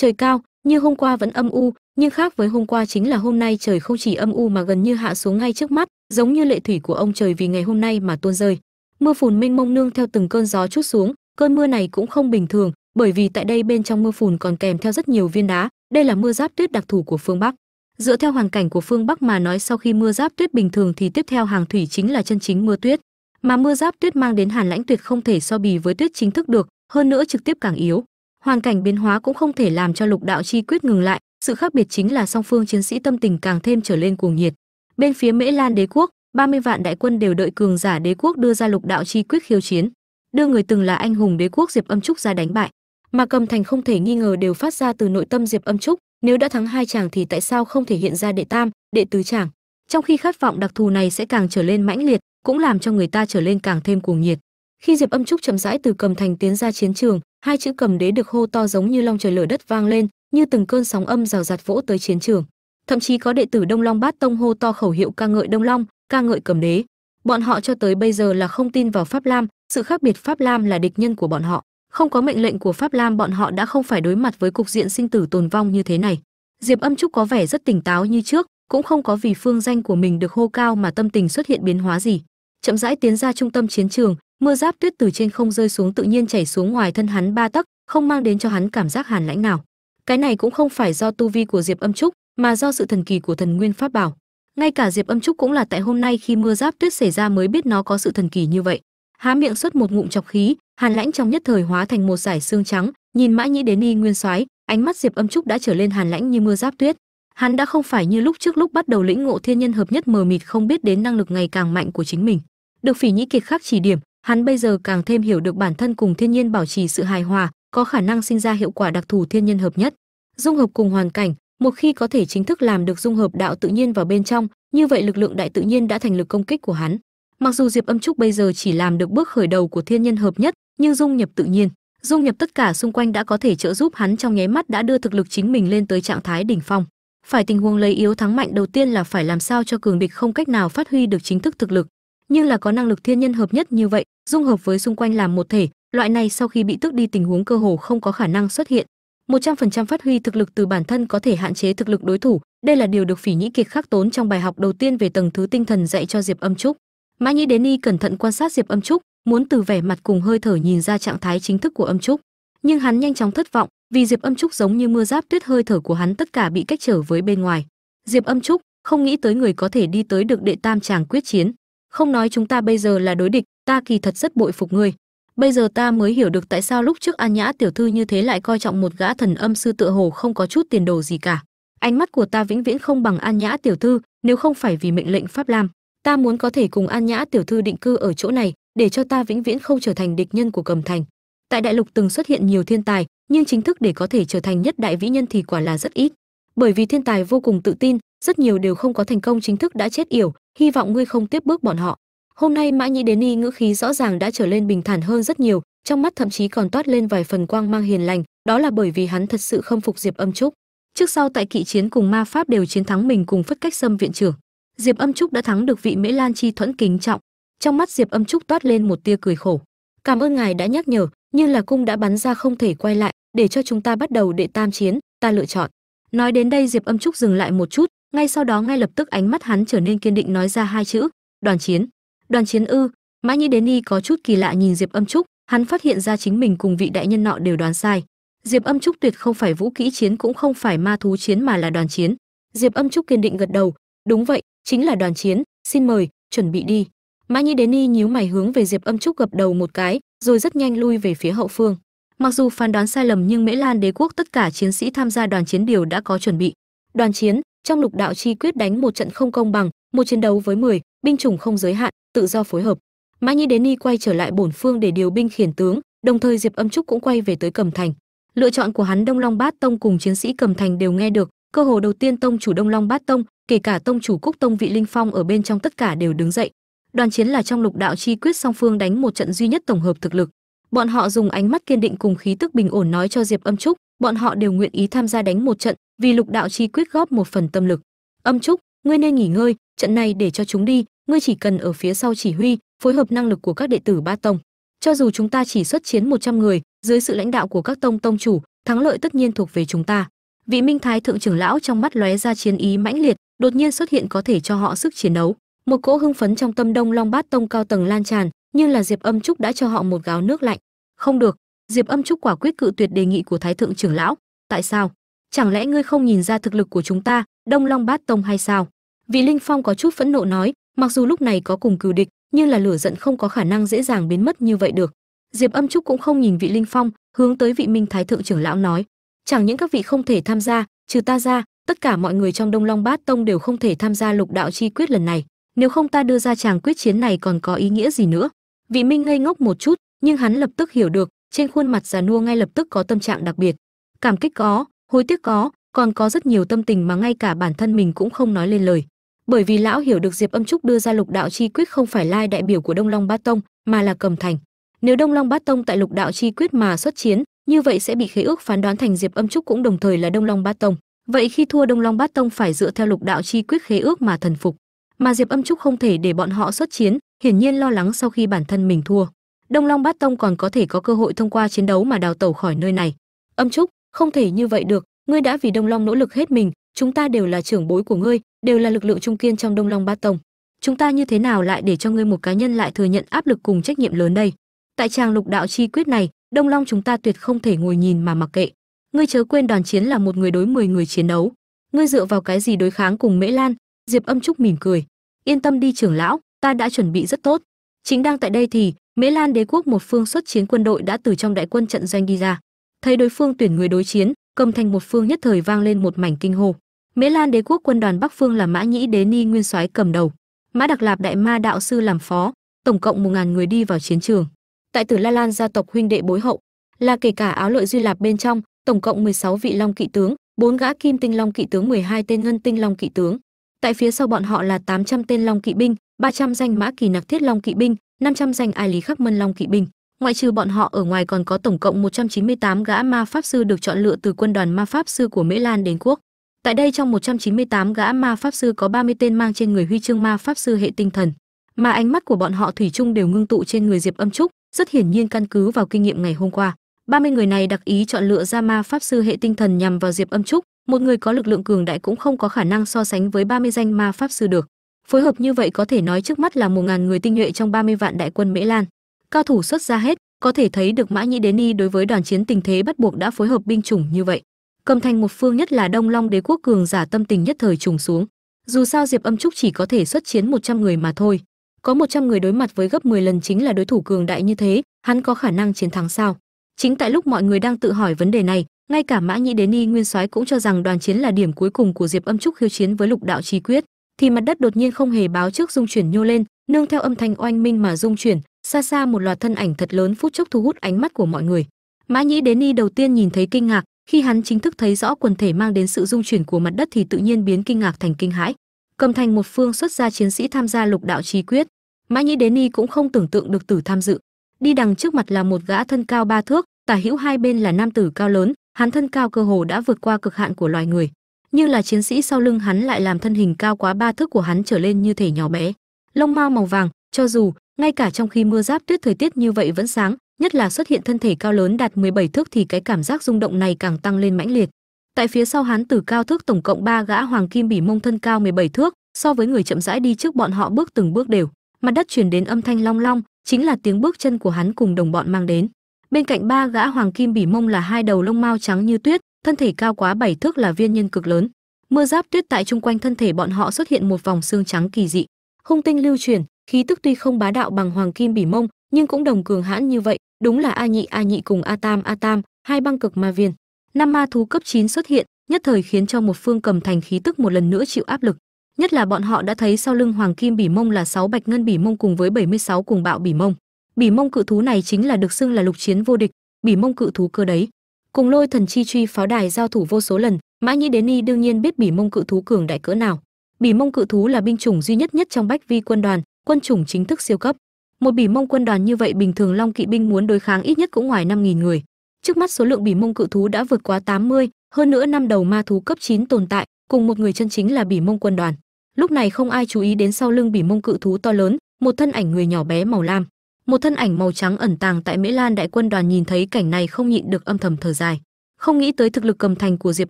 Trời cao, như hôm qua vẫn âm u, nhưng khác với hôm qua chính là hôm nay trời không chỉ âm u mà gần như hạ xuống ngay trước mắt, giống như lệ thủy của ông trời vì ngày hôm nay mà tuôn rơi. Mưa phùn mênh mông nương theo từng cơn gió chút xuống, cơn mưa này cũng không bình thường, bởi vì tại đây bên trong mưa phùn còn kèm theo rất nhiều viên đá, đây là mưa giáp tuyết đặc thù của phương bắc. Dựa theo hoàn cảnh của phương bắc mà nói sau khi mưa giáp tuyết bình thường thì tiếp theo hàng thủy chính là chân chính mưa tuyết. Mà mưa giáp tuyết mang đến hàn lãnh tuyệt không thể so bì với tuyết chính thức được, hơn nữa trực tiếp càng yếu hoàn cảnh biến hóa cũng không thể làm cho lục đạo chi quyết ngừng lại, sự khác biệt chính là song phương chiến sĩ tâm tình càng thêm trở lên cuồng nhiệt. Bên phía mễ lan đế quốc 30 vạn đại quân đều đợi cường giả đế quốc đưa ra lục đạo chi quyết khiêu chiến, đưa người từng là anh hùng đế quốc diệp âm trúc ra đánh bại. Mà cầm thành không thể nghi ngờ đều phát ra từ nội tâm diệp âm trúc, nếu đã thắng hai chàng thì tại sao không thể hiện ra đệ tam, đệ tứ chàng? Trong khi khát vọng đặc thù này sẽ càng trở lên mãnh liệt, cũng làm cho người ta trở lên càng thêm cuồng nhiệt. Khi diệp âm trúc chậm rãi từ cầm thành tiến ra chiến trường hai chữ cầm đế được hô to giống như long trời lở đất vang lên, như từng cơn sóng âm rào rạt vỗ tới chiến trường. Thậm chí có đệ tử đông long bát tông hô to khẩu hiệu ca ngợi đông long, ca ngợi cầm đế. Bọn họ cho tới bây giờ là không tin vào pháp lam, sự khác biệt pháp lam là địch nhân của bọn họ. Không có mệnh lệnh của pháp lam, bọn họ đã không phải đối mặt với cục diện sinh tử tồn vong như thế này. Diệp âm trúc có vẻ rất tỉnh táo như trước, cũng không có vì phương danh của mình được hô cao mà tâm tình xuất hiện biến hóa gì chậm rãi tiến ra trung tâm chiến trường, mưa giáp tuyết từ trên không rơi xuống tự nhiên chảy xuống ngoài thân hắn ba tấc, không mang đến cho hắn cảm giác hàn lãnh nào. Cái này cũng không phải do tu vi của diệp âm trúc, mà do sự thần kỳ của thần nguyên pháp bảo. Ngay cả diệp âm trúc cũng là tại hôm nay khi mưa giáp tuyết xảy ra mới biết nó có sự thần kỳ như vậy. Há miệng xuất một ngụm chọc khí, hàn lãnh trong nhất thời hóa thành một giải xương trắng, nhìn mãi nhĩ đến y nguyên soái, ánh mắt diệp âm trúc đã trở lên hàn lãnh như mưa giáp tuyết. Hắn đã không phải như lúc trước lúc bắt đầu lĩnh ngộ thiên nhân hợp nhất mờ mịt không biết đến năng lực ngày càng mạnh của chính mình được phỉ nhĩ kiệt khắc chỉ điểm, hắn bây giờ càng thêm hiểu được bản thân cùng thiên nhiên bảo trì sự hài hòa, có khả năng sinh ra hiệu quả đặc thù thiên nhân hợp nhất. Dung hợp cùng hoàn cảnh, một khi có thể chính thức làm được dung hợp đạo tự nhiên vào bên trong, như vậy lực lượng đại tự nhiên đã thành lực công kích của hắn. Mặc dù diệp âm trúc bây giờ chỉ làm được bước khởi đầu của thiên nhân hợp nhất, nhưng dung nhập tự nhiên, dung nhập tất cả xung quanh đã có thể trợ giúp hắn trong nháy mắt đã đưa thực lực chính mình lên tới trạng thái đỉnh phong. Phải tình huống lấy yếu thắng mạnh đầu tiên là phải làm sao cho cường địch không cách nào phát huy được chính thức thực lực nhưng là có năng lực thiên nhân hợp nhất như vậy, dung hợp với xung quanh làm một thể, loại này sau khi bị tước đi tình huống cơ hồ không có khả năng xuất hiện. 100% phát huy thực lực từ bản thân có thể hạn chế thực lực đối thủ, đây là điều được phỉ nhĩ kiệt khắc tốn trong bài học đầu tiên về tầng thứ tinh thần dạy cho diệp âm trúc. Mã nhĩ đến y cẩn thận quan sát diệp âm trúc, muốn từ vẻ mặt cùng hơi thở nhìn ra trạng thái chính thức của âm trúc. Nhưng hắn nhanh chóng thất vọng, vì diệp âm trúc giống như mưa giáp tuyết hơi thở của hắn tất cả bị cách trở với bên ngoài. Diệp âm trúc không nghĩ tới người có thể đi tới được đệ tam tràng quyết chiến không nói chúng ta bây giờ là đối địch, ta kỳ thật rất bội phục ngươi. Bây giờ ta mới hiểu được tại sao lúc trước an nhã tiểu thư như thế lại coi trọng một gã thần âm sư tựa hồ không có chút tiền đồ gì cả. Ánh mắt của ta vĩnh viễn không bằng an nhã tiểu thư, nếu không phải vì mệnh lệnh pháp lam. Ta muốn có thể cùng an nhã tiểu thư định cư ở chỗ này, để cho ta vĩnh viễn không trở thành địch nhân của cầm thành. Tại đại lục từng xuất hiện nhiều thiên tài, nhưng chính thức để có thể trở thành nhất đại vĩ nhân thì quả là rất ít. Bởi vì thiên tài vô cùng tự tin rất nhiều đều không có thành công chính thức đã chết yểu, hy vọng ngươi không tiếp bước bọn họ. Hôm nay mã nhĩ đến y ngữ khí rõ ràng đã trở lên bình thản hơn rất nhiều, trong mắt thậm chí còn toát lên vài phần quang mang hiền lành, đó là bởi vì hắn thật sự khâm phục diệp âm trúc. Trước sau tại kỵ chiến cùng ma pháp đều chiến thắng mình cùng phất cách xâm viện trưởng. Diệp âm trúc đã thắng được vị mễ lan chi thuẫn kính trọng. Trong mắt diệp âm trúc toát lên một tia cười khổ. Cảm ơn ngài đã nhắc nhở, nhưng là cung đã bắn ra không thể quay lại, để cho chúng ta bắt đầu đệ tam chiến, ta lựa chọn. Nói đến đây diệp âm trúc dừng lại một chút ngay sau đó ngay lập tức ánh mắt hắn trở nên kiên định nói ra hai chữ, đoàn chiến. Đoàn chiến ư? Mã nhĩ đến y có chút kỳ lạ nhìn diệp âm trúc, hắn phát hiện ra chính mình cùng vị đại nhân nọ đều đoán sai. Diệp âm trúc tuyệt không phải vũ kỹ chiến cũng không phải ma thú chiến mà là đoàn chiến. Diệp âm trúc kiên định gật đầu, đúng vậy, chính là đoàn chiến, xin mời, chuẩn bị đi. Mã nhĩ đến y nhíu mày hướng về diệp âm trúc gập đầu một cái, rồi rất nhanh lui về phía hậu phương. Mặc dù phán đoán sai lầm nhưng mễ lan đế quốc tất cả chiến sĩ tham gia đoàn chiến đều đã có chuẩn bị. Đoàn chiến trong lục đạo chi quyết đánh một trận không công bằng một chiến đấu với 10, binh chủng không giới hạn tự do phối hợp. Mã nhĩ đến ni quay trở lại bổn phương để điều binh khiển tướng đồng thời diệp âm trúc cũng quay về tới cầm thành. Lựa chọn của hắn đông long bát tông cùng chiến sĩ cầm thành đều nghe được cơ hồ đầu tiên tông chủ đông long bát tông kể cả tông chủ cúc tông vị linh phong ở bên trong tất cả đều đứng dậy. Đoàn chiến là trong lục đạo chi quyết song phương đánh một trận duy nhất tổng hợp thực lực. Bọn họ dùng ánh mắt kiên định cùng khí tức bình ổn nói cho diệp âm trúc bọn họ đều nguyện ý tham gia đánh một trận vì lục đạo chi quyết góp một phần tâm lực. Âm trúc, ngươi nên nghỉ ngơi, trận này để cho chúng đi, ngươi chỉ cần ở phía sau chỉ huy, phối hợp năng lực của các đệ tử ba tông. Cho dù chúng ta chỉ xuất chiến 100 người, dưới sự lãnh đạo của các tông tông chủ, thắng lợi tất nhiên thuộc về chúng ta. Vị minh thái thượng trưởng lão trong mắt lóe ra chiến ý mãnh liệt, đột nhiên xuất hiện có thể cho họ sức chiến đấu. Một cỗ hưng phấn trong tâm đông long bát tông cao tầng lan tràn nhưng là diệp âm trúc đã cho họ một gáo nước lạnh. Không được, diệp âm trúc quả quyết cự tuyệt đề nghị của thái thượng trưởng lão. Tại sao? Chẳng lẽ ngươi không nhìn ra thực lực của chúng ta, đông long bát tông hay sao? Vị linh phong có chút phẫn nộ nói, mặc dù lúc này có cùng cừu địch, nhưng là lửa giận không có khả năng dễ dàng biến mất như vậy được. Diệp âm trúc cũng không nhìn vị linh phong, hướng tới vị minh thái thượng trưởng lão nói, chẳng những các vị không thể tham gia, trừ ta ra, tất cả mọi người trong đông long bát tông đều không thể tham gia lục đạo chi quyết lần này. Nếu không ta đưa ra chàng quyết chiến này còn có ý nghĩa gì nữa? Vị minh ngây ngốc một chút, nhưng hắn lập tức hiểu được, trên khuôn mặt già nua ngay lập tức có tâm trạng đặc biệt. Cảm kích có hối tiếc có, còn có rất nhiều tâm tình mà ngay cả bản thân mình cũng không nói lên lời. Bởi vì lão hiểu được diệp âm trúc đưa ra lục đạo chi quyết không phải lai đại biểu của đông long bát tông, mà là cầm thành. Nếu đông long bát tông tại lục đạo chi quyết mà xuất chiến, như vậy sẽ bị khế ước phán đoán thành diệp âm trúc cũng đồng thời là đông long bát tông. Vậy khi thua đông long bát tông phải dựa theo lục đạo chi quyết khế ước mà thần phục. Mà diệp âm trúc không thể để bọn họ xuất chiến, hiển nhiên lo lắng sau khi bản thân mình thua. Đông long bát tông còn có thể có cơ hội thông qua chiến đấu mà đào tẩu khỏi nơi này. Âm trúc không thể như vậy được, ngươi đã vì đông long nỗ lực hết mình, chúng ta đều là trưởng bối của ngươi, đều là lực lượng trung kiên trong đông long Ba tông. Chúng ta như thế nào lại để cho ngươi một cá nhân lại thừa nhận áp lực cùng trách nhiệm lớn đây? Tại tràng lục đạo chi quyết này, đông long chúng ta tuyệt không thể ngồi nhìn mà mặc kệ. Ngươi chớ quên đoàn chiến là một người đối 10 người chiến đấu. Ngươi dựa vào cái gì đối kháng cùng mễ lan? Diệp âm trúc mỉm cười. Yên tâm đi trưởng lão, ta đã chuẩn bị rất tốt. Chính đang tại đây thì, mễ lan đế quốc một phương xuất chiến quân đội đã từ trong đại quân trận doanh đi ra thấy đối phương tuyển người đối chiến, cầm thành một phương nhất thời vang lên một mảnh kinh hô. Mễ lan đế quốc quân đoàn bắc phương là mã nhĩ đế ni nguyên soái cầm đầu. Mã đặc lạp đại ma đạo sư làm phó, tổng cộng một ngàn người đi vào chiến trường. Tại tử la lan gia tộc huynh đệ bối hậu là kể cả áo lợi duy lạp bên trong, tổng cộng 16 vị long kỵ tướng, bốn gã kim tinh long kỵ tướng 12 tên ngân tinh long kỵ tướng. Tại phía sau bọn họ là 800 tên long kỵ binh 300 danh mã kỳ nặc thiết long kỵ binh 500 danh ai lý khắc mân long kỵ binh ngoại trừ bọn họ ở ngoài còn có tổng cộng 198 gã ma pháp sư được chọn lựa từ quân đoàn ma pháp sư của Mễ Lan đến quốc. Tại đây trong 198 gã ma pháp sư có 30 tên mang trên người huy chương ma pháp sư hệ tinh thần, mà ánh mắt của bọn họ thủy chung đều ngưng tụ trên người Diệp Âm Trúc, rất hiển nhiên căn cứ vào kinh nghiệm ngày hôm qua. 30 người này đặc ý chọn lựa ra ma pháp sư hệ tinh thần nhằm vào Diệp Âm Trúc, một người có lực lượng cường đại cũng không có khả năng so sánh với 30 danh ma pháp sư được. Phối hợp như vậy có thể nói trước mắt là 1000 người tinh nhuệ trong 30 vạn đại quân Mễ Lan. Cao thủ xuất ra hết, có thể thấy được Mã Nhĩ Đế Ni đối với đoàn chiến tình thế bắt buộc đã phối hợp binh chủng như vậy. Cầm thành một phương nhất là Đông Long Đế quốc cường giả tâm tình nhất thời trùng xuống. Dù sao Diệp Âm Trúc chỉ có thể xuất chiến 100 người mà thôi. Có 100 người đối mặt với gấp 10 lần chính là đối thủ cường đại như thế, hắn có khả năng chiến thắng sao? Chính tại lúc mọi người đang tự hỏi vấn đề này, ngay cả Mã Nhĩ Đế Ni nguyên soái cũng cho rằng đoàn chiến là điểm cuối cùng của Diệp Âm Trúc khiêu chiến với Lục Đạo Chi Quyết, thì mặt đất đột nhiên không hề báo trước dung chuyển nhô lên, nương theo âm thanh oanh minh mà dung chuyển, xa xa một loạt thân ảnh thật lớn phút chốc thu hút ánh mắt của mọi người. Mã nhĩ đến y đầu tiên nhìn thấy kinh ngạc, khi hắn chính thức thấy rõ quần thể mang đến sự dung chuyển của mặt đất thì tự nhiên biến kinh ngạc thành kinh hãi. Cầm thành một phương xuất gia chiến sĩ tham gia lục đạo chi quyết. Mã nhĩ đến y cũng không tưởng tượng được tử tham dự. Đi đằng trước mặt là một gã thân cao ba thước, tả hữu hai bên là nam tử cao lớn, hắn thân cao cơ hồ đã vượt qua cực hạn của loài người. Nhưng là chiến sĩ sau lưng hắn lại làm thân hình cao quá ba thước của hắn trở lên như thể nhỏ bé. Lông mao màu vàng, cho dù ngay cả trong khi mưa giáp tuyết thời tiết như vậy vẫn sáng, nhất là xuất hiện thân thể cao lớn đạt 17 thước thì cái cảm giác rung động này càng tăng lên mãnh liệt. Tại phía sau hắn từ cao thước tổng cộng ba gã hoàng kim bỉ mông thân cao 17 thước, so với người chậm rãi đi trước bọn họ bước từng bước đều. Mặt đất truyền đến âm thanh long long, chính là tiếng bước chân của hắn cùng đồng bọn mang đến. Bên cạnh ba gã hoàng kim bỉ mông là hai đầu lông mao trắng như tuyết, thân thể cao quá bảy thước là viên nhân cực lớn. Mưa giáp tuyết tại chung quanh thân thể bọn họ xuất hiện một vòng xương trắng kỳ dị. Hung tinh lưu truyền khí tức tuy không bá đạo bằng hoàng kim bỉ mông, nhưng cũng đồng cường hãn như vậy, đúng là a nhị a nhị cùng a tam a tam, hai băng cực ma viên. Năm ma thú cấp 9 xuất hiện, nhất thời khiến cho một phương cầm thành khí tức một lần nữa chịu áp lực. Nhất là bọn họ đã thấy sau lưng hoàng kim bỉ mông là sáu bạch ngân bỉ mông cùng với 76 cùng bạo bỉ mông. Bỉ mông cự thú này chính là được xưng là lục chiến vô địch, bỉ mông cự thú cơ đấy. Cùng lôi thần chi truy pháo đài giao thủ vô số lần, mã nhĩ đến y đương nhiên biết bỉ mông cự thú cường đại cỡ nào. Bỉ mông cự thú là binh chủng duy nhất nhất trong bách vi quân đoàn quân chủng chính thức siêu cấp. Một bỉ mông quân đoàn như vậy bình thường long kỵ binh muốn đối kháng ít nhất cũng ngoài 5.000 người. Trước mắt số lượng bỉ mông cự thú đã vượt quá 80, hơn nữa năm đầu ma thú cấp 9 tồn tại cùng một người chân chính là bỉ mông quân đoàn. Lúc này không ai chú ý đến sau lưng bỉ mông cự thú to lớn một thân ảnh người nhỏ bé màu lam. Một thân ảnh màu trắng ẩn tàng tại mễ lan đại quân đoàn nhìn thấy cảnh này không nhịn được âm thầm thở dài. Không nghĩ tới thực lực cầm thành của diệp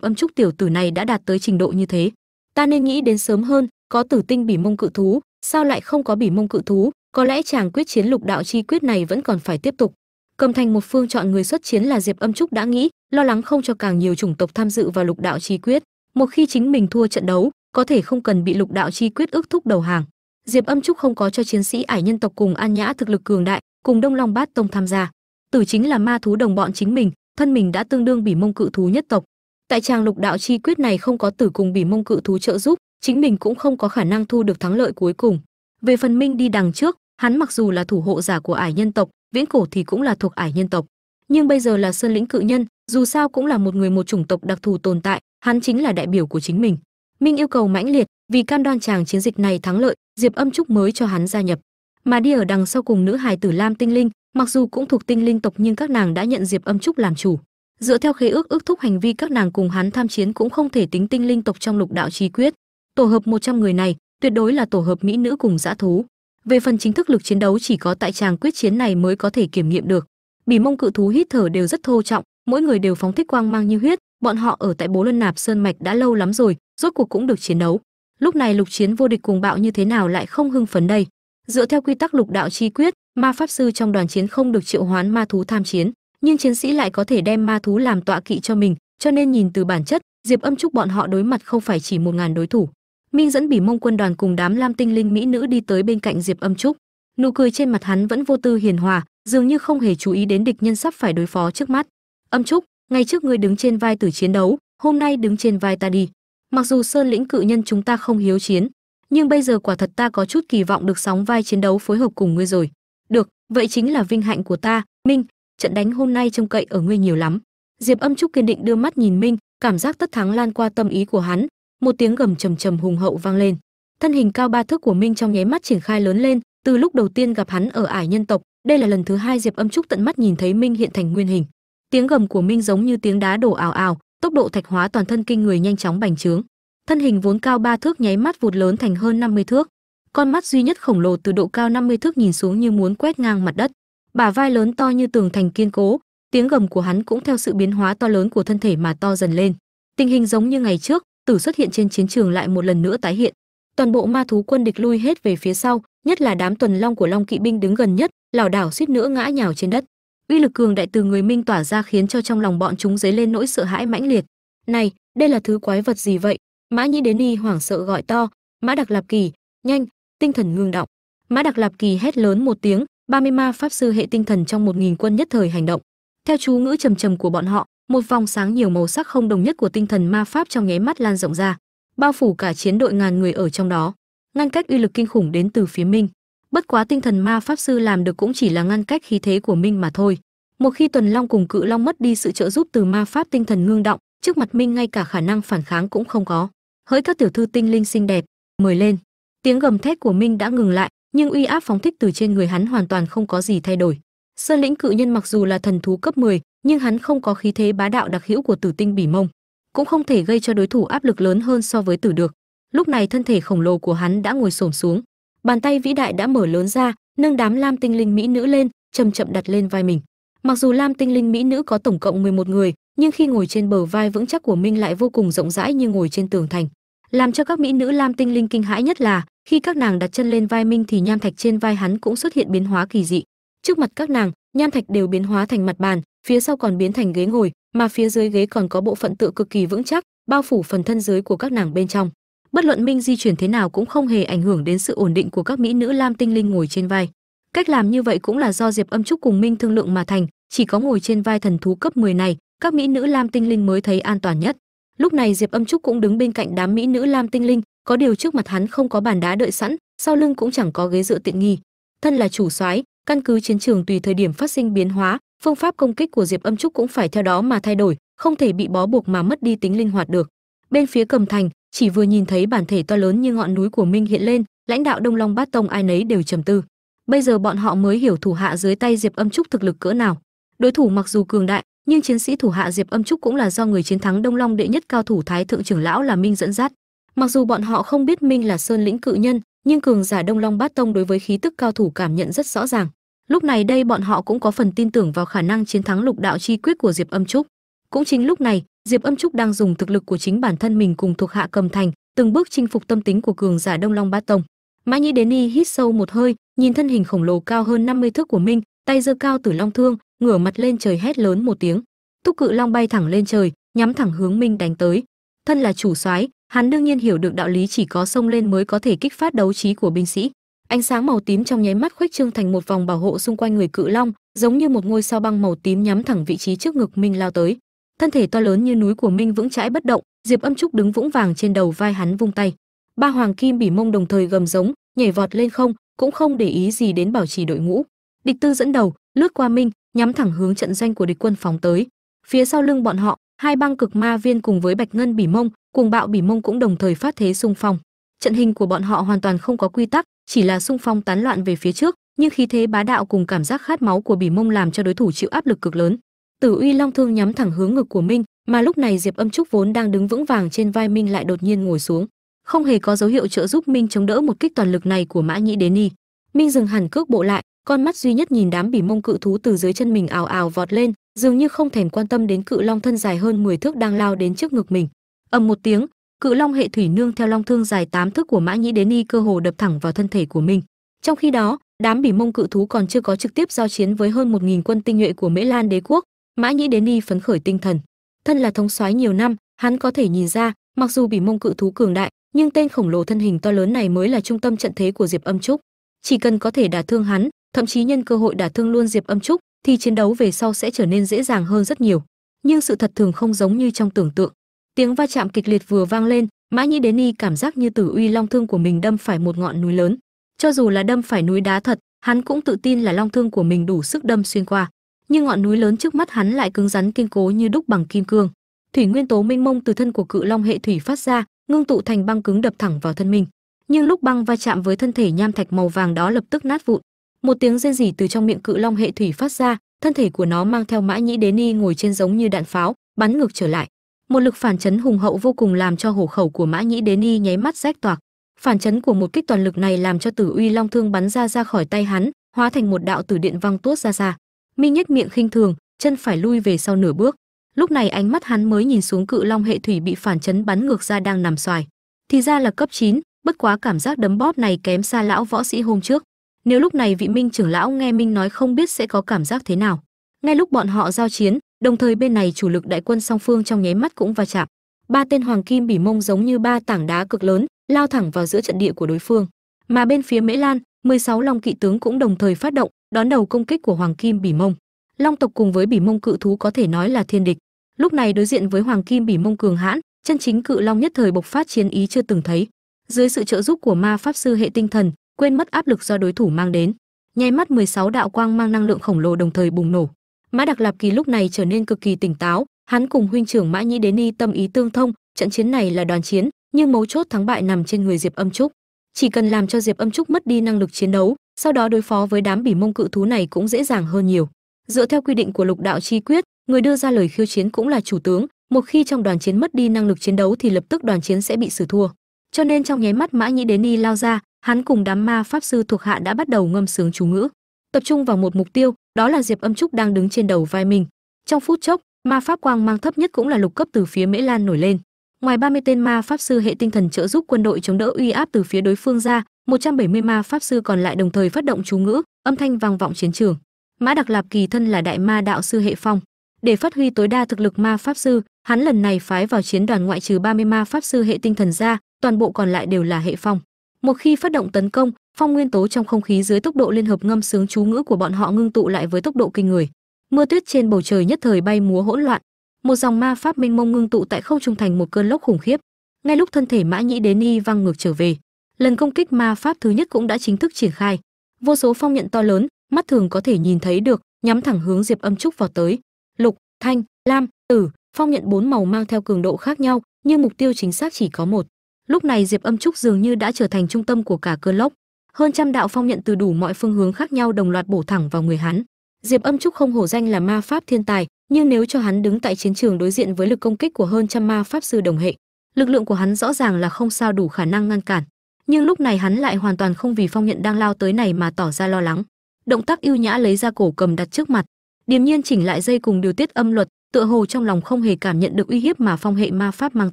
âm trúc tiểu tử này đã đạt tới trình độ như thế. Ta nên nghĩ đến sớm hơn có tử tinh bỉ mông cự thú sao lại không có bỉ mông cự thú? Có lẽ chàng quyết chiến lục đạo chi quyết này vẫn còn phải tiếp tục. Cầm thành một phương chọn người xuất chiến là diệp âm trúc đã nghĩ, lo lắng không cho càng nhiều chủng tộc tham dự vào lục đạo chi quyết. Một khi chính mình thua trận đấu, có thể không cần bị lục đạo chi quyết ước thúc đầu hàng. Diệp âm trúc không có cho chiến sĩ ải nhân tộc cùng an nhã thực lực cường đại, cùng đông long bát tông tham gia. Tử chính là ma thú đồng bọn chính mình, thân mình đã tương đương bỉ mông cự thú nhất tộc. Tại tràng lục đạo chi quyết này không có tử cùng bỉ mông cự thú trợ giúp chính mình cũng không có khả năng thu được thắng lợi cuối cùng. Về phần minh đi đằng trước, hắn mặc dù là thủ hộ giả của ải nhân tộc, viễn cổ thì cũng là thuộc ải nhân tộc. Nhưng bây giờ là sơn lĩnh cự nhân, dù sao cũng là một người một chủng tộc đặc thù tồn tại, hắn chính là đại biểu của chính mình. Minh yêu cầu mãnh liệt, vì cam đoan chàng chiến dịch này thắng lợi, diệp âm trúc mới cho hắn gia nhập. Mà đi ở đằng sau cùng nữ hài tử lam tinh linh, mặc dù cũng thuộc tinh linh tộc nhưng các nàng đã nhận diệp âm trúc làm chủ. Dựa theo khế ước ước thúc hành vi các nàng cùng hắn tham chiến cũng không thể tính tinh linh tộc trong lục đạo chi quyết tổ hợp 100 người này tuyệt đối là tổ hợp mỹ nữ cùng dã thú. Về phần chính thức lực chiến đấu chỉ có tại tràng quyết chiến này mới có thể kiểm nghiệm được. Bỉ mông cự thú hít thở đều rất thô trọng, mỗi người đều phóng thích quang mang như huyết, bọn họ ở tại bố lân nạp sơn mạch đã lâu lắm rồi, rốt cuộc cũng được chiến đấu. Lúc này lục chiến vô địch cùng bạo như thế nào lại không hưng phấn đây. Dựa theo quy tắc lục đạo chi quyết, ma pháp sư trong đoàn chiến không được triệu hoán ma thú tham chiến, nhưng chiến sĩ lại có thể đem ma thú làm tọa kỵ cho mình, cho nên nhìn từ bản chất, diệp âm trúc bọn họ đối mặt không phải chỉ một ngàn đối thủ minh dẫn bỉ mông quân đoàn cùng đám lam tinh linh mỹ nữ đi tới bên cạnh diệp âm trúc. Nụ cười trên mặt hắn vẫn vô tư hiền hòa, dường như không hề chú ý đến địch nhân sắp phải đối phó trước mắt. Âm trúc, ngày trước ngươi đứng trên vai tử chiến đấu, hôm nay đứng trên vai ta đi. Mặc dù sơn lĩnh cự nhân chúng ta không hiếu chiến, nhưng bây giờ quả thật ta có chút kỳ vọng được sóng vai chiến đấu phối hợp cùng ngươi rồi. Được, vậy chính là vinh hạnh của ta. Minh, trận đánh hôm nay trông cậy ở ngươi nhiều lắm. Diệp âm trúc kiên định đưa mắt nhìn minh, cảm giác tất thắng lan qua tâm ý của hắn một tiếng gầm trầm trầm hùng hậu vang lên. Thân hình cao ba thước của minh trong nháy mắt triển khai lớn lên, từ lúc đầu tiên gặp hắn ở ải nhân tộc, đây là lần thứ hai diệp âm trúc tận mắt nhìn thấy minh hiện thành nguyên hình. Tiếng gầm của minh giống như tiếng đá đổ ào ào, tốc độ thạch hóa toàn thân kinh người nhanh chóng bành trướng. Thân hình vốn cao ba thước nháy mắt vụt lớn thành hơn 50 thước. Con mắt duy nhất khổng lồ từ độ cao 50 thước nhìn xuống như muốn quét ngang mặt đất. Bả vai lớn to như tường thành kiên cố, tiếng gầm của hắn cũng theo sự biến hóa to lớn của thân thể mà to dần lên. Tình hình giống như ngày trước tử xuất hiện trên chiến trường lại một lần nữa tái hiện. Toàn bộ ma thú quân địch lui hết về phía sau, nhất là đám tuần long của long kỵ binh đứng gần nhất, lảo đảo suýt nữa ngã nhào trên đất. Uy lực cường đại từ người minh tỏa ra khiến cho trong lòng bọn chúng dấy lên nỗi sợ hãi mãnh liệt. Này, đây là thứ quái vật gì vậy? Mã nhĩ đến y hoảng sợ gọi to. Mã đặc lạp kỳ, nhanh, tinh thần ngưng động. Mã đặc lạp kỳ hét lớn một tiếng, ba mươi ma pháp sư hệ tinh thần trong một nghìn quân nhất thời hành động. Theo chú ngữ trầm trầm của bọn họ một vòng sáng nhiều màu sắc không đồng nhất của tinh thần ma pháp trong nháy mắt lan rộng ra bao phủ cả chiến đội ngàn người ở trong đó ngăn cách uy lực kinh khủng đến từ phía minh. Bất quá tinh thần ma pháp sư làm được cũng chỉ là ngăn cách khí thế của minh mà thôi. Một khi tuần long cùng cự long mất đi sự trợ giúp từ ma pháp tinh thần ngưng động trước mặt minh ngay cả khả năng phản kháng cũng không có. Hỡi các tiểu thư tinh linh xinh đẹp mời lên. Tiếng gầm thét của minh đã ngừng lại nhưng uy áp phóng thích từ trên người hắn hoàn toàn không có gì thay đổi. Sơn lĩnh cự nhân mặc dù là thần thú cấp 10, nhưng hắn không có khí thế bá đạo đặc hữu của tử tinh bỉ mông, cũng không thể gây cho đối thủ áp lực lớn hơn so với tử được. Lúc này thân thể khổng lồ của hắn đã ngồi xổm xuống, bàn tay vĩ đại đã mở lớn ra, nâng đám lam tinh linh mỹ nữ lên, chậm chậm đặt lên vai mình. Mặc dù lam tinh linh mỹ nữ có tổng cộng 11 người, nhưng khi ngồi trên bờ vai vững chắc của minh lại vô cùng rộng rãi như ngồi trên tường thành. Làm cho các mỹ nữ lam tinh linh kinh hãi nhất là, khi các nàng đặt chân lên vai minh thì nham thạch trên vai hắn cũng xuất hiện biến hóa kỳ dị. Trước mặt các nàng, nham thạch đều biến hóa thành mặt bàn phía sau còn biến thành ghế ngồi, mà phía dưới ghế còn có bộ phận tựa cực kỳ vững chắc, bao phủ phần thân dưới của các nàng bên trong. Bất luận minh di chuyển thế nào cũng không hề ảnh hưởng đến sự ổn định của các mỹ nữ lam tinh linh ngồi trên vai. Cách làm như vậy cũng là do diệp âm trúc cùng minh thương lượng mà thành, chỉ có ngồi trên vai thần thú cấp 10 này, các mỹ nữ lam tinh linh mới thấy an toàn nhất. Lúc này diệp âm trúc cũng đứng bên cạnh đám mỹ nữ lam tinh linh, có điều trước mặt hắn không có bàn đá đợi sẵn, sau lưng cũng chẳng có ghế dựa tiện nghi. Thân là chủ soái, căn cứ chiến trường tùy thời điểm phát sinh biến hóa phương pháp công kích của diệp âm trúc cũng phải theo đó mà thay đổi, không thể bị bó buộc mà mất đi tính linh hoạt được. Bên phía cầm thành, chỉ vừa nhìn thấy bản thể to lớn như ngọn núi của minh hiện lên, lãnh đạo đông long bát tông ai nấy đều trầm tư. Bây giờ bọn họ mới hiểu thủ hạ dưới tay diệp âm trúc thực lực cỡ nào. Đối thủ mặc dù cường đại, nhưng chiến sĩ thủ hạ diệp âm trúc cũng là do người chiến thắng đông long đệ nhất cao thủ thái thượng trưởng lão là minh dẫn dắt. Mặc dù bọn họ không biết minh là sơn lĩnh cự nhân, nhưng cường giả đông long bát tông đối với khí tức cao thủ cảm nhận rất rõ ràng lúc này đây bọn họ cũng có phần tin tưởng vào khả năng chiến thắng lục đạo chi quyết của diệp âm trúc. Cũng chính lúc này, diệp âm trúc đang dùng thực lực của chính bản thân mình cùng thuộc hạ cầm thành, từng bước chinh phục tâm tính của cường giả đông long bát tông. Mã nhĩ đến y hít sâu một hơi, nhìn thân hình khổng lồ cao hơn 50 thước của minh tay giơ cao tử long thương, ngửa mặt lên trời hét lớn một tiếng. Túc cự long bay thẳng lên trời, nhắm thẳng hướng minh đánh tới. Thân là chủ soái, hắn đương nhiên hiểu được đạo lý chỉ có sông lên mới có thể kích phát đấu trí của binh sĩ ánh sáng màu tím trong nháy mắt khuếch trương thành một vòng bảo hộ xung quanh người cự long, giống như một ngôi sao băng màu tím nhắm thẳng vị trí trước ngực minh lao tới. Thân thể to lớn như núi của minh vững chãi bất động, diệp âm trúc đứng vững vàng trên đầu vai hắn vung tay. Ba hoàng kim bỉ mông đồng thời gầm giống, nhảy vọt lên không, cũng không để ý gì đến bảo trì đội ngũ. Địch tư dẫn đầu, lướt qua minh, nhắm thẳng hướng trận doanh của địch quân phóng tới. Phía sau lưng bọn họ, hai băng cực ma viên cùng với bạch ngân bỉ mông cùng bạo bỉ mông cũng đồng thời phát thế xung phong trận hình của bọn họ hoàn toàn không có quy tắc, chỉ là xung phong tán loạn về phía trước, nhưng khí thế bá đạo cùng cảm giác khát máu của bỉ mông làm cho đối thủ chịu áp lực cực lớn. Tử uy long thương nhắm thẳng hướng ngực của minh, mà lúc này diệp âm trúc vốn đang đứng vững vàng trên vai minh lại đột nhiên ngồi xuống. Không hề có dấu hiệu trợ giúp minh chống đỡ một kích toàn lực này của mã nhĩ đến y minh dừng hẳn cước bộ lại, con mắt duy nhất nhìn đám bỉ mông cự thú từ dưới chân mình ào ào vọt lên, dường như không thèm quan tâm đến cự long thân dài hơn 10 thước đang lao đến trước ngực mình. Ầm một tiếng cự long hệ thủy nương theo long thương dài tám thước của mã nhĩ đến y cơ hồ đập thẳng vào thân thể của mình. Trong khi đó, đám bỉ mông cự thú còn chưa có trực tiếp giao chiến với hơn 1.000 quân tinh nhuệ của mễ lan đế quốc, mã nhĩ đến y phấn khởi tinh thần. Thân là thống soái nhiều năm, hắn có thể nhìn ra, mặc dù bỉ mông cự thú cường đại, nhưng tên khổng lồ thân hình to lớn này mới là trung tâm trận thế của diệp âm trúc. Chỉ cần có thể đả thương hắn, thậm chí nhân cơ hội đả thương luôn diệp âm trúc, thì chiến đấu về sau sẽ trở nên dễ dàng hơn rất nhiều. Nhưng sự thật thường không giống như trong tưởng tượng tiếng va chạm kịch liệt vừa vang lên, mã nhĩ đến y cảm giác như tử uy long thương của mình đâm phải một ngọn núi lớn. Cho dù là đâm phải núi đá thật, hắn cũng tự tin là long thương của mình đủ sức đâm xuyên qua. Nhưng ngọn núi lớn trước mắt hắn lại cứng rắn kiên cố như đúc bằng kim cương. Thủy nguyên tố minh mông từ thân của cự long hệ thủy phát ra, ngưng tụ thành băng cứng đập thẳng vào thân mình. Nhưng lúc băng va chạm với thân thể nham thạch màu vàng đó lập tức nát vụn. Một tiếng rên rỉ từ trong miệng cự long hệ thủy phát ra, thân thể của nó mang theo mã nhĩ đến y ngồi trên giống như đạn pháo, bắn ngược trở lại một lực phản chấn hùng hậu vô cùng làm cho hổ khẩu của mã nhĩ đến y nháy mắt rách toạc. Phản chấn của một kích toàn lực này làm cho tử uy long thương bắn ra ra khỏi tay hắn hóa thành một đạo tử điện văng tuốt ra xa minh nhếch miệng khinh thường chân phải lui về sau nửa bước. Lúc này ánh mắt hắn mới nhìn xuống cự long hệ thủy bị phản chấn bắn ngược ra đang nằm xoài. Thì ra là cấp 9, bất quá cảm giác đấm bóp này kém xa lão võ sĩ hôm trước. Nếu lúc này vị minh trưởng lão nghe minh nói không biết sẽ có cảm giác thế nào. Ngay lúc bọn họ giao chiến đồng thời bên này chủ lực đại quân song phương trong nháy mắt cũng va chạm. Ba tên hoàng kim bỉ mông giống như ba tảng đá cực lớn, lao thẳng vào giữa trận địa của đối phương. Mà bên phía mễ lan 16 long kỵ tướng cũng đồng thời phát động, đón đầu công kích của hoàng kim bỉ mông. Long tộc cùng với bỉ mông cự thú có thể nói là thiên địch. Lúc này đối diện với hoàng kim bỉ mông cường hãn, chân chính cự long nhất thời bộc phát chiến ý chưa từng thấy. Dưới sự trợ giúp của ma pháp sư hệ tinh thần, quên mất áp lực do đối thủ mang đến. Nháy mắt 16 đạo quang mang năng lượng khổng lồ đồng thời bùng nổ mã đặc lạp kỳ lúc này trở nên cực kỳ tỉnh táo. Hắn cùng huynh trưởng mã nhĩ đến y tâm ý tương thông. Trận chiến này là đoàn chiến, nhưng mấu chốt thắng bại nằm trên người diệp âm trúc. Chỉ cần làm cho diệp âm trúc mất đi năng lực chiến đấu, sau đó đối phó với đám bỉ mông cự thú này cũng dễ dàng hơn nhiều. Dựa theo quy định của lục đạo chi quyết, người đưa ra lời khiêu chiến cũng là chủ tướng. Một khi trong đoàn chiến mất đi năng lực chiến đấu thì lập tức đoàn chiến sẽ bị xử thua. Cho nên trong nháy mắt mã nhĩ đến y lao ra, hắn cùng đám ma pháp sư thuộc hạ đã bắt đầu ngâm sướng chú ngữ. Tập trung vào một mục tiêu đó là diệp âm trúc đang đứng trên đầu vai mình. Trong phút chốc, ma pháp quang mang thấp nhất cũng là lục cấp từ phía mễ lan nổi lên. Ngoài 30 tên ma pháp sư hệ tinh thần trợ giúp quân đội chống đỡ uy áp từ phía đối phương ra 170 ma pháp sư còn lại đồng thời phát động chú ngữ, âm thanh vang vọng chiến trường. Mã đặc lạp kỳ thân là đại ma đạo sư hệ phong. Để phát huy tối đa thực lực ma pháp sư, hắn lần này phái vào chiến đoàn ngoại trừ 30 ma pháp sư hệ tinh thần ra, toàn bộ còn lại đều là hệ phong một khi phát động tấn công, phong nguyên tố trong không khí dưới tốc độ liên hợp ngâm sướng chú ngữ của bọn họ ngưng tụ lại với tốc độ kinh người. Mưa tuyết trên bầu trời nhất thời bay múa hỗn loạn. Một dòng ma pháp minh mông ngưng tụ tại không trung thành một cơn lốc khủng khiếp. Ngay lúc thân thể mã nhĩ đến y văng ngược trở về, lần công kích ma pháp thứ nhất cũng đã chính thức triển khai. Vô số phong nhận to lớn, mắt thường có thể nhìn thấy được, nhắm thẳng hướng diệp âm trúc vào tới. Lục, thanh, lam, tử, phong nhận bốn màu mang theo cường độ khác nhau, nhưng mục tiêu chính xác chỉ có một lúc này diệp âm trúc dường như đã trở thành trung tâm của cả cơn lốc. Hơn trăm đạo phong nhận từ đủ mọi phương hướng khác nhau đồng loạt bổ thẳng vào người hắn. Diệp âm trúc không hổ danh là ma pháp thiên tài, nhưng nếu cho hắn đứng tại chiến trường đối diện với lực công kích của hơn trăm ma pháp sư đồng hệ, lực lượng của hắn rõ ràng là không sao đủ khả năng ngăn cản. Nhưng lúc này hắn lại hoàn toàn không vì phong nhận đang lao tới này mà tỏ ra lo lắng. Động tác ưu nhã lấy ra cổ cầm đặt trước mặt. Điềm nhiên chỉnh lại dây cùng điều tiết âm luật, tựa hồ trong lòng không hề cảm nhận được uy hiếp mà phong hệ ma pháp mang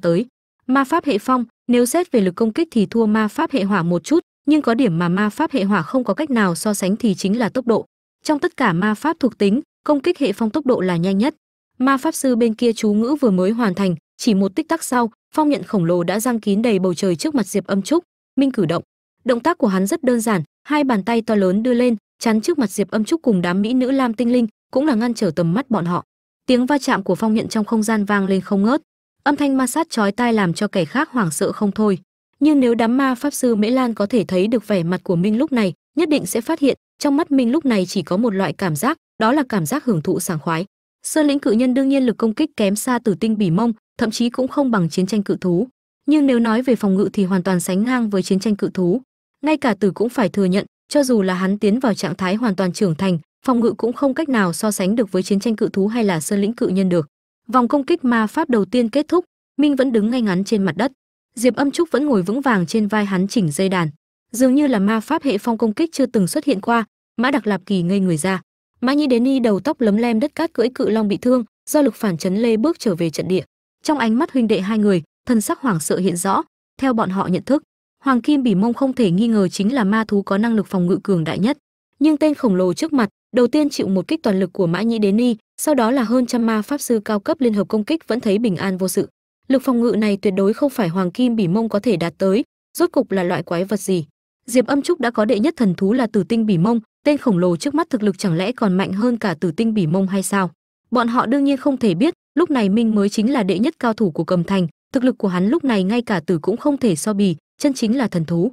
tới ma pháp hệ phong, nếu xét về lực công kích thì thua ma pháp hệ hỏa một chút, nhưng có điểm mà ma pháp hệ hỏa không có cách nào so sánh thì chính là tốc độ. Trong tất cả ma pháp thuộc tính, công kích hệ phong tốc độ là nhanh nhất. Ma pháp sư bên kia chú ngữ vừa mới hoàn thành, chỉ một tích tắc sau, phong nhận khổng lồ đã giăng kín đầy bầu trời trước mặt diệp âm trúc. Minh cử động. Động tác của hắn rất đơn giản, hai bàn tay to lớn đưa lên, chắn trước mặt diệp âm trúc cùng đám mỹ nữ lam tinh linh, cũng là ngăn trở tầm mắt bọn họ. Tiếng va chạm của phong nhận trong không gian vang lên không ngớt âm thanh ma sát chói tai làm cho kẻ khác hoảng sợ không thôi. Nhưng nếu đám ma pháp sư mễ lan có thể thấy được vẻ mặt của minh lúc này, nhất định sẽ phát hiện, trong mắt minh lúc này chỉ có một loại cảm giác, đó là cảm giác hưởng thụ sảng khoái. Sơn lĩnh cự nhân đương nhiên lực công kích kém xa tử tinh bỉ mông, thậm chí cũng không bằng chiến tranh cự thú. Nhưng nếu nói về phòng ngự thì hoàn toàn sánh ngang với chiến tranh cự thú. Ngay cả tử cũng phải thừa nhận, cho dù là hắn tiến vào trạng thái hoàn toàn trưởng thành, phòng ngự cũng không cách nào so sánh được với chiến tranh cự thú hay là sơn lĩnh cự nhân được vòng công kích ma pháp đầu tiên kết thúc, minh vẫn đứng ngay ngắn trên mặt đất. Diệp âm trúc vẫn ngồi vững vàng trên vai hắn chỉnh dây đàn. Dường như là ma pháp hệ phong công kích chưa từng xuất hiện qua, mã đặc lạp kỳ ngây người ra. Mã nhi đến y đầu tóc lấm lem đất cát cưỡi cự long bị thương, do lực phản chấn lê bước trở về trận địa. Trong ánh mắt huynh đệ hai người thân sắc hoảng sợ hiện rõ, theo bọn họ nhận thức, hoàng kim bỉ mông không thể nghi ngờ chính là ma thú có năng lực phòng ngự cường đại nhất. Nhưng tên khổng lồ trước mặt đầu tiên chịu một kích toàn lực của mã nhĩ đến y sau đó là hơn trăm ma pháp sư cao cấp liên hợp công kích vẫn thấy bình an vô sự. Lực phòng ngự này tuyệt đối không phải hoàng kim bỉ mông có thể đạt tới, rốt cục là loại quái vật gì? Diệp âm trúc đã có đệ nhất thần thú là tử tinh bỉ mông, tên khổng lồ trước mắt thực lực chẳng lẽ còn mạnh hơn cả tử tinh bỉ mông hay sao? Bọn họ đương nhiên không thể biết, lúc này minh mới chính là đệ nhất cao thủ của cầm thành, thực lực của hắn lúc này ngay cả tử cũng không thể so bì, chân chính là thần thú.